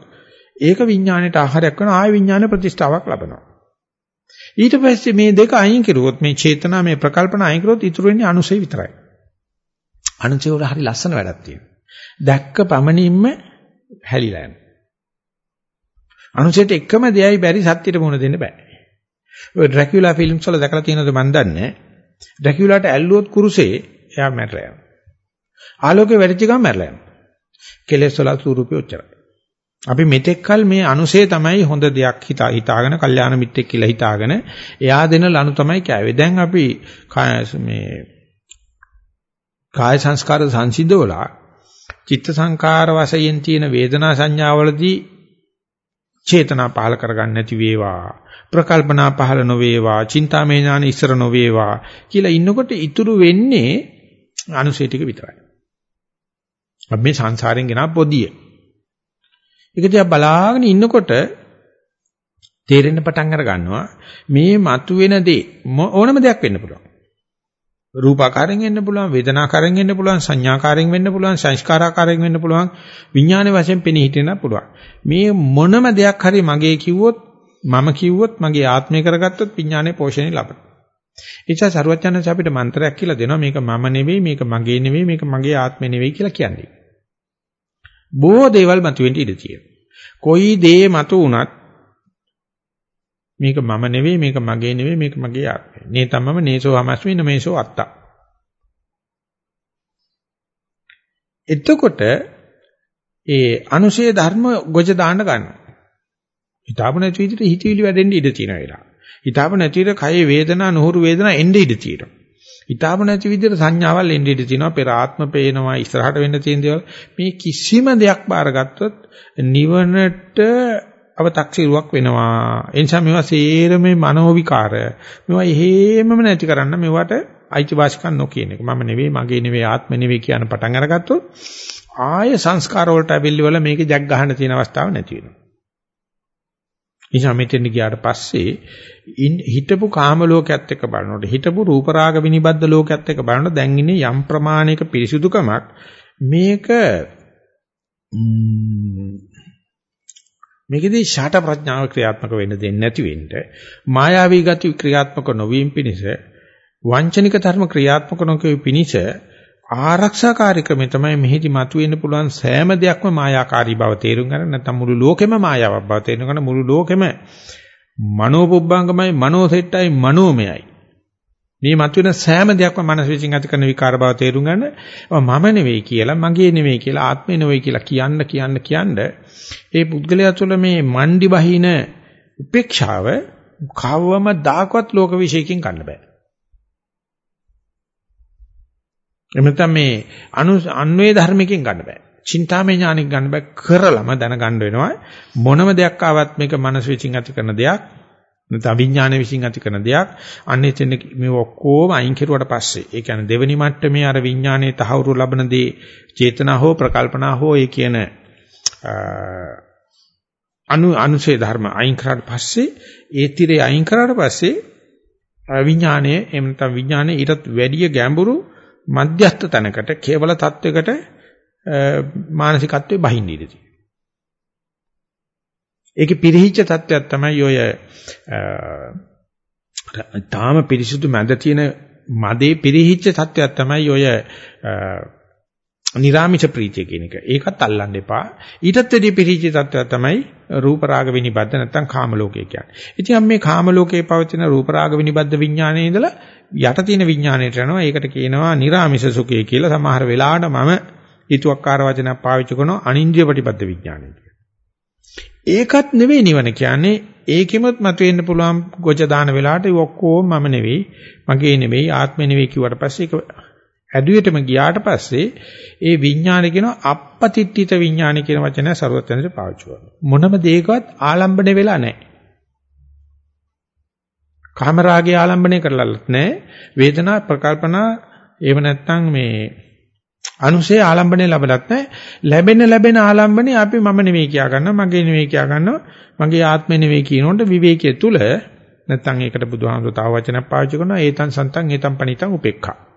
ඒක විඥාණයට ආහාරයක් වෙන ආය විඥාන ප්‍රතිෂ්ඨාවක් ලබනවා. ඊට පස්සේ මේ දෙක අයින් කරුවොත් මේ චේතනා මේ ප්‍රකල්පන අයින් කරුවොත් ඉතුරු වෙන්නේ අනුසය විතරයි. අනුසය වල හරි ලස්සන වැඩක් තියෙනවා. දැක්ක පමණින්ම හැලිලා යනවා. අනුසයට එකම දෙයයි බැරි සත්‍යයට මුහුණ දෙන්න බෑ. ඔය ඩ්‍රැකියුලා ෆිල්ම්ස් වල දැකලා තියෙනවද මන් දන්නේ ඩ්‍රැකියුලාට ඇල්ලුවොත් කුරුසේ එයා මැරලා යනවා. ආලෝකේ වැඩිච්ච ගමන් මැරලා යනවා. කෙලෙස් වල ස්වරූපය ඔච්චරයි. අපි මෙතෙක්කල් මේ අනුසේ තමයි හොඳ දෙයක් හිතා හිතාගෙන කල්යාණ මිත්‍රෙක් කියලා හිතාගෙන එයා දෙන ලනු තමයි කෑවේ. දැන් අපි මේ කාය සංස්කාර සංසිද්ධවලා චිත්ත සංකාර වශයෙන් තියෙන වේදනා සංඥාවලදී චේතනා පහල කරගන්න නැති වේවා ප්‍රකල්පනා පහල නොවේවා චින්තාමය ඥාන ඉස්සර නොවේවා කියලා ඉන්නකොට ඉතුරු වෙන්නේ අනුසය ටික විතරයි. අපි මේ සංසාරයෙන් ගෙන පොදිය. ඒක දිහා බලාගෙන ඉන්නකොට තේරෙන්න පටන් අර ගන්නවා මේ මතුවෙන දේ ඕනම දෙයක් වෙන්න පුළුවන්. රූපාකාරයෙන් වෙන්න පුළුවන්, වේදනාකාරයෙන් වෙන්න පුළුවන්, සංඥාකාරයෙන් වෙන්න පුළුවන්, සංස්කාරාකාරයෙන් වෙන්න පුළුවන්, විඥානයේ වශයෙන් පෙනී හිටින්න පුළුවන්. මේ මොනම දෙයක් හරි මගේ කිව්වොත්, මම කිව්වොත්, මගේ ආත්මය කරගත්තොත් විඥානයේ පෝෂණය ලබනවා. ඒ නිසා සරුවචනන්ස අපිට මන්ත්‍රයක් කියලා දෙනවා මේක මම නෙවෙයි, මේක මගේ නෙවෙයි, මේක මගේ ආත්මය නෙවෙයි කියලා කියන්නේ. බොහෝ දේවල් මතුවෙන්න ඉඩ තියෙනවා. කොයි දේ මතු වුණත් මේක මම නෙවෙයි මේක මගේ නෙවෙයි මේක මගේ ආත්මය. නේ තමම නේසෝ හමස්මි නමේසෝ අත්තා. එතකොට ඒ අනුශේ ධර්ම ගොජ දාන්න ගන්නවා. හිතාපු නැති විදිහට හිතවිලි වැඩෙන්න ඉඩ තියෙන වෙලාව. හිතාපු නැති විදිහට කයේ වේදනා නොහුරු වේදනා එන්න ඉඩ තියෙනවා. හිතාපු නැති විදිහට සංඥාවල් එන්න ඉඩ තියෙනවා. පෙර ආත්ම පේනවා ඉස්සරහට වෙන්න තියෙන දේවල්. මේ කිසිම දෙයක් බාරගත්තොත් නිවනට අව탁සිරුවක් වෙනවා. ඒ නිසා මේවා සේරම මනෝ විකාර. මේවා එහෙමම නැති කරන්න මේවට අයිතිවාසිකම් නොකියන එක. මම නෙවෙයි, මගේ නෙවෙයි, ආත්ම නෙවෙයි කියන පටන් අරගත්තොත් ආය සංස්කාර වලට ඇවිල්ලි වල මේක ජග් ගන්න තියෙන අවස්ථාවක් නැති වෙනවා. නිසා මෙතෙන් ගියාට පස්සේ හිටපු කාම ලෝකයක් එක්ක බලනකොට හිටපු රූප රාග විනිබද්ද ලෝකයක් එක්ක බලනකොට දැන් ඉන්නේ යම් ප්‍රමාණයක පිරිසුදුකමක්. මේක මේකෙදී ෂාට ප්‍රඥාව ක්‍රියාත්මක වෙන්න දෙන්නේ නැති වෙන්න මායාවී ගති ක්‍රියාත්මක නොවීම පිණිස වංචනික ධර්ම ක්‍රියාත්මක නොකෙවි පිණිස ආරක්ෂා කාර්යක්‍රමය තමයි මෙහිදි මතුවෙන්න පුළුවන් සෑම දෙයක්ම මායාකාරී බව තේරුම් ගන්න. නැත්නම් මුළු ලෝකෙම මායාවක් බව තේරුම් ගන්න. මුළු ලෝකෙම මනෝපුබ්බංගමයි මනෝසෙට්ටයි මනෝමයයි. මේ මතුවෙන සෑම දෙයක්ම මනස විසින් ඇති කරන විකාර බව තේරුම් ගන්න. මම නෙවෙයි කියලා මගේ නෙවෙයි කියලා ආත්මේ නෙවෙයි කියලා කියන්න කියන්න කියන්න ඒ පුද්ගලයා තුළ මේ මණ්ඩි බහින උපේක්ෂාව කවවම දාකවත් ලෝක විශ්යකින් ගන්න බෑ. එහෙම නැත්නම් මේ අනු අන්වේ ධර්මයෙන් ගන්න බෑ. චින්තාමය ඥානෙක ගන්න බෑ කරලම දැනගන්න වෙනවා. මොනම දෙයක් ආවත් මේක මනස විසින් ඇති කරන දෙයක්. නැත්නම් විඥානය විසින් ඇති කරන දෙයක්. අන්න එතන මේ ඔක්කොම අයින් කෙරුවට පස්සේ ඒ කියන්නේ දෙවෙනි මට්ටමේ අර විඥානයේ තහවුරු ලබන දේ චේතනා හෝ ප්‍රකල්පනා හෝ ඒ කියන අනු අනුශේ ධර්ම අයින් කරාට පස්සේ ඒ tire අයින් කරාට පස්සේ විඥානයේ එහෙම නැත්නම් විඥානයේ ඊටත් වැඩිය ගැඹුරු මධ්‍යස්ථ තැනකට කේවල තත්වයකට මානසිකත්වයේ බහින්න ඉඩ තියෙනවා. ඒකේ පිරිහිච්ච තත්වයක් තමයි ඔය තාම පිරිසුදු මැද තියෙන මදේ පිරිහිච්ච තත්වයක් තමයි ඔය නිරාමිෂ ප්‍රීතිය කියන එක. ඒකත් අල්ලන්න එපා. ඊටත් වැඩි පිරිහිච්ච තත්වයක් තමයි රූප රාග විනිබද්ධ නැත්නම් කාම ලෝකය කියන්නේ. ඉතින් මේ කාම ලෝකයේ පවතින රූප රාග විනිබද්ධ විඥානයේ ඉඳලා යට තියෙන විඥාණයට යනවා. ඒකට කියනවා නිර්ාමිෂ සුඛය කියලා. සමහර වෙලාවට මම ඊතුක්කාර වචනයක් පාවිච්චි කරනවා අනින්ද්‍රිය ප්‍රතිපද විඥානය කියලා. ඒකත් නෙවෙයි නිවන කියන්නේ ඒකෙමත් මතුවෙන්න පුළුවන් ගොජ දාන වෙලාවට ඒ ඔක්කොම මම නෙවෙයි, මගේ නෙවෙයි, ආත්මෙ නෙවෙයි කිව්වට පස්සේ ඒක ඇදුවෙටම ගියාට පස්සේ ඒ විඥානය කියන අපපතිට්ඨිත විඥානය කියන වචනය ਸਰවඥන්ට පාවිච්චි කරනවා. මොනම දෙයකවත් ආලම්බණය වෙලා නැහැ. කාමරාගය ආලම්බණය කරලත් නැහැ. වේදනා ප්‍රකල්පනා ඒව නැත්තම් මේ අනුසය ආලම්බණය ලැබලත් නැහැ. ලැබෙන ලැබෙන ආලම්බණය අපි මම නෙවෙයි කියා ගන්නවා, මගේ නෙවෙයි කියා ගන්නවා, මගේ ආත්මෙ නෙවෙයි කියනොට විවේකයේ තුල නැත්තම් ඒකට බුදුහාමුදුරුවෝ තව වචනයක් පාවිච්චි කරනවා ඒතන් සන්තන් ඒතන් පණිතන් උපේක්ඛා.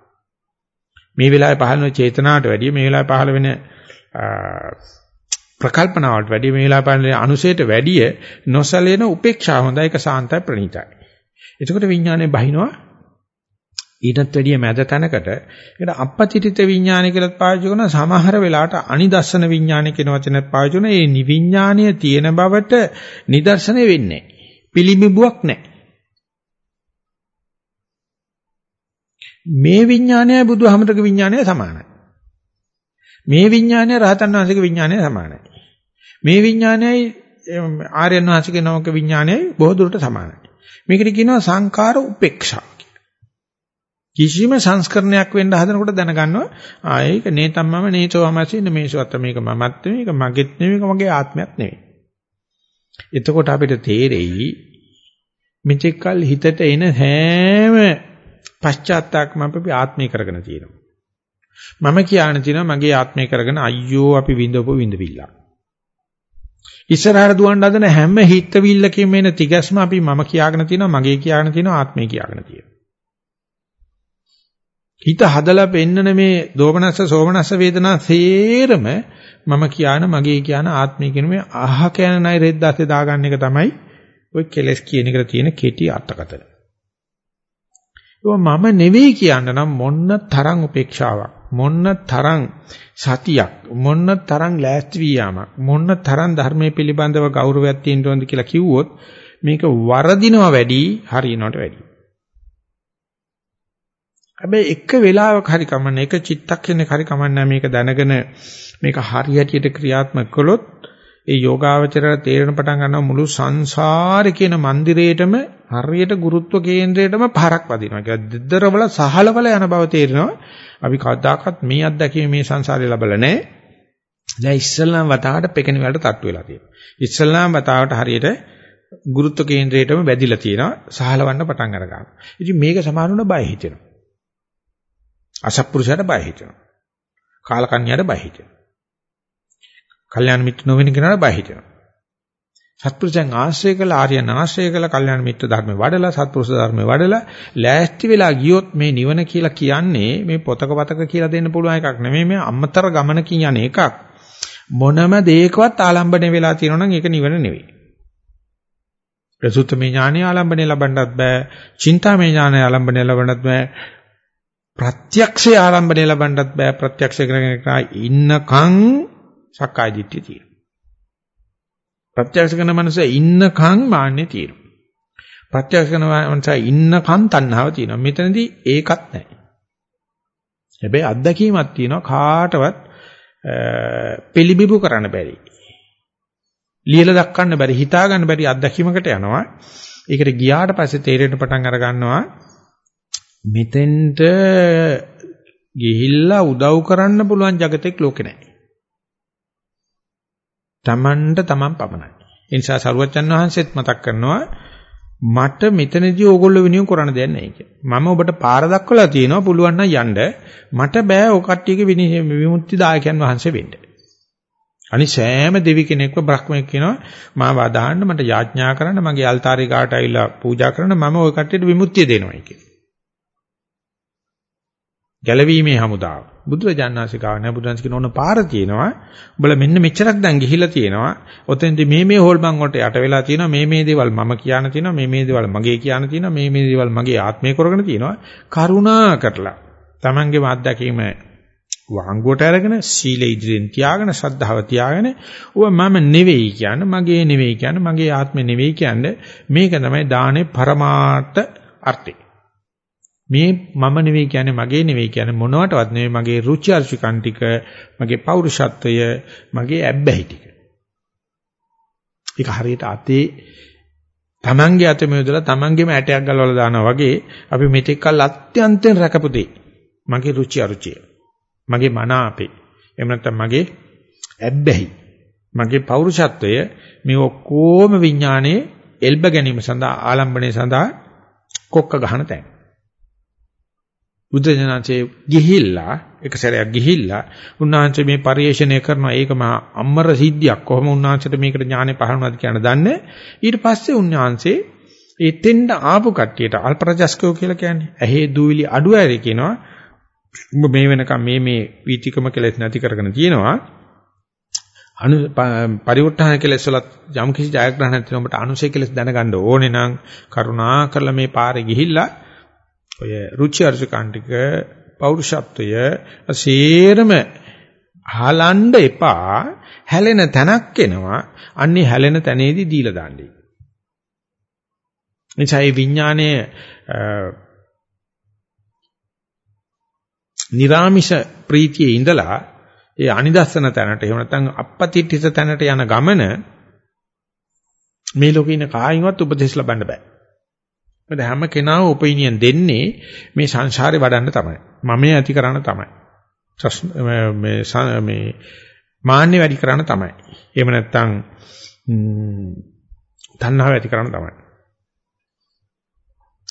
මේ වෙලාවේ පහළ වෙන චේතනාවට වැඩිය මේ වෙලාවේ පහළ වෙන ප්‍රකල්පනාවට වැඩිය මේ වෙලාවේ පහළ වෙන අනුසයට වැඩිය නොසලෙන උපේක්ෂා හොඳයි ඒක සාන්තයි ප්‍රණීතයි. එතකොට විඥානේ බහිනවා. ඊටත් වැඩිය මැද තැනකට ඒකට අපපතිතිත විඥානය කියලා පාවිච්චි කරන සමහර වෙලාවට අනිදස්සන විඥානය කියන වචනයත් පාවිච්චි කරන ඒ නිවිඥානීය තියෙන බවට නිදර්ශනය වෙන්නේ පිළිඹුවක් නැහැ. මේ විඥානයයි බුදුහමතක විඥානයයි සමානයි මේ විඥානය රහතන් වහන්සේගේ විඥානය සමානයි. මේ විඥානයයි ආර්යයන් වහන්සේගේ නමක විඥානයයි බොහෝ දුරට සමානයි. මේකට කියනවා සංඛාර උපේක්ෂා කිසිම සංස්කරණයක් වෙන්න හදනකොට දැනගන්නවා ආ ඒක නේතම්මම නේචෝමසින්න මේසොත් මේක මමත් නෙමෙයි මේක මගේත් නෙමෙයි මේක මගේ ආත්මයක් නෙමෙයි. එතකොට අපිට තේරෙයි මෙතෙක් කල හිතට එන හැම පශ්චාත්තාපකම අපි ආත්මය කරගෙන තියෙනවා. මම කියන තියෙනවා මගේ ආත්මය කරගෙන අයියෝ අපි විඳවපු විඳවිල්ලක්. ඉස්සරහට දුවන්න හදන හැම හිතවිල්ලකින්ම එන තිගැස්ම අපි මම කියාගෙන තියෙනවා මගේ කියාගෙන තියෙනවා ආත්මය කියාගෙන තියෙනවා. හිත හදලා පෙන්නන මේ දෝමනස්ස සෝමනස්ස වේදනා සේරම මම කියන මගේ කියන ආත්මය කියන මේ අහ කියන නයි රෙද්දාසේ දාගන්න එක තමයි ඔය කෙලස් කියන එකට තියෙන කෙටි අර්ථකථන. මම නෙවෙයි කියන්න නම් මොන්න තරම් උපේක්ෂාවක් මොන්න තරම් සතියක් මොන්න තරම් ලෑස්ති වීයාමක් මොන්න තරම් ධර්මයේ පිළිබඳව ගෞරවයක් තියෙන්න ඕනද කියලා කිව්වොත් මේක වරදිනවා වැඩි හරියනවට වැඩි. හැබැයි එක වෙලාවක හරි කමන්න එක චිත්තක්ෂණයක හරි කමන්න මේක දැනගෙන මේක හරියටියට ක්‍රියාත්මක කළොත් ඒ යෝගාවචරය තේරෙන පටන් ගන්නවා මුළු සංසාරේ කියන મંદિરේටම හරියට ගුරුත්ව කේන්ද්‍රයටම පාරක් වදිනවා. ඒක දෙද්දරවල සහලවල යන බව තේරෙනවා. අපි කවදාකවත් මේ අත්දැකීම මේ සංසාරේ ලැබලා නැහැ. දැන් ඉස්සල්ලාම වතාවට පෙකෙන වලට තට්ටු වෙලා තියෙනවා. ඉස්සල්ලාම වතාවට හරියට ගුරුත්ව කේන්ද්‍රයටම වැදිලා තියෙනවා. සහලවන්න පටන් අර ගන්නවා. ඉතින් මේක සමානුන බය හිතෙනවා. අසත්පුරුෂයාට බය හිතෙනවා. කාලකන්‍යාට බය හිතෙනවා. කල්යාණ මිත්‍ර නොවෙන කෙනාට බය හිතෙනවා. සත්පුරුෂයන් ආශ්‍රය කළ ආර්යයන් ආශ්‍රය කළ කල්යාණ මිත්‍ර ධර්මේ වඩලා සත්පුරුෂ ධර්මේ වඩලා ලෑස්ති වෙලා ගියොත් මේ නිවන කියලා කියන්නේ මේ පොතක පතක කියලා දෙන්න පුළුවන් එකක් නෙමෙයි මේ අමතර ගමනකින් යන එකක්. මොනම දෙයකවත් ආලම්බණය වෙලා තියෙනවා නම් ඒක නිවන නෙවෙයි. ප්‍රසුත්තමේ ඥානය ආලම්බණය ලබන්නත් බෑ. චින්තාමේ ඥානය ආලම්බණය ලබන්නත් බෑ. ප්‍රත්‍යක්ෂය ආරම්භණය ලබන්නත් බෑ ප්‍රත්‍යක්ෂ කරගෙන ඉන්නකම් සක්කාය දිට්ඨිය තියෙනවා. ප්‍රත්‍යක්ෂ කරන මනස ඉන්නකම් මාන්නේ තියෙනවා. ප්‍රත්‍යක්ෂ කරන මනස ඉන්නකම් තණ්හාව තියෙනවා. මෙතනදී ඒකත් නැහැ. හැබැයි අත්දැකීමක් තියෙනවා කාටවත් පිළිබිබු කරන්න බැරි. ලියලා දක්වන්න බැරි හිතා ගන්න බැරි අත්දැකීමකට යනවා. ඒකට ගියාට පස්සේ තේරෙන්න පටන් අර ගන්නවා මෙතෙන්ට ගිහිල්ලා උදව් කරන්න පුළුවන් జగතෙක් ලෝකේ නැහැ. තමන්ට තමන් පමණයි. ඒ නිසා සරුවච්චන් වහන්සේත් මතක් කරනවා මට මෙතනදී ඕගොල්ලෝ වෙනුවෙන් කරන්න දෙයක් නැහැ කියලා. මම ඔබට පාර දක්වලා තියෙනවා පුළුවන් නම් යන්න. මට බෑ ඔය කට්ටියගේ විමුක්ති දායකයන් වහන්සේ වෙන්න. අනි සෑම දෙවි කෙනෙක්ව බ්‍රහ්මෙක් කියනවා මාව අදහන්න මට යාඥා කරන්න මගේ අල්තාරේ කාට ඇවිල්ලා පූජා කරන්න මම ওই කට්ටියට විමුක්තිය දෙනවායි කියලා. ගැලවීමේ හමුදාව. බුදුරජාණන්සේකාව නෑ බුදුන්ස් කියන ඕන පාර තියෙනවා. උඹලා මෙන්න මෙච්චරක් දැන් ගිහිලා තියෙනවා. ඔතෙන්දි මේ මේ හොල්මන් වලට යට වෙලා තියෙනවා. මේ මේ දේවල් මම කියන තියෙනවා. මේ මේ දේවල් මගේ කියන තියෙනවා. මේ මේ දේවල් මගේ ආත්මය කරගෙන තියෙනවා. කරුණා කරලා Tamange අත්දැකීම වංගුවට අරගෙන සීල ඉදිරියෙන් තියාගෙන ශ්‍රද්ධාව තියාගෙන ඔබ මම නෙවෙයි කියන්නේ මගේ නෙවෙයි කියන්නේ මගේ ආත්මෙ නෙවෙයි කියන්නේ මේක තමයි දානේ පරමාර්ථ අර්ථය මේ මම නෙවෙයි කියන්නේ මගේ නෙවෙයි කියන්නේ මොනවටවත් නෙවෙයි මගේ රුචි අරුචිකන් ටික මගේ පෞරුෂත්වය මගේ ඇබ්බැහි ටික. ඒක හරියට අතේ තමන්ගේ අතේ මෙදලා තමන්ගේම ඇටයක් ගලවලා දානවා වගේ අපි මෙතෙක් කල් අත්‍යන්තයෙන් රැකපු දෙයි. මගේ රුචි අරුචිය. මගේ මන අපේ. එහෙම නැත්නම් මගේ ඇබ්බැහි. මගේ පෞරුෂත්වය මේ ඔක්කොම විඥානයේ එල්බ ගැනීම සඳහා ආලම්බණය සඳහා කොක්ක ගහන තැන. බුදුජනනාංශයේ ගිහිල්ලා එක සැරයක් ගිහිල්ලා උන්වහන්සේ මේ පරිශ්‍රණය කරනවා. ඒක මහා අම්මර සිද්ධියක්. කොහොම උන්වහන්සේට මේකට ඥානෙ පහරනවාද කියන දන්නේ ඊට පස්සේ උන්වහන්සේ එතෙන්ට ආපු කට්ටියට අල්පරජස්කෝ කියලා කියන්නේ. ඇහි දූවිලි අඩු ඇරි කියනවා. උඹ මේ වෙනකම් මේ මේ වීතිකම කෙලෙස් නැති කරගෙන තියෙනවා. අනු පරිවෘත්තහන කෙලෙස් වල යම් කිසි ජයග්‍රහණයක් තියෙනවා ඔබට අනුසය කෙලෙස් දැනගන්න ඕනේ නම් කරුණා කරලා මේ පාරේ ගිහිල්ලා ඔය රුචි අරුචිකාන්තික පෞරුෂත්වය සේරම හලන්න එපා හැලෙන තැනක් එනවා අන්නේ හැලෙන තැනේදී දීලා දාන්නේ. එනිසා මේ විඥානයේ නිරාමිෂ ප්‍රීතියේ ඉඳලා ඒ අනිදස්සන තැනට එහෙම නැත්නම් අපපතිට්ඨිත තැනට යන ගමන මේ ලෝකේ ඉන්න කායින්වත් උපදෙස් ලබන්න බෑ. මොකද හැම කෙනාම ඔපිනියන් දෙන්නේ මේ සංසාරේ වඩන්න තමයි. මමයේ ඇති කරන්න තමයි. මේ මේ මාන්නේ වැඩි කරන්න තමයි. එහෙම නැත්නම් තණ්හාව ඇති කරන්න තමයි.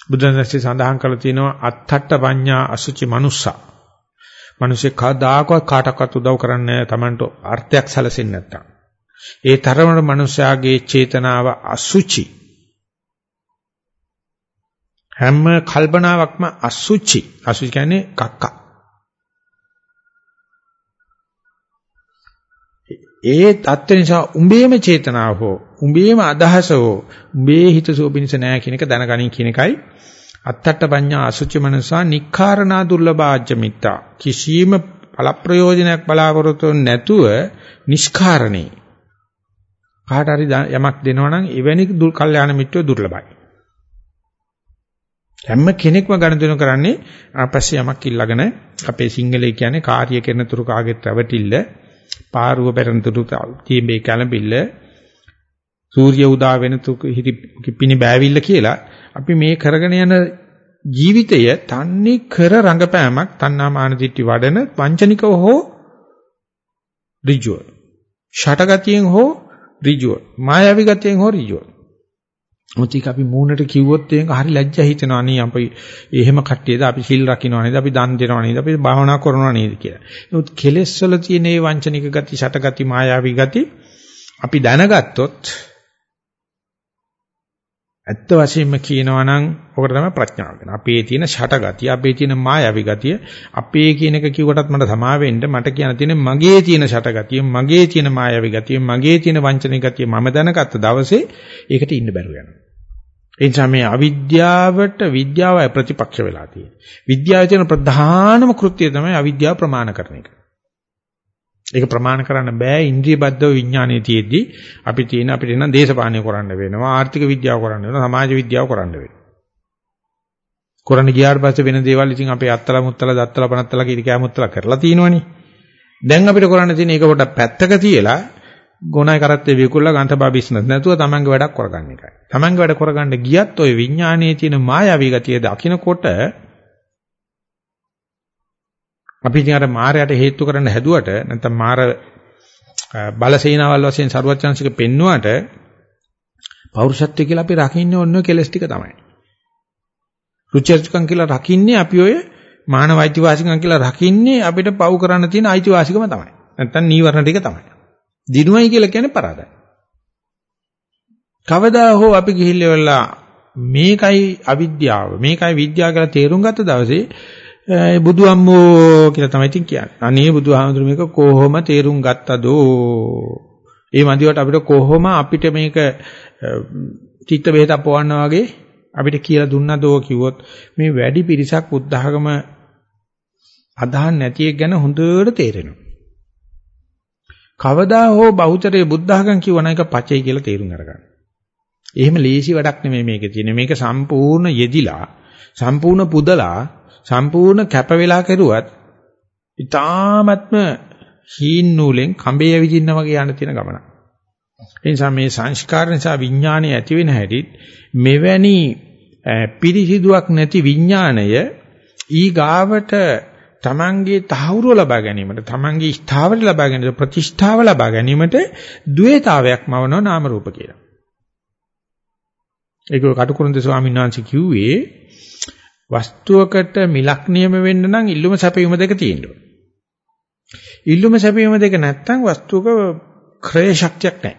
බුදුන්සේ සඳහන් කරලා තියෙනවා අත්තට්ඨ පඤ්ඤා අසුචි මනුස්සා. මිනිස්සේ කවදාකවත් කාටවත් උදව් කරන්නේ නැහැ Tamanට අර්ථයක් සැලසෙන්නේ නැත්තම්. ඒ තරමට මිනිස්යාගේ චේතනාව අසුචි. හැම කල්පනාවක්ම අසුචි. අසුචි කියන්නේ කක්ක. ඒ தත්ත්ව නිසා උඹේම චේතනාව හෝ උඹේම අදහස හෝ උඹේ හිත සෝපිනිස නැහැ කියන එක දැනගනින් කියන එකයි අත්තට්ඨ පඤ්ඤා අසුචි මනසා නික්ඛාරණා දුර්ලභාජ්‍ය මිත්තා කිසියම් ඵල ප්‍රයෝජනයක් බලාපොරොත්තු නැතුව නිෂ්කාරණේ කාට හරි යමක් දෙනවනම් එවැනි දුල් කල්යාණ මිත්‍රෝ දුර්ලභයි හැම කෙනෙක්ම ගණන් කරන්නේ ආපස්සේ යමක් ඉල්ලගෙන අපේ සිංහලේ කියන්නේ කාර්ය කරන තුරු කාගෙත් රැවටිල්ල පාරුව පෙරන තුරු තීඹේ කැළඹිල්ල සූර්ය උදා වෙන තුක පිණි බෑවිල්ල කියලා අපි මේ කරගෙන යන ජීවිතය තන්නේ කර රංගපෑමක් තණ්හාමාන දිට්ටි වඩන වංචනිකව හෝ ඍජුව. ෂටගතියෙන් හෝ ඍජුව. මායාවී ගතියෙන් හෝ ඍජුව. මොතික අපි මූණට කිව්වොත් ඒක හරි ලැජ්ජා හිතෙනවා නේ. අපි එහෙම කට්ටියද අපි සිල් රකින්නවා නේද? අපි දන් දෙනවා නේද? අපි භාවනා කරනවා නේද කියලා. නමුත් කෙලෙස් වල තියෙන මේ වංචනික ගති, ෂටගති, මායාවී ගති අපි දැනගත්තොත් ඇත්ත වශයෙන්ම කියනවා නම් ඔකට තමයි ප්‍රඥාව කියන්නේ. අපේ තියෙන ෂටගතිය, අපේ තියෙන මායාවී ගතිය, අපේ කියන එක කිව්වටත් මට සමා වෙන්න මට කියන්න තියෙන්නේ මගේ තියෙන ෂටගතිය, මගේ තියෙන මායාවී ගතිය, මගේ තියෙන වංචනික ගතිය මම දැනගත්ත දවසේ ඒකට ඉන්න බැරුව යනවා. ඒ නිසා මේ අවිද්‍යාවට විද්‍යාවයි ප්‍රතිපක්ෂ වෙලා තියෙන්නේ. විද්‍යාවේ තියෙන ප්‍රධානම කෘත්‍යය තමයි අවිද්‍යාව ප්‍රමාණ කරන එක. ඒක ප්‍රමාණ කරන්න බෑ ඉන්ද්‍රිය බද්ධව විඥානයේ තියෙද්දි අපි තියෙන අපිට නම් දේශපාලනය කරන්න වෙනවා ආර්ථික විද්‍යාව කරන්න වෙනවා සමාජ විද්‍යාව කරන්න වෙනවා. කරන්න ගියාට පස්සේ වෙන දේවල් ඉතින් අපේ අත්තල මුත්තල දත්තල පනත්තල කීරි කෑමුත්තල කරලා තියෙනවනේ. දැන් අපිට කරන්න තියෙන එක පොඩ්ඩක් පැත්තක තියලා ගොනයි කරත්තේ විකුල්ලා ගන්තබා බිස්නස් නැතුව තමන්ගේ වැඩක් කරගන්න එකයි. තමන්ගේ වැඩ කරගන්න ගියත් ওই විඥානයේ තියෙන මායාවී ගතිය දකින්නකොට අපි ඉතින් අර මායයට හේතු කරන්න හැදුවට නැත්නම් මාර බලසේනාවල් වශයෙන් ਸਰුවචාන්සික පෙන්නුවට පෞරුෂත්වය කියලා අපි රකින්නේ ඔන්න කෙලස් ටික තමයි. රුචර්ජකම් කියලා රකින්නේ අපි ඔය මානව අයිතිවාසිකම් කියලා රකින්නේ අපිට පව් කරන්න තියෙන අයිතිවාසිකම තමයි. නැත්නම් නීවරණ ටික තමයි. දිනුවයි කියලා කියන්නේ පරාදයි. කවදා හෝ අපි ගිහිල්ලා මේකයි අවිද්‍යාව මේකයි විද්‍යාව කියලා තේරුම් ගත්ත දවසේ බුදු අම්මෝ කියලා තමයි ඉතින් කියන්නේ. අනේ බුදුහාමුදුරු මේක කොහොම තේරුම් ගත්තදෝ? ඒ මන්දිවට අපිට කොහොම අපිට මේක චිත්ත බෙහෙත පොවන්න වගේ අපිට කියලා දුන්නදෝ කිව්වොත් මේ වැඩි පිරිසක් බුද්ධ학ම අදහන් නැති එක ගැන හොඳට තේරෙනවා. කවදා හෝ බෞද්ධරේ බුද්ධ학ම් කියවන එක පචේ කියලා තේරුම් අරගන්න. එහෙම ලේසි වැඩක් නෙමෙයි මේකේ තියෙන්නේ. මේක සම්පූර්ණ යෙදිලා සම්පූර්ණ පුදලා සම්පූර්ණ කැප වෙලා කෙරුවත් ඊ타ත්ම හීන් නූලෙන් කඹේ ඇවිදින්න වගේ යන තියෙන ගමනක්. ඒ නිසා මේ සංස්කාර නිසා විඥාණය ඇති වෙන හැටිත් මෙවැනි පිරිසිදුවක් නැති විඥාණය ඊ ගාවට තමන්ගේ තහවුරුව ලබා ගැනීමට තමන්ගේ ස්ථාවර ලබා ගැනීමට ප්‍රතිෂ්ඨාව ලබා ගැනීමට ද්වේතාවයක් මවනවා නාම රූප කියලා. ඒක කටුකුරුන්ද ස්වාමීන් වහන්සේ කිව්වේ වස්තුවකට මිලක් නියම වෙන්න නම් ඉල්ලුම සැපයීම දෙක තියෙනවා. ඉල්ලුම සැපයීම දෙක නැත්නම් වස්තුවක ක්‍රය ශක්තියක් නැහැ.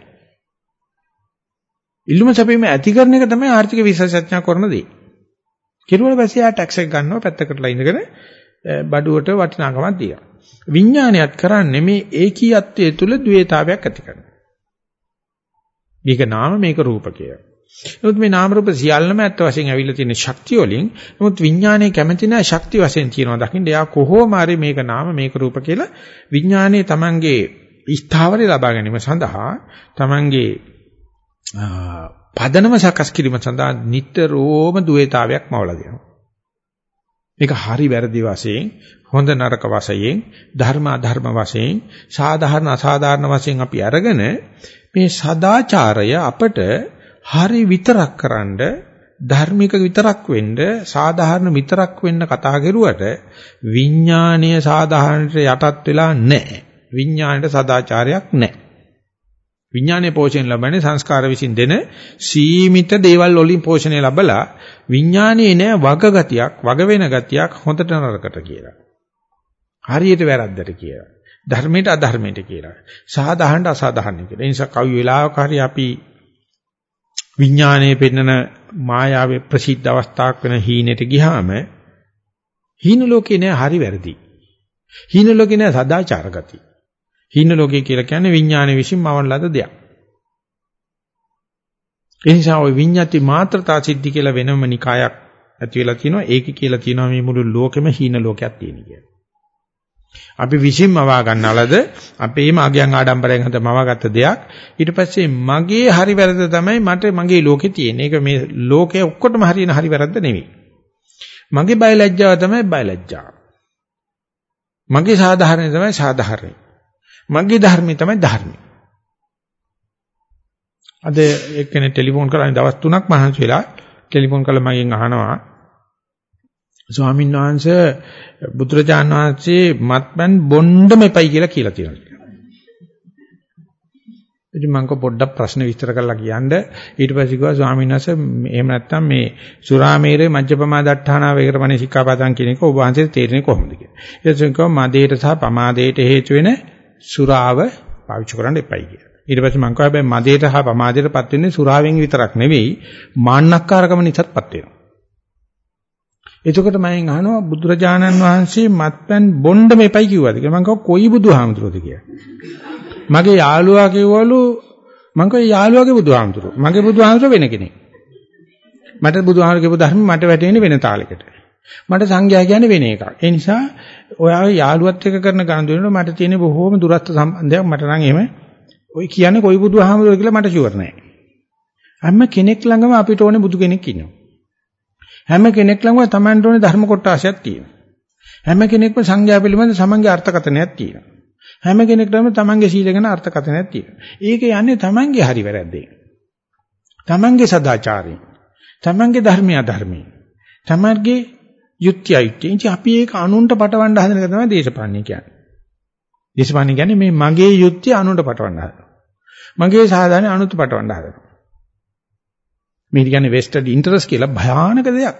ඉල්ලුම සැපයීම ඇති කරන එක තමයි ආර්ථික විශේෂඥා කරන දේ. කිරුවල පස්සේ ආ ටැක්ස් එක ගන්නවා පැත්තකටලා ඉඳගෙන බඩුවට වටිනාකමක් දීලා. විඥානයත් කරන්නේ මේ ඒකීයත්වයේ තුල ද්වේතාවයක් ඇති කරනවා. මේක නාම මේක රූප කියලා. නමුත් මේ නාම රූප සියල්ලම ඇත්ත වශයෙන් ඇවිල්ලා තියෙන ශක්තිය වලින් නමුත් විඥානයේ කැමති නැහැ ශක්ති වශයෙන් තියෙනවා. දකින්න එයා කොහොම හරි මේක නාම මේක රූප කියලා විඥානයේ Tamange ස්ථාවරය ලබා ගැනීම සඳහා Tamange පදනම සකස් කිරීම සඳහා නිට්ටරෝම දුවේතාවයක් මවලා දෙනවා. මේක හරි වැරදි වශයෙන් හොඳ නරක වශයෙන් ධර්ම අධර්ම වශයෙන් සාධාරණ අසාධාරණ වශයෙන් අපි අරගෙන මේ සදාචාරය අපට හරි විතරක් කරන්ඩ ධර්මික විතරක් වෙන්න සාධාරණ විතරක් වෙන්න කතා කරුවට විඥානීය සාධාරණට යටත් වෙලා නැහැ විඥාණයට සදාචාරයක් නැහැ විඥානයේ පෝෂණය ලබන්නේ සංස්කාර විසින් දෙන සීමිත දේවල් වලින් පෝෂණය ලැබලා විඥානයේ නෑ වගගතියක් වග වෙන ගතියක් හොඳට නරකට කියලා. හරියට වැරද්දට කියලා. ධර්මයට අධර්මයට කියලා. සාධාරණට අසාධාරණ කියලා. ඒ නිසා කවි වෙලාවක හරි අපි විඥානයේ පෙන්නන මායාවේ ප්‍රසිද්ධ අවස්ථාවක් වෙන හීනෙට ගියාම හීන ලෝකේ නෑ හරි වැරදි. හීන ලෝකේ නෑ සදාචාර ගතිය. හීන ලෝකය කියලා කියන්නේ විඥානයේ විසින් මවන ලද දෙයක්. ඒ නිසා ওই විඤ්ඤාති මාත්‍රතා සිද්ධි කියලා වෙනම නිකායක් ඇති වෙලා තිනවා. ඒක කියලා කියනවා මේ මුළු ලෝකෙම හීන ලෝකයක් තියෙන කියලා. අපි විසින්ම වා ගන්නවලද අපේම අගයන් ආඩම්බරයෙන් හද මවාගත්ත දෙයක් ඊට පස්සේ මගේ හරි වැරද්ද තමයි මට මගේ ලෝකේ තියෙන්නේ. ඒක මේ ලෝකයේ ඔක්කොටම හරියන හරි වැරද්ද නෙවෙයි. මගේ බය ලැජ්ජාව තමයි බය ලැජ්ජාව. මගේ සාධාරණය තමයි සාධාරණයි. මගේ ධර්මය තමයි ධර්මය. අද එක්කෙනෙක් ටෙලිෆෝන් කරන්නේ දවස් 3ක් මහන්සි වෙලා ටෙලිෆෝන් කරලා මගෙන් අහනවා ස්වාමීන් වහන්සේ බුදුරජාණන් වහන්සේ මත්පැන් බොණ්ඩම එපයි කියලා කියලා තියෙනවා. ඉතින් මම පොඩ්ඩක් ප්‍රශ්න විස්තර කරලා කියන්න ඊට පස්සේ කිව්වා ස්වාමීන් වහන්සේ එහෙම නැත්නම් මේ සුරාමේරේ මජ්ජපමා දට්ඨානා වේරමණී සික්ඛාපදං කියන එක ඔබ වහන්සේ තේරෙන්නේ කොහොමද කියලා. ඊට පස්සේ කිව්වා මදේට සහ පමාදේට හේතු වෙන සුරාව පාවිච්චි කරන්න එපයි කියලා. ඊට පස්සේ මම කිව්වා හැබැයි මදේට හා පමාදේටපත් වෙන්නේ සුරාවෙන් විතරක් නෙවෙයි මාන්නක්කාරකම නිසාත්පත් වෙනවා. එතකොට මම අහනවා බුදුරජාණන් වහන්සේ මත්පැන් බොණ්ඩ මේපයි කිව්වද කියලා. මම කිව්වා කොයි බුදුහාමුදුරුවෝද කියලා. මගේ යාළුවා කිව්වලු මම කිව්වා යාළුවාගේ බුදුහාමුදුරුවෝ. මගේ බුදුහාමුදුරුවෝ වෙන කෙනෙක්. මට බුදුහාමුදුරුවෝ කියපු ධර්ම මට වැටෙන්නේ වෙන තාලයකට. මට සංඥා කියන්නේ වෙන එකක්. ඒ නිසා ඔයා යාළුවත් එක්ක කරන ගනුදෙනුවල මට තියෙන බොහෝම දුරස්ත සම්බන්ධයක් මට නම් එහෙම ඔය කියන්නේ කොයි බුදුහාමුදුරුවෝ කියලා මට ෂුවර් නෑ. හැම කෙනෙක් ළඟම අපිට ඕනේ බුදු කෙනෙක් ඉන්නවා. හැම කෙනෙක් ළඟම Tamanට ඕනේ ධර්ම කොටාශයක් තියෙනවා. හැම කෙනෙක්ම සංඥා පිළිබඳ සමන්ගේ අර්ථකථනයක් තියෙනවා. හැම කෙනෙක්ටම තමන්ගේ සීල ගැන අර්ථකථනයක් තියෙනවා. ඒක යන්නේ තමන්ගේ හරි වැරද්දේ. තමන්ගේ සදාචාරයෙන්. තමන්ගේ ධර්මීය අධර්මයෙන්. තමන්ගේ යුක්තියයි. ඉතින් අපි ඒක අනුන්ට පටවන්න හදන එක තමයි දේශපාලනය කියන්නේ. දේශපාලනය කියන්නේ මේ මගේ යුක්තිය අනුන්ට පටවන්න හදනවා. මගේ සාධාරණ අනුන්ට පටවන්න හදනවා. මේ කියන්නේ වෙස්ටඩ් ඉන්ටරස් කියලා භයානක දෙයක්.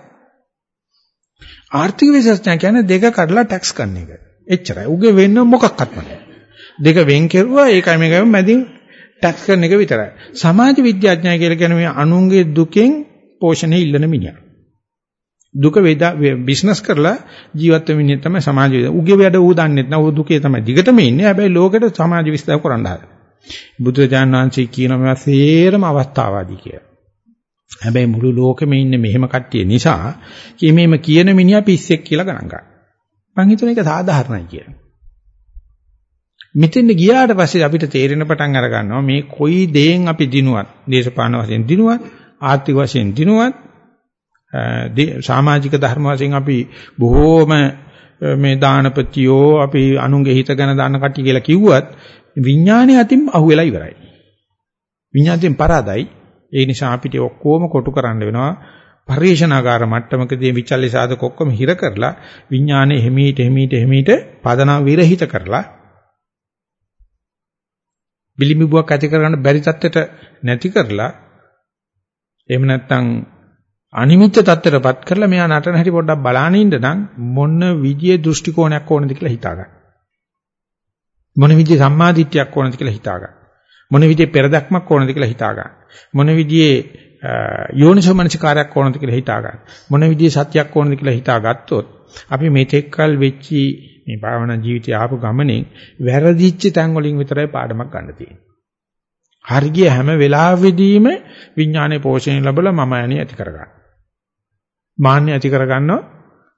ආර්ථික විශේෂඥ කියන්නේ දෙක කඩලා ටැක්ස් කරන එක. එච්චරයි. උගේ වෙන්න මොකක්වත්ම නැහැ. දෙක වෙන් කෙරුවා ඒකයි මේකම මැදින් ටැක්ස් කරන එක විතරයි. සමාජ විද්‍යාඥය කියලා කියන්නේ මේ අනුන්ගේ දුකෙන් පෝෂණය ඉල්ලන මිනිහා. දුක වේදා බිස්නස් කරලා ජීවත් වෙමින් තමයි සමාජ විද්‍යාව. උගේ වැඩ ඌ දන්නේ නැත්නම් ඌ දුකේ තමයි දිගටම ඉන්නේ. හැබැයි ලෝකෙට සමාජ විශ්ලේෂණ කරන්න හදලා. බුදුරජාණන් වහන්සේ කියන මේවා සේරම අවස්ථාවාදී කියලා. හැබැයි මුළු ලෝකෙම ඉන්නේ මෙහෙම කට්ටිය නිසා කීමේම කියන මිනිහා පිස්සෙක් කියලා ගණන් ගන්න. මං හිතුවා ඒක සාධාරණයි කියලා. මෙතෙන් ගියාට පස්සේ අපිට තේරෙන පටන් අර ගන්නවා මේ කොයි දේෙන් අපි දිනුවත් දේශපාලන වශයෙන් දිනුවත් ආර්ථික වශයෙන් දිනුවත් සමාජික ධර්ම වශයෙන් අපි බොහෝම මේ දානපතියෝ අපි අනුන්ගේ හිත ගැන දාන කට්ටිය කියලා කිව්වත් විඥානයේ අතින් අහුවෙලා ඉවරයි. විඥානයෙන් පරාදයි. ඒ නිසා අපිට ඔක්කොම කොටු කරන්න වෙනවා. පරිේශනාකාර මට්ටමකදී විචල්්‍ය සාධක ඔක්කොම හිර කරලා විඥානයේ හිමීට හිමීට හිමීට පදනම් විරහිත කරලා බිලිමිබුවක් ඇති කරගන්න බැරි තත්ත්වයට නැති කරලා එහෙම නැත්නම් අනිමිත්‍ය தත්තරපත් කරලා මෙයා නටන හැටි පොඩ්ඩක් බලාගෙන ඉන්න නම් මොන විදියේ දෘෂ්ටි කෝණයක් ඕනද කියලා හිතා ගන්න. මොන විදියේ සම්මාදිට්ඨියක් ඕනද කියලා හිතා ගන්න. මොන විදියේ පෙරදක්මක් ඕනද කියලා හිතා ගන්න. මොන විදියේ යෝනිසෝමනසිකාරයක් ඕනද කියලා හිතා ගන්න. මොන විදියේ සත්‍යයක් ඕනද කියලා හිතා ගත්තොත් අපි මේතෙක්කල් වෙච්චි මේ භාවනා ජීවිතය ආපු ගමනේ වැරදිච්ච තැන් වලින් විතරයි පාඩමක් ගන්න තියෙන්නේ. හරිය හැම වෙලාවෙදීම විඥානයේ පෝෂණය ලැබලා මම යණි ඇති කරගන්න. මාන්නය ඇති කරගන්නවා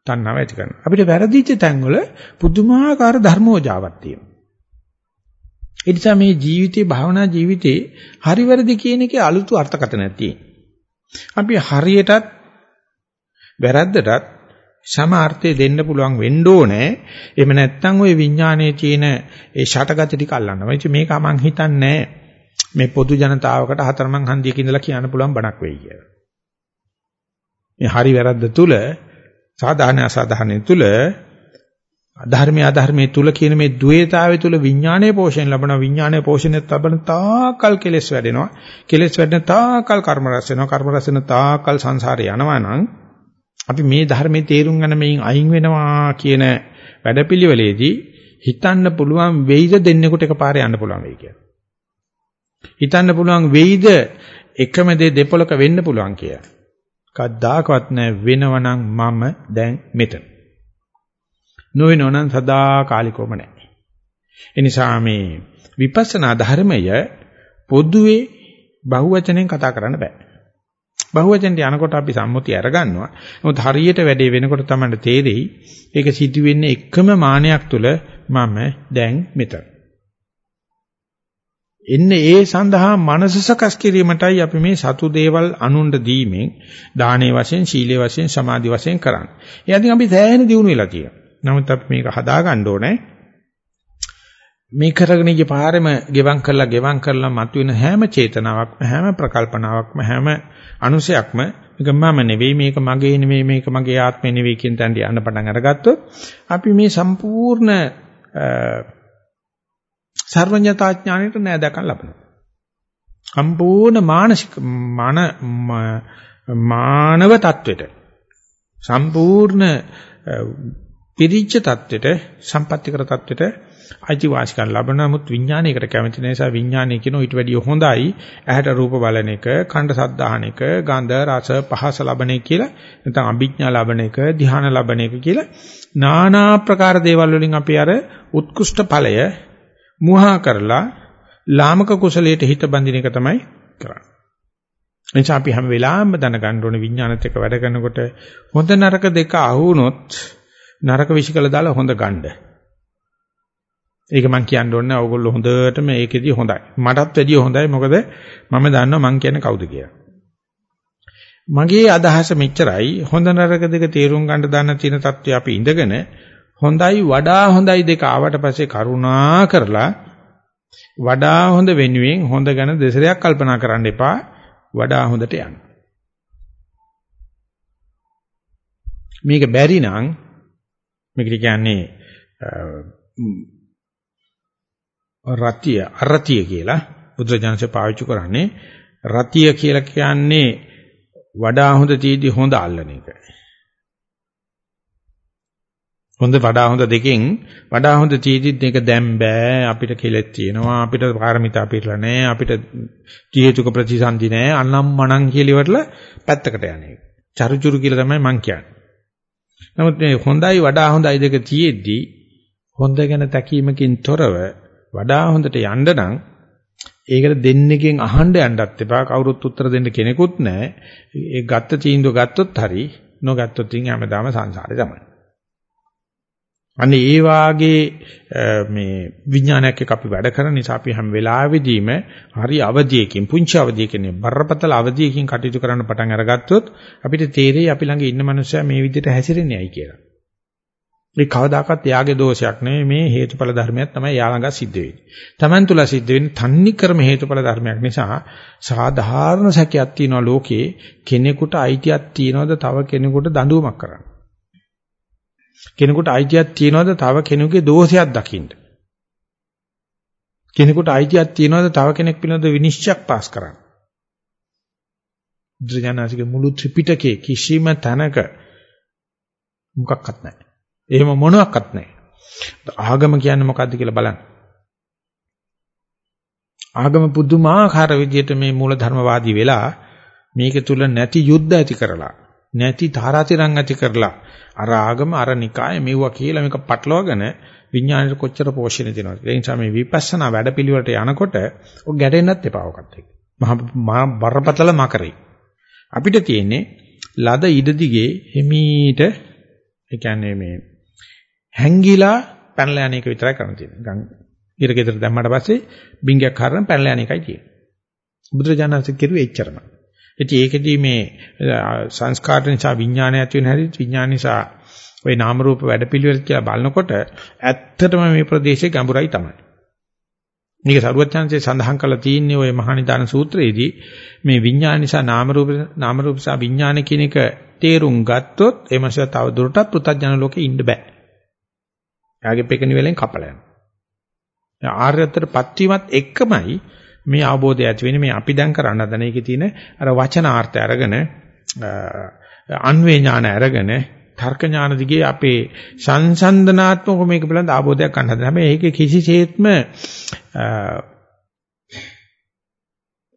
තණ්හාව ඇති කරනවා. අපිට වැරදිච්ච තැන්වල පුදුමාකාර ධර්මෝජාවක් තියෙනවා. ඒ නිසා මේ ජීවිතේ භාවනා ජීවිතේ හරි වැරදි කියන එකේ අලුතු අර්ථකථනයක් තියෙනවා. අපි හරියටත් වැරද්දටත් සමාර්ථය දෙන්න පුළුවන් වෙන්න ඕනේ. එහෙම නැත්නම් ওই විඥානයේ තියෙන ඒ ෂටගති ටික අල්ලන්නවා. ඉතින් මේක මං හිතන්නේ මේ පොදු ජනතාවකට හතරමං හන්දියක ඉඳලා කියන්න පුළුවන් බණක් වෙයි කියලා. මේ හරි වැරද්ද තුල සාධාරණ අසාධාරණ තුල අධර්මයේ අධර්මයේ තුල කියන මේ ද්වේතාවය තුල විඥානයේ පෝෂණය ලැබෙන විඥානයේ පෝෂණය ලැබෙන තාකල් කෙලෙස් වැඩෙනවා කෙලෙස් වැඩෙන තාකල් කර්ම රැස් වෙනවා කර්ම රැස් වෙන තාකල් සංසාරේ යනවා නම් අපි මේ ධර්මයේ තේරුම් ගන්න මේන් අයින් වෙනවා කියන වැඩපිළිවෙලේදී හිතන්න පුළුවන් වෙයිද දෙන්නෙකුට එකපාරේ යන්න පුළුවන් වෙයි කියලා. හිතන්න පුළුවන් වෙයිද එකම දේ දෙපොලක වෙන්න පුළුවන් කියලා. කද්දාකවත් නැ වෙනවනම් මම දැන් මෙතන. නොවෙනවනම් සදා කාලිකවම නැහැ. ඒ නිසා මේ විපස්සනා ධර්මය පොදුවේ බහුවචනෙන් කතා කරන්න බෑ. බහුවචනට යනකොට අපි සම්මුතිය අරගන්නවා. නමුත් හරියට වැඩේ වෙනකොට තමයි තේරෙයි ඒක සිදු වෙන්නේ එකම මානයක් තුල මම දැන් මෙතන. එන්නේ ඒ සඳහා මනස සකස් කිරීමටයි අපි මේ සතු දේවල් අනුණ්ඩ දීමෙන් දානේ වශයෙන්, ශීලයේ වශයෙන්, සමාධි වශයෙන් කරන්නේ. ඒ අදින් අපි සෑහෙන දියුණු වෙලා තියෙනවා. නමුත් අපි මේක හදා ගන්න ඕනේ. මේ කරගෙන ගිය පාරෙම ගෙවම් කරලා ගෙවම් කරලා මතුවෙන හැම චේතනාවක්ම හැම ප්‍රකල්පනාවක්ම හැම අනුසයක්ම මේක මම නෙවෙයි මේක මගේ නෙවෙයි මේක මගේ ආත්මය නෙවෙයි කියන තැනට යන්න පටන් අරගත්තොත් අපි මේ සම්පූර්ණ සර්වඥතා ඥාණයට නෑ දක්වන්න ලබනවා. සම්පූර්ණ මානසික මාන මානව තත්වෙට සම්පූර්ණ පිරිච්ච தත්වෙට සම්පත්‍තිකර தත්වෙට අයිතිවාසිකම් ලැබෙන නමුත් විඥානයකට කැමති නිසා විඥානය කියන ඊට වැඩිය හොඳයි. ඇහැට රූප බලන එක කණ්ඩ සද්ධාහන එක ගන්ධ රස පහස ලබන එක කියලා නැත්නම් අභිඥා ලබන එක ධ්‍යාන ලබන එක කියලා নানা ප්‍රකාර දේවල් වලින් අපි අර උත්කෘෂ්ඨ ඵලය මුහා කරලා ලාමක කුසලයට හිත බඳින එක තමයි කරන්නේ. එනිසා අපි හැම වෙලාවෙම දැනගන්න ඕනේ විඥානත් එක්ක වැඩ කරනකොට හොඳ නරක දෙක අහු වුණොත් නරක විශ්කල දාලා හොඳ ගන්න. ඒක මම කියන්න ඕනේ ඕගොල්ලෝ හොඳට මේකෙදි හොඳයි. මටත් වැඩිය හොඳයි මොකද මම දන්නවා මං කියන්නේ කවුද කියලා. මගේ අදහස මෙච්චරයි හොඳ නරක දෙක තේරුම් ගන්න දන්න තියෙන தත්ත්වය අපි ඉඳගෙන හොඳයි වඩා හොඳයි දෙක ආවට පස්සේ කරුණා කරලා වඩා හොඳ වෙනුවෙන් හොඳ ගැන දෙසරයක් කල්පනා කරන්න එපා වඩා හොඳට යන්න. මේක බැරි නම් මේකට කියන්නේ රතිය අරතිය කියලා බුදුරජාණන්සේ පාවිච්චි කරන්නේ රතිය කියලා කියන්නේ වඩා හොඳ තීදි හොඳ අල්ලන එක. හොඳ වඩා හොඳ දෙකෙන් වඩා හොඳ තීදිත් මේක දැන් බෑ අපිට කෙලෙත් තියෙනවා අපිට පාරමිතා පිරලා නැහැ අපිට ජීවිතක ප්‍රතිසන්දි නැහැ අනම් මනම් කියලා ඉවරලා පැත්තකට යන්නේ. චරුචුරු කියලා තමයි මං කියන්නේ. නමුත් මේ හොඳයි වඩා හොඳයි දෙක තියෙද්දි හොඳ ගැන තැකීමකින් තොරව වඩා හොඳට යන්න නම් ඒකට දෙන්නකින් අහන්න යන්නත් එපා. කවුරුත් උත්තර දෙන්න කෙනෙකුත් නැහැ. ඒ ගත්ත තීන්දුව ගත්තොත් හරි නොගත්තොත් ඉතින් හැමදාම සංසාරේ තමයි. අනේ ඒ වාගේ මේ විඥානයක් එක්ක අපි වැඩ කරන නිසා අපි හැම වෙලාවෙදීම හරි අවධියකින් පුංචි අවධියකින් බරපතල අවධියකින් කටයුතු කරන්න පටන් අරගත්තොත් අපිට තේරෙයි අපි ළඟ ඉන්න මනුස්සයා මේ විදිහට හැසිරෙන්නේයි කියලා. මේ කවදාකවත් යාගේ දෝෂයක් නෙමෙයි මේ හේතුඵල ධර්මයක් තමයි යා ළඟ සිද්ධ වෙන්නේ. Taman තුල සිද්ධ වෙන්නේ තන්නි ක්‍රම හේතුඵල ධර්මයක් නිසා සාධාරණ සැකයක් තියෙනවා ලෝකේ කෙනෙකුට අයිතියක් තියනවද තව කෙනෙකුට දඬුවමක් කරන්න. කෙනෙකුට අයිතියක් තියනවද තව කෙනෙකුගේ දෝෂයක් දකින්න? කෙනෙකුට අයිතියක් තියනවද තව කෙනෙක් පිළිබඳ විනිශ්චයක් පාස් කරන්න? බුදුජානසික මුළු ත්‍රිපිටකේ කිසිම තැනක මොකක්වත් නැහැ. එහෙම මොනවත් නැහැ. ආගම කියන්නේ මොකද්ද කියලා බලන්න. ආගම පුදුමාකාර විදිහට මේ මූලධර්මවාදී වෙලා මේක තුල නැති යුද්ධ ඇති කරලා නැති තාරාතිරම් ඇති කරලා අර ආගම අර නිකාය මෙව්වා කියලා මේක පටලවාගෙන විඥාණයට කොච්චර පෝෂණය දෙනවද ඒ නිසා මේ විපස්සනා වැඩපිළිවෙලට යනකොට ඔය ගැටෙන්නත් එපා ඔකත් එක්ක මහා බරපතල මකරේ අපිට තියෙන්නේ ලද ඉඩ දිගේ හිමීට ඒ කියන්නේ මේ හැංගිලා පැනලා යන එක විතරයි කරන්න තියෙන්නේ. ගම් ඉරගෙදර දැම්මට පස්සේ බින්ගයක් හරන පැනලා යන එකයි තියෙන්නේ. බුදුරජාණන්සේ කිරුවේ එච්චරමයි. ඉතින් ඒකෙදී මේ සංස්කාර නිසා විඥානය ඇති වෙන හැටි විඥාන නිසා ওই නාම රූප වැඩපිළිවෙල කියලා බලනකොට ඇත්තටම මේ ප්‍රදේශයේ ගැඹුරයි තමයි. මේක සරුවචාන්සේ සඳහන් කරලා තියෙන්නේ ওই මහානිදාන සූත්‍රයේදී මේ විඥාන නිසා නාම රූප නාම රූප සහ විඥාන කියන එක තේරුම් ගත්තොත් ඒ මාසය තව දුරටත් පෘථග්ජන ලෝකේ ඉන්න බෑ. එයාගේ පෙකණි වලින් කපලා යනවා. ආර්යත්වයටපත් වීමත් එක්කමයි මේ අවබෝධය ඇති වෙන්නේ මේ අපි දැන් කරන්න හදන එකේ තියෙන අර වචනාර්ථය අරගෙන අන්වේ ඥාන අරගෙන තර්ක ඥාන දිගේ අපේ සංසන්දනාත්මක මේක පිළිබඳ ආબોධයක් ගන්න හදන හැබැයි ඒකේ කිසිසේත්ම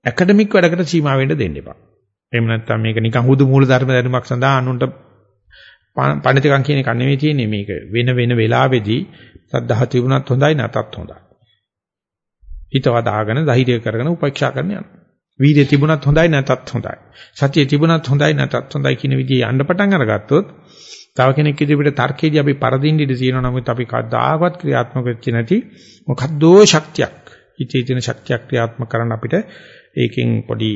ඇකඩමික් වැඩකට සීමා වෙන්න දෙන්න එපා. එහෙම නැත්නම් මේක නිකන් හුදු මූල ධර්ම දැනුමක් සඳහා අනුන්ට පඬිතුකම් කියන එක නෙවෙයි තියෙන්නේ මේක වෙන වෙන වෙලාවෙදී සද්ධා තිබුණත් හොඳයි නැතත් හොඳයි. හිතව දාගෙන ධෛර්ය කරගෙන උපේක්ෂා කරන්න යනවා. වීර්ය තිබුණත් හොඳයි නැතත් හොඳයි. සතිය තිබුණත් හොඳයි නැතත් හොඳයි කියන විදිහේ යන්න පටන් අරගත්තොත් තව කෙනෙක් ඉදිරියට තර්කයේදී අපි පරදින්න ඉඩ තියෙනවා නමුත් අපි කවදාකවත් ක්‍රියාත්මක වෙච්ච නැති මොකද්දෝ ශක්තියක් හිතේ තියෙන ශක්තියක් ක්‍රියාත්මක කරන්න අපිට ඒකෙන් පොඩි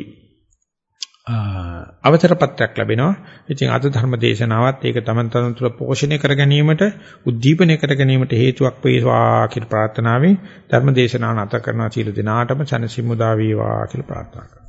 අවතරපත්‍යක් ලැබෙනවා. ඉතින් අද ධර්ම දේශනාවත් ඒක තමන් තමන් තුළ පෝෂණය කර ගැනීමට, උද්දීපනය කර ගැනීමට හේතුවක් වේවා කියලා ප්‍රාර්ථනාවෙන් ධර්ම දේශනාව නැත කරනවා සීල දිනාටම සනසිමුදා වේවා කියලා ප්‍රාර්ථනා